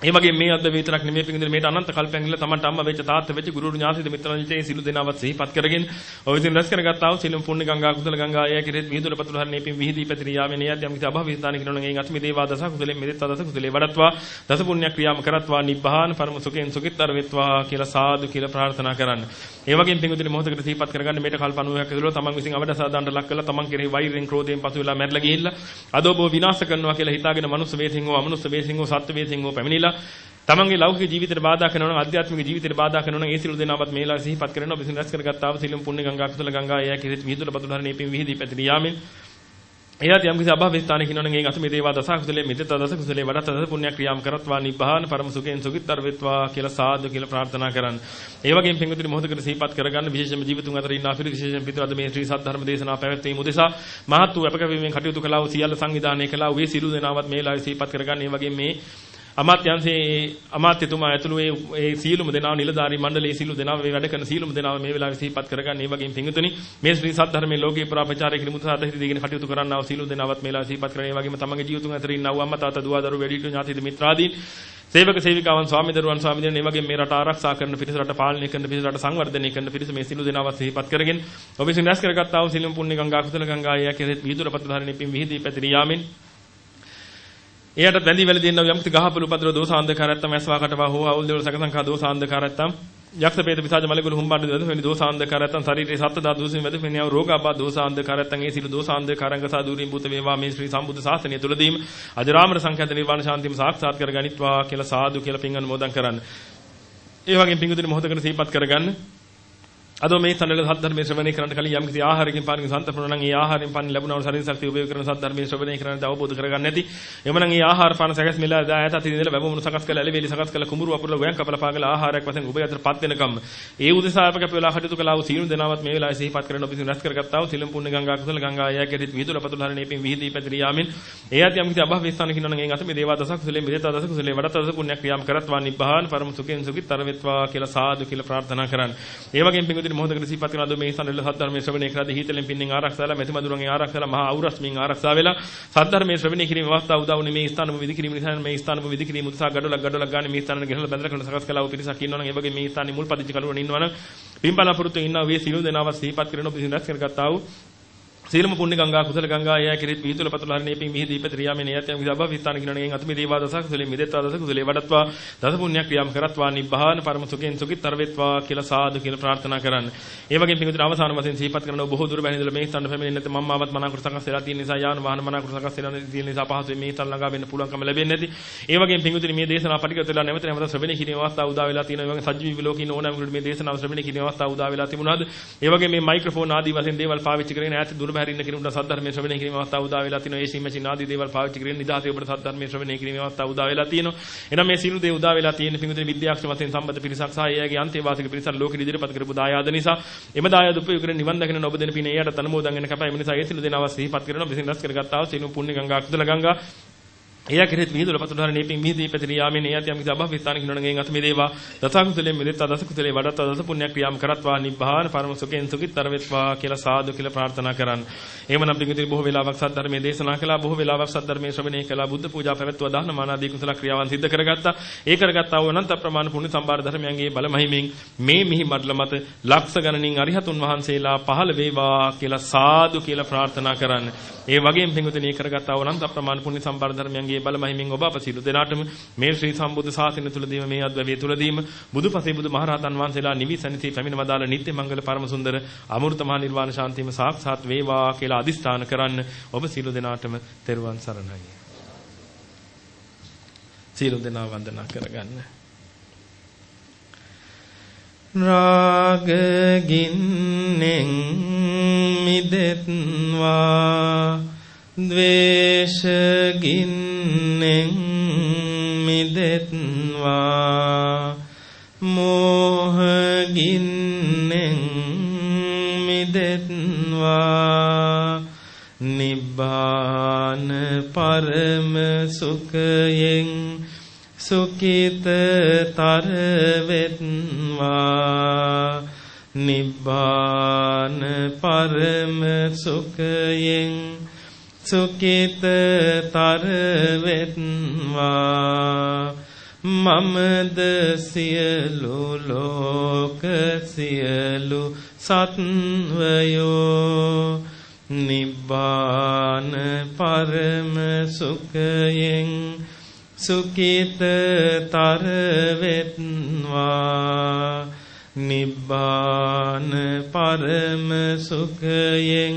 ඒ වගේ මේ අද්ද විතරක් නෙමෙයි පිටින් මේට අනන්ත කල්පයන් ගිහලා තමන්ට අම්මා වෙච්ච තාත්තා වෙච්ච ගුරු ඥාතිද මිත්‍රාංජිතේ සිළු දෙනාවත් සිහිපත් කරගෙන ඔය විසින් රැස් කරගත්තා වූ සිළුම් පුණ්‍ය ගංගා කුසල ගංගා අය කෙරෙහි විහිදුල පතුල හරණේ පින් විහිදී පැතිරී යාමේ නියත් යම් කිසි අභව විස්තාන කිනෝන ගෙන් අත්මි දේවා දස කුසලෙ මෙදෙත් දස කුසලෙ වඩත්වා දස පුණ්‍ය ක්‍රියාම කරත්වා නිබ්බාන පරම සුඛෙන් සුඛිතර වෙත්වා කියලා සාදු කියලා ප්‍රාර්ථනා කරන්න. ඒ වගේම පින්විතනි මොහොතකට සිහිපත් කරගන්න මේට කල්ප 90ක් ඇතුළත තමන් විසින් අවඩ සාදාන්න ලක් කළා. තමන් කෙරෙහි වෛරයෙන් ක්‍රෝධයෙන් පසු වෙලා මැරලා ගිහිල්ලා අද ඔබ විනාශ කරනවා කියලා හිතාගෙන මනුස්ස වේසින් හෝ අමනුස්ස වේසින් හෝ සත්ත්ව වේසින් හෝ පැමිණිලා තමන්ගේ ලෞකික ජීවිතයට බාධා කරනවා නම් ආධ්‍යාත්මික ජීවිතයට බාධා කරනවා නම් ඒ සිළු දෙනාවත් මේලා සිහිපත් කරනවා. බිසින් රැස් කරගත්තා වූ සිළුම් පුණ්‍ය ගංගා කුසල ගංගා එය කිරිත විහිදුල පතුල හරණේ පින් විහිදී පැතිරී යාමෙන් එයාට යම් කිසි අභව ස්ථානයක ඉන්නවනම් ඒ අත මේ දේවා දස කුසලයේ මෙතත දස කුසලයේ වඩත් දස පුණ්‍ය ක්‍රියාම් කරත්වා නිබ්බාන පරම සුඛෙන් සුඛිතර වෙත්වා කියලා සාදු කියලා ප්‍රාර්ථනා කරන්න. ඒ වගේම පින්විතනි මොහොතකට සිහිපත් කරගන්න විශේෂම ජීවිතුන් අතර ඉන්න අපිට විශේෂයෙන් පිටු අද මේ ශ්‍රී සද්ධර්ම දේශනාව පැවැත්වීම උදෙසා මහත් වූ අපකවීමෙන් කටයුතු කළා වූ සියල්ල සංවිධානය කළා වූ ඒ සිළු දෙනාවත් මේ ලායි සිහිපත් කරගන්න. ඒ වගේම මේ අමාත්‍යංශයේ අමාත්‍යතුමා ඇතුළු ඒ ඒ සීලුම දෙනා නිලධාරී මණ්ඩලයේ සීලු දෙනා මේ වැඩ කරන සීලුම දෙනා මේ වෙලාවේ සිහිපත් කරගන්න. ඒ වගේම පිංගුතුනි මේ ශ්‍රී සද්ධර්මයේ ලෝකේ පුරා ප්‍රචාරය කිරීම උදෙසා අතහිත දීගෙන කටයුතු කරන්නා වූ සීලු දෙනාවත් මේ වෙලාවේ සිහිපත් කරගෙන ඒ වගේම තමගේ ජීවිතුන් අතර ඉන්නා වූ අම්මා තාත්තා දුව දරුවෝ වැඩිහිටි ඥාතිද මිත්‍රාදීන් සේවක සේවිකාවන් ස්වාමි දරුවන් ස්වාමි දෙන මේ වගේ මේ රට ආරක්ෂා කරන පිරිස රට පාලනය කරන පිරිස රට සංවර්ධනය කරන පිරිස මේ සිළු දෙනාවත් සිහිපත් කරගෙන ඔබ විසින් රැස් කරගත්තා වූ සිළුම් පුණ්‍ය ගංගා කුසල ගංගා ය කෙරෙහි විදුර පත්‍ර ධාරණේ පින් විහිදී පැතිරී යාමෙන් එයට බැඳි වැලදී ඉන්න යම්ති ගහපළු උපද්‍ර දෝසාන්ධකාරයත්තම ඇස්වාකටවා හෝ අවුල් දෙවල සකසංකා දෝසාන්ධකාරයත්තම් යක්ෂ පේත පිසාජ මලකුළු හුම්බාඩ දද වෙනි දෝසාන්ධකාරයත්තම් ශරීරයේ සත්ත දා දෝසින් වැද වෙනියව රෝගාබා දෝසාන්ධකාරයත්තම් ඒ සිළු දෝසාන්ධකාරංග සාදුරින් බුත වේවා මේ ශ්‍රී සම්බුද්ධ ශාසනය තුලදීම අජරාමර සංඛ්‍යාත නිර්වාණ ශාන්තිම සාක්ෂාත් කරගනිත්වා කියලා සාදු කියලා පින් අනුමෝදන් කරන්න. ඒ වගේම පින්විතේ මොහොතකට සිහිපත් කරගන්න. අද මේ තනල සද්ධර්මයේ ශ්‍රවණය කරන්න කලින් යම් කිසි ආහාරකින් පානකින් සන්තප්‍රණ නම් ඒ ආහාරයෙන් පාන ලැබුණා වූ ශරීර ශක්තිය උපයෝග කරන සද්ධර්මයේ ශ්‍රවණය කරන්න අවබෝධ කරගන්න නැති එමනම් ඒ ආහාර පාන සකස් මෙලා දායත අති දිනල වැවමුණු සකස් කළ ඇලෙවිලි සකස් කළ කුඹුරු වපුරල ගෝයන් කපල පාගල ආහාරයක් වශයෙන් ඔබ අතර පත් වෙනකම් ඒ උදෙසා අප කැප වෙලා කටයුතු කළා වූ සීලු දෙනාවත් මේ වෙලාවේ සිහිපත් කරන ඔබ විසින් රැස් කරගත්තා වූ සිලම් පුණ්‍ය ගංගා කුසල ගංගා ආයය කෙරෙහි විදුල පතුල හරණේ පින් විහිදී පැතිරී යාමෙන් ඒ යත් යම් කිසි අභව ස්ථාන කිනන ගෙන් අත මේ දේවා දසක් කුසලේ මෙදේතා දසක් කුසලේ වඩත දසක් පුණ්‍ය ක්‍රියාම් කරත්වා නිබ්බාන පරම සුඛෙන් සුඛිතර වෙත්වා කියලා සාදු කියලා ප්‍රාර්ථනා කරන්න. ඒ වගේම පින්විතින් මොහොතකට සිහිපත් කරන අද මේ සඳල සද්ධර්මයේ ශ්‍රවණය කරද්දී හීතලෙන් පින්නෙන් ආරක්ෂාලා මෙතිමදුරන්ගේ ආරක්ෂාලා මහා අවුරස්මින් ආරක්ෂා වෙලා සද්ධර්මයේ ශ්‍රවණය කිරීම අවස්ථාව උදා වුනේ මේ ස්ථානම විදි කිරීම නිසා මේ ස්ථානම විදි කිරීම උදෙසා ගඩොලක් ගඩොලක් ගන්න මේ ස්ථානෙ ගෙනලා බැඳලා කරන සකස් කළා වූ පිරිසක් ඉන්නවනම් ඒ වගේ මේ ස්ථානේ මුල් පදිච්ච කලුවන ඉන්නවනම් පින්බලා පුරුතු ඉන්නා වේ සිළු දෙනාව සිහිපත් කරන ඔබ සිහිපත් කරගත්තා වූ සීලම පුණ්‍ය ගංගා කුසල ගංගා යය කිරිත් විහිතුල පතුල හරිනේ පින් මිහි දීප ත්‍රියාමේ නියතයන් විසබ්බ විස්තාන කිනණගෙන් අතුමි දේවා දස කුසලේ මිදෙත්වා දස කුසලේ වඩත්වා දස පුණ්‍ය ක්‍රියාම කරත්වා නිබ්බාන පරම සුඛෙන් සුඛිතර වෙත්වා කියලා සාදු කියලා ප්‍රාර්ථනා කරන්න. ඒ වගේම පින්විතර අවසාන වශයෙන් සිහිපත් කරන බොහෝ දුර බැහැඳලා මේ ස්ථාන පැමිණෙන්නේ නැත්නම් මම්මාවත් මනාකර සකස් වෙලා තියෙන නිසා යාන වාහන මනාකර සකස් වෙලා තියෙන නිසා පහසුවෙන් මේ ස්ථාන ළඟා වෙන්න පුළුවන්කම ලැබෙන්නේ නැති. ඒ වගේම පින්විතර මේ දේශනාව පටිගත වෙලා නැවත නැවත ශ්‍රවණය කිරීම අවස්ථාව උදා වෙලා තියෙනවා. ඒ වගේ සජීවී ලෝකේ ඉන්න ඕනෑම කෙනෙකුට මේ දේශනාව ශ්‍රවණය කිරීම අවස්ථාව උදා වෙලා තිබුණාද? ඒ වගේ මේ මයික්‍රොෆෝන් ආදී වශයෙන් දේවල් පාවිච්චි කරගෙන ඈත දුර බැහැරින්න කෙනෙකුට සද්ධර්ම ධර්මයේ ශ්‍රවණය කිරීම අවස්ථාව උදා වෙලා තිනවා. ඒ සීමචින් ආදී දේවල් පාවිච්චි කරගෙන නිදහසේ ඔබට සත්‍ය ධර්මයේ ශ්‍රවණය කිරීම අවස්ථාව උදා වෙලා තියෙනවා. එහෙනම් මේ සීල දේ උදා වෙලා තියෙන පිඟුතුනි විද්‍යාක්ෂ වශයෙන් සම්බන්ධ පිරිසක් සහ එයාගේ අන්තේවාසික පිරිසක් ලෝකෙ ඉදිරිපත් කරපු දායාද නිසා එම දායාද උපයෝග කරගෙන නිවන් දකින ඔබ දෙන පින එයාට අනුමෝදන් වෙන කපයි. ඒ නිසා ඒ සීල දෙන අවස්ථ සිහිපත් කරනවා. විසින් රැස් කරගත්තා වූ සීල පුණ්‍ය ගංගා කුසල ගංගා එයා කෙරෙහිත් මිහිදුල පතුලහර නේපින් මිහිදී පැතිරී යාමෙන් එයාත් යම් කිසි අභව ස්ථාන කිනොණගෙන් අත මේ දේවා දසකුසලෙන් මෙදෙත් දසකුසලේ වඩත් දස පුණ්‍ය ක්‍රියාම් කරත්වා නිබ්බාන පරම සුඛෙන් සුඛිතර වෙත්වා කියලා සාදු කියලා ප්‍රාර්ථනා කරන්න. එහෙමනම් පිටින් බොහෝ වෙලාවක් සද්ධර්මයේ දේශනා කළා බොහෝ වෙලාවක් සද්ධර්මයේ ශ්‍රවණය කළා බුද්ධ පූජා පැවැත්වුවා දාන මාන ආදී කුසල ක්‍රියාවන් සිද්ධ කරගත්තා. ඒ කරගත්තා වූ අනන්ත ප්‍රමාණ පුණ්‍ය සම්බාර ධර්මයන්ගේ බල මහිමින් මේ මිහි මඩල මත ලක්ෂ ගණනින් අරිහතුන් වහන්සේලා පහළ වේවා කියලා සාදු කියලා ප්‍රාර්ථනා කරන්න. ඒ වගේම පින්වතුනි කරගත්තා වූ අනන්ත ප්‍රමාණ පුණ්‍ය සම්බාර ධර්මයන්ගේ බල මහිමින් ඔබ අප සියලු දෙනාටම මේ ශ්‍රී සම්බුද්ධ ශාසනය තුලදීම මේ අද්වැවිය තුලදීම බුදුපසේ බුදුමහරහතන් වහන්සේලා නිවිසනිතී පැමිණ වදාළ නිත්‍ය මංගල පරම සුන්දර අමෘත මහ නිර්වාණ ශාන්තියම සාක්ෂාත් වේවා කියලා අදිස්ථාන කරන්න ඔබ සියලු දෙනාටම තෙරුවන් සරණයි. සියලු දෙනා වන්දනා කරගන්න. රාග ගින්නෙන් මිදෙත්වා ද්වේෂ ගින්නෙන් මිදෙත්වා මෝහ ගින්නෙන් මිදෙත්වා නිබ්බාන පරම සුඛයෙන් සුඛිතතර වෙත්වා නිබ්බාන පරම සුඛයෙන් සුකිතතර වෙත්වා මමද සියලු ලෝක සියලු සත්වයෝ නිබ්බාන පරම සුඛයෙන් සුකිතතර වෙත්වා නිබ්බාන පරම සුඛයෙන්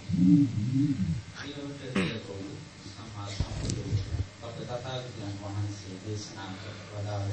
සම්මා සම්බුදු අපතත තථාගතයන් වහන්සේ දේශනා කළ වදාළ